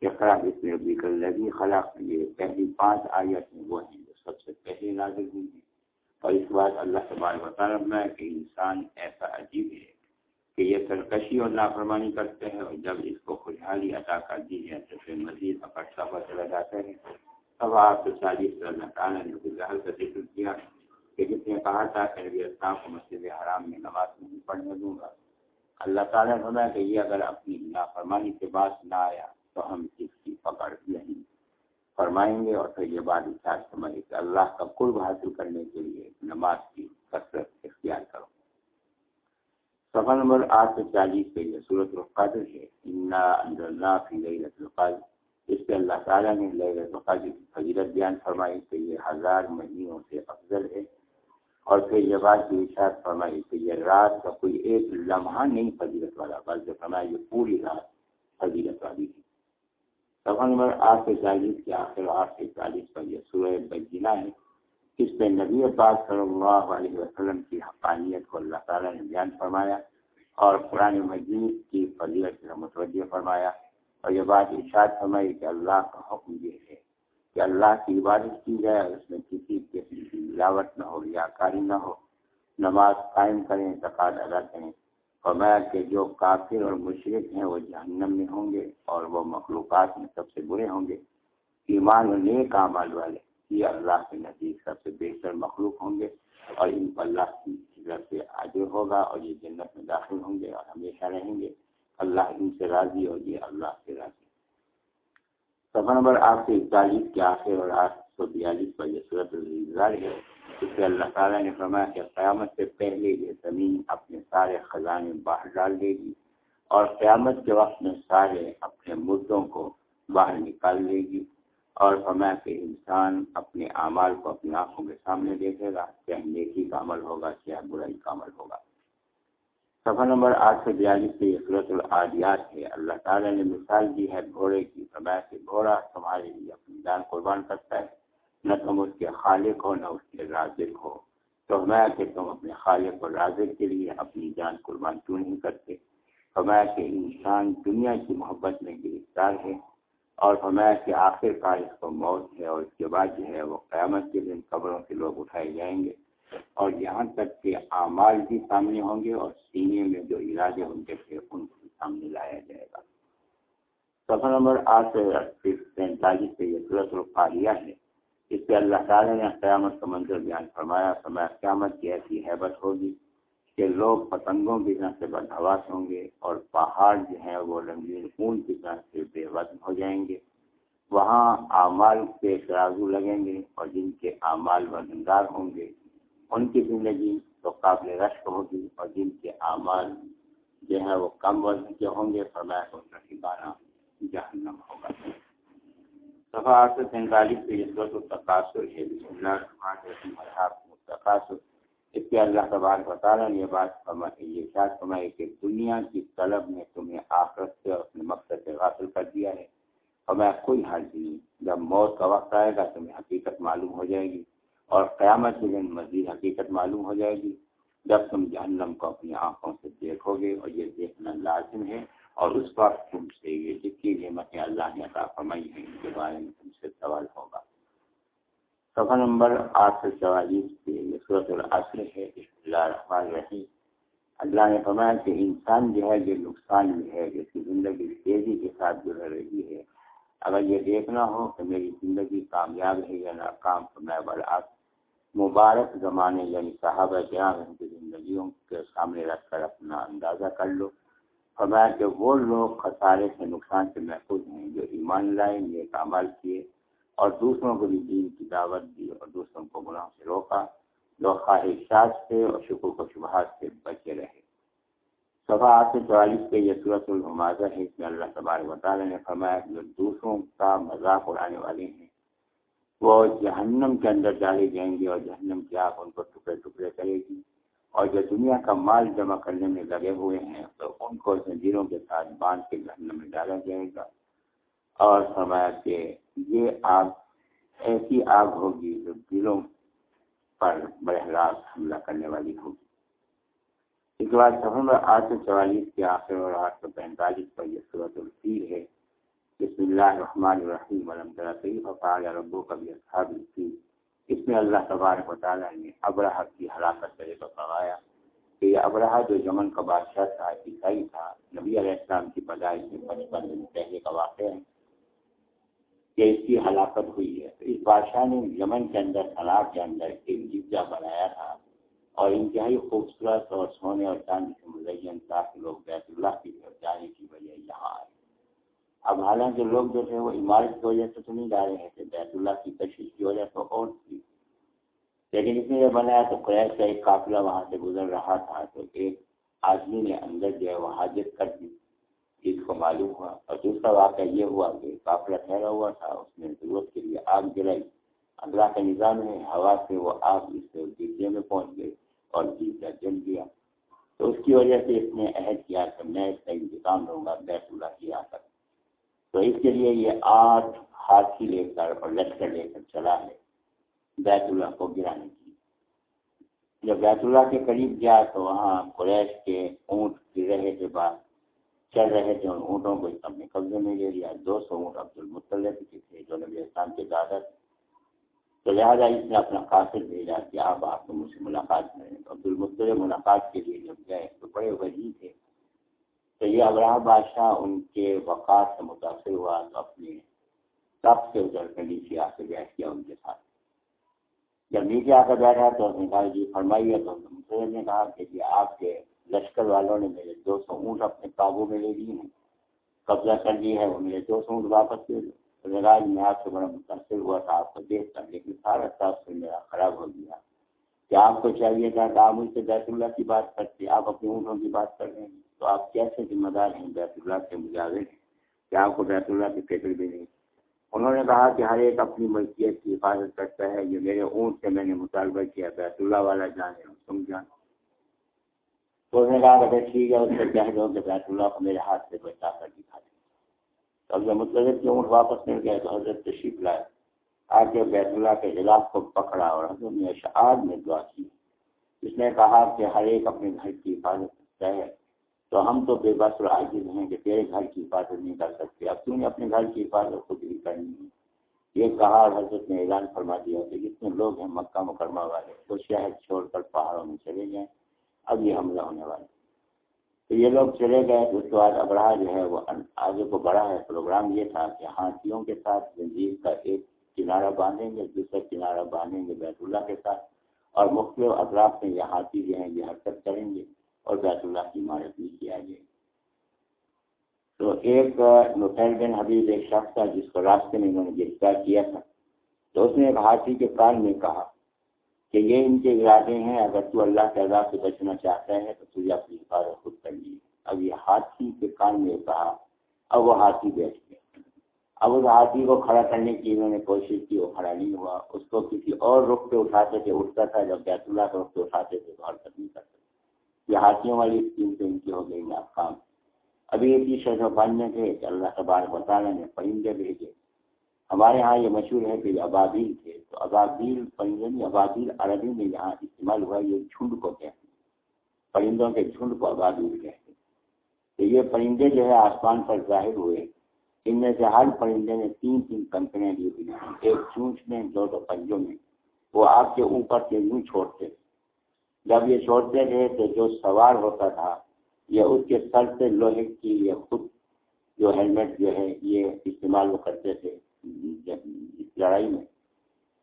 کہ اس میں ربی لگی خلاق یہ پہلی پانچ آیت وہ ہیں۔ سب سے پہلے نازل ہوئی ہیں اور اس بات اللہ تبار بتا رہا ہے کہ انسان ایسا عجیب ہے کہ یہ سرکشی اور نافرمانی کرتے ہیں اور جب اس کو خوشحالی عطا کر دی جائے تو پھر مزید اکٹھا پر چلا جاتا ہے۔ اب آپ سے چالیس اللہ تعالیٰ نے ظاہر کا ذکر کیا کہ جس نے کہا تھا کہ نبی اسلام کو مسجد حرام میں نماز نہیں پڑھنے دوں گا۔ اللہ تعالیٰ نے کہ یہ اگر اپنی نافرمانی سے بات نہ آیا تو ہم اس کی پکڑ نہیں۔ فرمائیں گے اور پھر یہ بات اچھا احساس سمجھے کہ اللہ کا قرب حاصل کرنے کے لیے نماز کی کثرت اختیار کرو۔ سفر نمبر آٹھ سو چالیس پہ یہ صورت القادر ہے۔ انا فی اس پہ اللہ تعالیٰ نے لیلت القادر کی فضیلت بیان فرمائی کہ یہ ہزار مہینوں سے افضل ہے۔ اور پھر یہ بات کی اشاعت فرمائی کہ یہ رات کا کوئی ایک لمحہ نہیں فضیلت والا، بلکہ فرمایا یہ پوری رات فضیلت والی تھی سفر نمبر آٹھ سو چالیس کے آخر آٹھ سو چالیس پر یہ سورہ بجنا ہے اس پہ نبی پاک صلی اللہ علیہ وسلم کی حقانیت کو اللہ تعالیٰ نے بیان فرمایا اور قرآن مجید کی فضیلت کا متوجہ فرمایا اور یہ بات ارشاد فرمائی کہ اللہ کا حکم یہ ہے کہ اللہ کی عبادت کی جائے اور اس میں کسی قسم کی ملاوٹ نہ ہو یا کاری نہ ہو، نماز قائم کریں زکات ادا کریں۔ اور میں کہ جو کافر اور مشرق ہیں وہ جہنم میں ہوں گے اور وہ مخلوقات میں سب سے برے ہوں گے۔ ایمان و نیک عمل والے یہ اللہ کے نزدیک سب سے بہتر مخلوق ہوں گے اور ان کو اللہ کی طرف سے آگے ہوگا اور یہ جنت میں داخل ہوں گے اور ہمیشہ رہیں گے۔ اللہ ان سے راضی اور یہ اللہ سے راضی۔ سفر نمبر آٹھ سو اکتالیس کے آخر اور آٹھ سو بیالیس پر یہ صورت ہے اس سے اللہ تعالیٰ نے فرمایا کہ قیامت سے پہلے یہ زمین اپنے سارے خزانے باہر ڈال دے گی اور قیامت کے وقت میں سارے اپنے مردوں کو باہر نکال لے گی اور فرمایا کہ انسان اپنے اعمال کو اپنی آنکھوں کے سامنے دیکھے گا کیا نیکی کا عمل ہوگا کیا برائی کا عمل ہوگا صفحہ نمبر آٹھ سو بیالیس سے یہ صورت العادیات ہے اللہ تعالیٰ نے مثال دی ہے گھوڑے کی فرمایا کہ گھوڑا تمہارے لیے اپنی جان قربان کرتا ہے نہ تم اس کے خالق ہو نہ اس کے رازق ہو۔ تو فرمایا کہ تم اپنے خالق اور رازق کے لیے اپنی جان قربان کیوں نہیں کرتے؟ فرمایا کہ انسان دنیا کی محبت میں گرفتار ہے اور فرمایا کہ آخر کار اس کو موت ہے اور اس کے بعد جو ہے وہ قیامت کے دن قبروں سے لوگ اٹھائے جائیں گے اور یہاں تک کہ اعمال بھی سامنے ہوں گے اور سینے میں جو ارادے ہوں گے پھر ان کو سامنے لایا جائے گا۔ سفر نمبر آٹھ سو پینتالیس سے یہ صورت القاریہ ہے۔ اس پہ اللہ تعالیٰ نے قیامت کا منظر بیان فرمایا فرمایا، قیامت کی ایسی حیبت ہوگی کہ لوگ پتنگوں کی طرح سے بدہواس ہوں گے اور پہاڑ جو ہیں وہ رنگین خون کی طرح سے بے وزن ہو جائیں گے۔ وہاں اعمال کے ترازو لگیں گے اور جن کے اعمال وزندار ہوں گے، ان کی زندگی تو قابل رشک ہوگی اور جن کے اعمال جو ہے وہ کم وزن کے ہوں گے۔ فرمایا، تو ان کا جہنم ہوگا۔ صفحہ آٹھ سو سینتالیس پہ اس وقت تقاصر ہے۔ بسم اللہ تقاصر اس کے اللہ تبار بتا رہا یہ بات فرمائی، یہ شاید فرمائی کہ دنیا کی طلب نے تمہیں آخرت سے اپنے مقصد سے حاصل کر دیا ہے۔ اور میں کوئی حال نہیں۔ جب موت کا وقت آئے گا تمہیں حقیقت معلوم ہو جائے گی اور قیامت کے دن مزید حقیقت معلوم ہو جائے گی۔ جب تم جہنم کو اپنی آنکھوں سے دیکھو گے اور یہ دیکھنا لازم ہے اور اس وقت تم سے یہ جتنی نعمتیں اللہ نے عطا فرمائی ہیں ان کے بارے میں تم سے سوال ہوگا۔ صفحہ نمبر آٹھ سو چوالیس پہ یہ صورت العصر ہے اللہ الرحمن الرحیم۔ اللہ نے فرمایا کہ انسان جو ہے، یہ نقصان بھی ہے جس کی زندگی تیزی کے ساتھ گزر رہی ہے۔ اگر یہ دیکھنا ہو کہ میری زندگی کامیاب ہے یا ناکام، تو میں بڑا مبارک زمانے یعنی صحابہ کرام، ان کی زندگیوں کے سامنے رکھ کر اپنا اندازہ کر لو فرمایا کہ وہ لوگ خسارے سے نقصان سے محفوظ ہیں جو ایمان لائے، نیک عمل کیے اور دوسروں کو بھی دین کی دعوت دی اور دوسروں کو گناہ سے روکا، لوگ خواہشات سے اور شکر و شبہات سے بچے رہے۔ صبح آٹھ سو چوالیس کے یہ صورت الماضہ ہے، اس میں اللہ تبارک تعالیٰ نے فرمایا کہ جو دوسروں کا مذاق اڑانے والے ہیں، وہ جہنم کے اندر ڈالے جائیں گے اور جہنم کی آگ ان کو ٹکڑے ٹکڑے کرے گی۔ اور جو دنیا کا مال جمع کرنے میں لگے ہوئے ہیں، تو ان کو زنجیروں کے ساتھ باندھ کے جہنم میں ڈالا جائے گا۔ اور فرمایا کہ یہ آگ، ایسی آگ ہوگی جو دلوں پر بہراس حملہ کرنے والی ہوگی۔ اس کے بعد سفر آٹھ سو چوالیس کے آخر اور آٹھ سو پینتالیس پر یہ صورت الفیر ہے۔ بسم اللہ الرحمن الرحیم۔ ورحمۃ اللہ فقال ربو کبھی اصحاب الفیل۔ اس میں اللہ تبارک و تعالیٰ نے ابراہ کی ہلاکت کرے کو فرمایا کہ یہ ابراہ جو یمن کا بادشاہ تھا، عیسائی تھا، نبی علیہ السلام کی پیدائش سے پچپن دن پہلے کا واقعہ ہے کہ اس کی ہلاکت ہوئی ہے۔ تو اس بادشاہ نے یمن کے اندر تالاب کے اندر ایک جگہ بنایا تھا اور انتہائی خوبصورت اور سونے اور چاندی سے مزین تاکہ لوگ بیت اللہ کی طرف جانے کی وجہ یہاں آئے۔ اب حالانکہ لوگ جو تھے وہ عمارت کی وجہ سے تو نہیں جا رہے تھے، بیت اللہ کی تشریح کی وجہ سے اور تھی لیکن اس نے یہ بنایا تو قریش کا ایک قافلہ وہاں سے گزر رہا تھا تو ایک آدمی نے اندر جو ہے وہ حاجت کر دی جس کو معلوم ہوا۔ اور دوسرا واقعہ یہ ہوا کہ قافلہ ٹھہرا ہوا تھا، اس نے ضرورت کے لیے آگ جلائی۔ اللہ کا نظام ہے ہوا سے وہ آگ اس سے گرجے میں پہنچ گئی اور جیتا جل گیا تو اس کی وجہ سے اس نے عہد کیا کہ میں اس کا انتظام دوں گا، بیت اللہ کی آ تو اس کے لیے یہ آٹھ ہاتھی لے کر اور لشکر لے کر چلا ہے بیت اللہ کو گرانے کی۔ جب بیت اللہ کے قریب گیا تو وہاں قریش کے اونٹ گر رہے تھے بعد چل رہے تھے۔ ان اونٹوں کو اپنے قبضے میں لے لیا۔ دو سو اونٹ عبد المطلب کے تھے، جو نبی اسلام کے دادا تو لہٰذا اس نے اپنا قاصد بھیجا کہ آپ آپ کو مجھ سے ملاقات کریں۔ عبد المطلب ملاقات کے لیے جب گئے تو بڑے وزیر تھے۔ تو یہ ابراہ بادشاہ ان کے وقات سے متاثر ہوا۔ تو اپنے سب سے اتر کر نیچے آ کے بیٹھ گیا ان کے ساتھ۔ جب نیچے آ کر بیٹھا تو اس نے کہا جی فرمائیے تو مسلم نے کہا کہ جی آپ کے لشکر والوں نے میرے دو سو اونٹ اپنے قابو میں لے لیے ہیں۔ قبضہ کر لی ہے، وہ میرے دو سو اونٹ واپس لے لو۔ میں آپ سے بڑا متاثر ہوا تھا، آپ کو دیکھ کر، لیکن سارا صاف میرا خراب ہو گیا۔ کہ آپ کو چاہیے تھا کہ آپ مجھ سے بیت اللہ کی بات کرتے؟ آپ اپنے اونٹوں کی بات کر رہے ہیں۔ تو آپ کیسے ذمہ دار ہیں بیت اللہ کے مجاور ہیں؟ کہ آپ کو بیت اللہ کی فکر بھی نہیں انہوں نے کہا کہ ہر ایک اپنی ملکیت کی حفاظت کرتا ہے، یہ میرے اونٹ سے میں نے مطالبہ کیا، بیت اللہ والا جانے تم جان۔ تو اس نے کہا کہ ٹھیک ہے، اس سے کہہ دو کہ بیت اللہ کو میرے ہاتھ سے بچا کر دکھا دیں تو اب جب مطلب کے اونٹ واپس مل گئے تو حضرت تشریف لائے۔ آ کے بیت اللہ کے خلاف کو پکڑا اور حضرت نے اشعار میں دعا کی۔ اس نے کہا کہ ہر ایک اپنے گھر کی حفاظت کرتا ہے۔ تو ہم تو بے بس اور عاجز ہیں کہ تیرے گھر کی حفاظت نہیں کر سکتے۔ اب تم نے اپنے گھر کی حفاظت خود ہی کرنی ہے۔ یہ کہا اور حضرت نے اعلان فرما دیا کہ جتنے لوگ ہیں مکہ مکرمہ والے، وہ شہر چھوڑ کر پہاڑوں میں چلے جائیں۔ اب یہ حملہ ہونے والے تو یہ لوگ چلے گئے۔ تو اس کے بعد ابراہ جو ہے وہ آگے کو بڑھا ہے۔ پروگرام یہ تھا کہ ہاتھیوں کے ساتھ زنجیر کا ایک کنارہ باندھیں گے، دوسرا کنارہ باندھیں گے بیت اللہ کے ساتھ۔ اور مختلف اطراف میں یہ ہاتھی جو ہیں یہ حرکت کریں گے۔ اور بیت اللہ کی عمارت بھی کیا گیا تو ایک نفیل بن حبیب ایک شخص تھا جس کو راستے میں انہوں نے گرفتار کیا تھا۔ تو اس نے ایک ہاتھی کے کان میں کہا کہ یہ ان کے ارادے ہیں، اگر تو اللہ کے عذاب سے بچنا چاہتا ہے تو تجھے اپنی حفاظت خود کر لی اب یہ ہاتھی کے کان میں کہا، اب وہ ہاتھی بیٹھ گیا۔ اب اس ہاتھی کو کھڑا کرنے کی انہوں نے کوشش کی، وہ کھڑا نہیں ہوا۔ اس کو کسی اور رخ پہ اٹھاتے تھے، اٹھتا تھا جب بیت اللہ کے رخ پہ اٹھاتے تھے تو حرکت نہیں کرتے یہ ہاتھیوں والی اسکیم سے ان کی ہو گئی ناکام ابھی ایک ہی شہر میں تھے، کہ اللہ تبارک بطالہ نے پرندے بھیجے۔ ہمارے ہاں یہ مشہور ہے کہ ابابیل تھے۔ تو ابابیل پرندے یعنی ابابیل عربی میں یہاں استعمال ہوا، یہ جھنڈ کو کہتے ہیں۔ پرندوں کے جھنڈ کو ابابیل کہتے ہیں۔ تو یہ پرندے جو ہے، آسمان پر ظاہر ہوئے۔ ان میں سے ہر پرندے نے تین تین کمپنیاں لی ہوئی ہیں۔ ایک چونچ میں، دو دو پنجوں میں۔ وہ آپ کے اوپر سے یوں چھوڑتے۔ جب یہ چھوڑتے تھے تو جو سوار ہوتا تھا، یہ اس کے سر سے لوہے کی یہ خود جو ہیلمٹ جو ہے، یہ استعمال وہ کرتے تھے لڑائی میں۔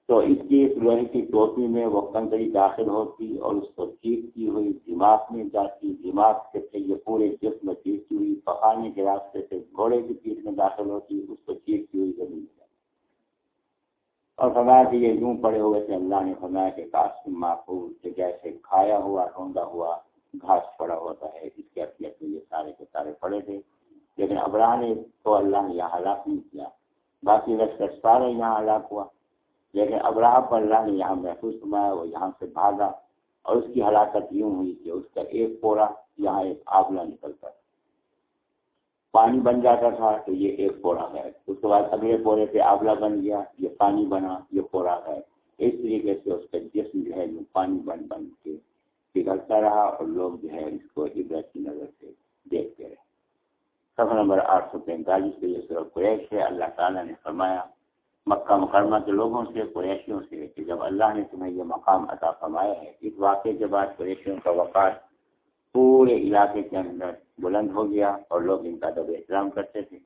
تو اس کی اس لوہے کی ٹوپی میں وہ کنکڑی داخل ہوتی اور اس کو چیختی ہوئی دماغ میں جاتی۔ دماغ سے یہ پورے جسم میں چیختی ہوئی پکانے کے راستے سے گھوڑے کی پیٹ میں داخل ہوتی، اس کو چیختی ہوئی زمین جاتی اور فرمایا کہ یہ یوں پڑے ہوئے تھے، اللہ نے فرمایا کہ قاسم معقول کہ جیسے کھایا ہوا ڈھونڈا ہوا، گھاس پڑا ہوتا ہے، اس کے اپنے یہ سارے کے سارے پڑے تھے۔ لیکن ابراہ نے تو اللہ نے یہاں ہلاک نہیں کیا۔ باقی لشکر سارے یہاں ہلاک ہوا۔ لیکن ابراہ پر اللہ نے یہاں محفوظ فرمایا، وہ یہاں سے بھاگا اور اس کی ہلاکت یوں ہوئی کہ اس کا ایک پورا یہاں ایک آبلا نکلتا تھا۔ پانی بن جاتا تھا تو یہ ایک پورا ہے۔ اس کے بعد اگلے پورے پہ آبلا بن گیا، یہ پانی بنا، یہ پورا ہے۔ اس طریقے سے اس کا جسم جو ہے پانی بن بن کے پگھلتا رہا اور لوگ جو ہے، اس کو عبرت کی نظر سے دیکھتے رہے۔ سفر نمبر آٹھ سو پینتالیس کے یہ سورج قریش ہے۔ اللہ تعالیٰ نے فرمایا، مکہ مکرمہ کے لوگوں سے، قریشیوں سے کہ جب اللہ نے تمہیں یہ مقام عطا فرمایا ہے، اس واقعے کے بعد قریشیوں کا وقار پورے علاقے کے اندر بلند ہو گیا اور لوگ ان کا ادب احترام کرتے تھے۔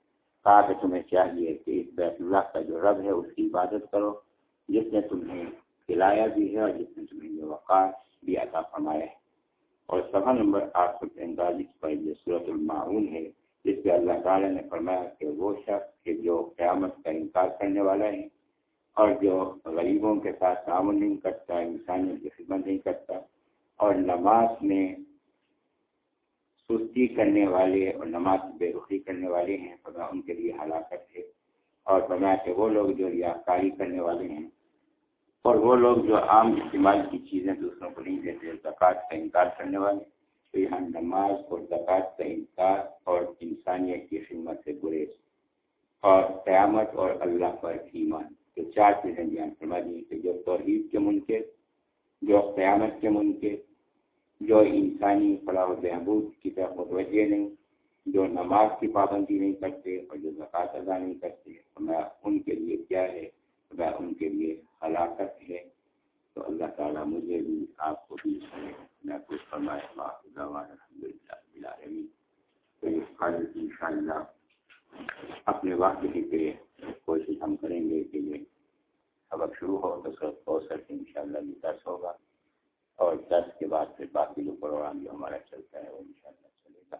کہا کہ تمہیں چاہیے کہ اس بیت اللہ کا جو رب ہے اس کی عبادت کرو، جس نے تمہیں کھلایا بھی ہے اور جس نے تمہیں یہ وقار بھی عطا فرمایا ہے۔ اور سفا نمبر آٹھ سو پینتالیس پر یہ صورت المعاون ہے، جس پہ اللہ تعالیٰ نے فرمایا کہ وہ شخص کہ جو قیامت کا انکار کرنے والا ہے اور جو غریبوں کے ساتھ تعاون نہیں کرتا، انسانیت کی خدمت نہیں کرتا اور نماز میں سستی کرنے والے اور نماز بے رخی کرنے والے ہیں، خدا ان کے لیے ہلاکت ہے۔ اور فرمایا کہ وہ لوگ جو ریاکاری کرنے والے ہیں اور وہ لوگ جو عام استعمال کی چیزیں دوسروں کو نہیں دیتے، زکوٰۃ کا انکار کرنے والے، تو یہاں نماز اور زکوٰۃ کا انکار اور انسانیت کی خدمت سے گریز اور قیامت اور اللہ پر ایمان۔ تو چار چیزیں بیان فرما دی کہ جو توحید کے منکر، جو قیامت کے منکر جو انسانی فلاح و بہبود کی طرف متوجہ نہیں، جو نماز کی پابندی نہیں کرتے اور جو زکوٰۃ ادا نہیں کرتے میں ان کے لیے کیا ہے؟ میں ان کے لیے ہلاکت ہے۔ تو اللہ تعالیٰ مجھے بھی آپ کو بھی میں کچھ فرمائے الحمد للہ تو ان شاء اللہ اپنے وقت کی کوشش ہم کریں گے کہ یہ سبق شروع ہو تو سب ہو سکے ان شاء اللہ درس ہوگا۔ اور دس کے بعد پھر باقی جو پروگرام جو ہمارا چلتا ہے وہ ان شاء اللہ چلے گا۔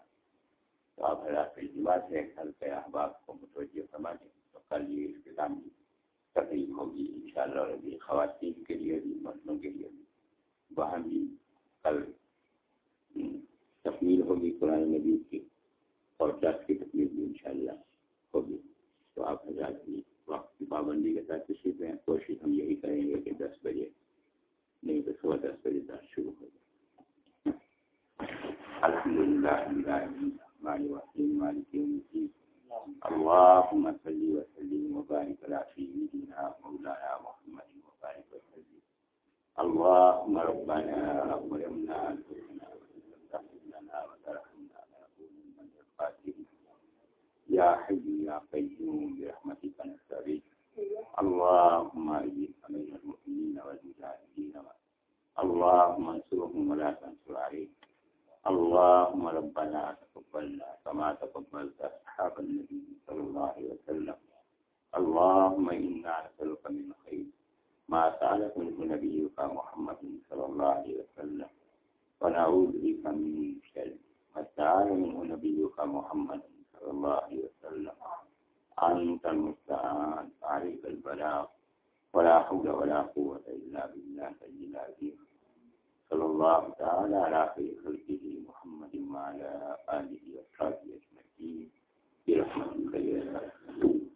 تو آپ حضرات بات ہے کل کے احباب کو متوجہ فرما دیں تو کل یہ اختتام کی تقریب ہوگی ان شاء اللہ اور ابھی خواتین کے لیے بھی، مردوں کے لیے بھی۔ وہاں بھی کل تکمیل ہوگی قرآن مجید کی اور دس کی تکمیل بھی ان شاء اللہ ہوگی۔ تو آپ حضرات بھی وقت کی پابندی کے ساتھ تشریف ہیں کوشش ہم یہی کریں گے کہ دس بجے نہیں تو سوا دس بجے تک شروع ہو جائے الحمد للہ اللهم صل وسلم وبارك على سيدنا مولانا محمد وبارك وسلم اللهم ربنا ظلمنا انفسنا وان لنا وترحمنا لنكونن من الخاسرين يا حي يا قيوم برحمتك نستغيث اللهم اجب علينا المؤمنين والمجاهدين اللهم انصرهم ولا تنصر عليهم اللهم ربنا تقبلنا كما تقبلت اصحاب النبي صلى الله عليه وسلم اللهم انا نسالك من خير ما سالك منه نبيك محمد صلى الله عليه وسلم ونعوذ بك من شر ما سال منه نبيك محمد صلى الله عليه وسلم أنت المستعان. عليك البلاء ولا حول ولا قوة إلا بالله سيد العزيز صلى الله تعالى على خير خلقه محمد وعلى آله وصحبه أجمعين. برحمتك يا رب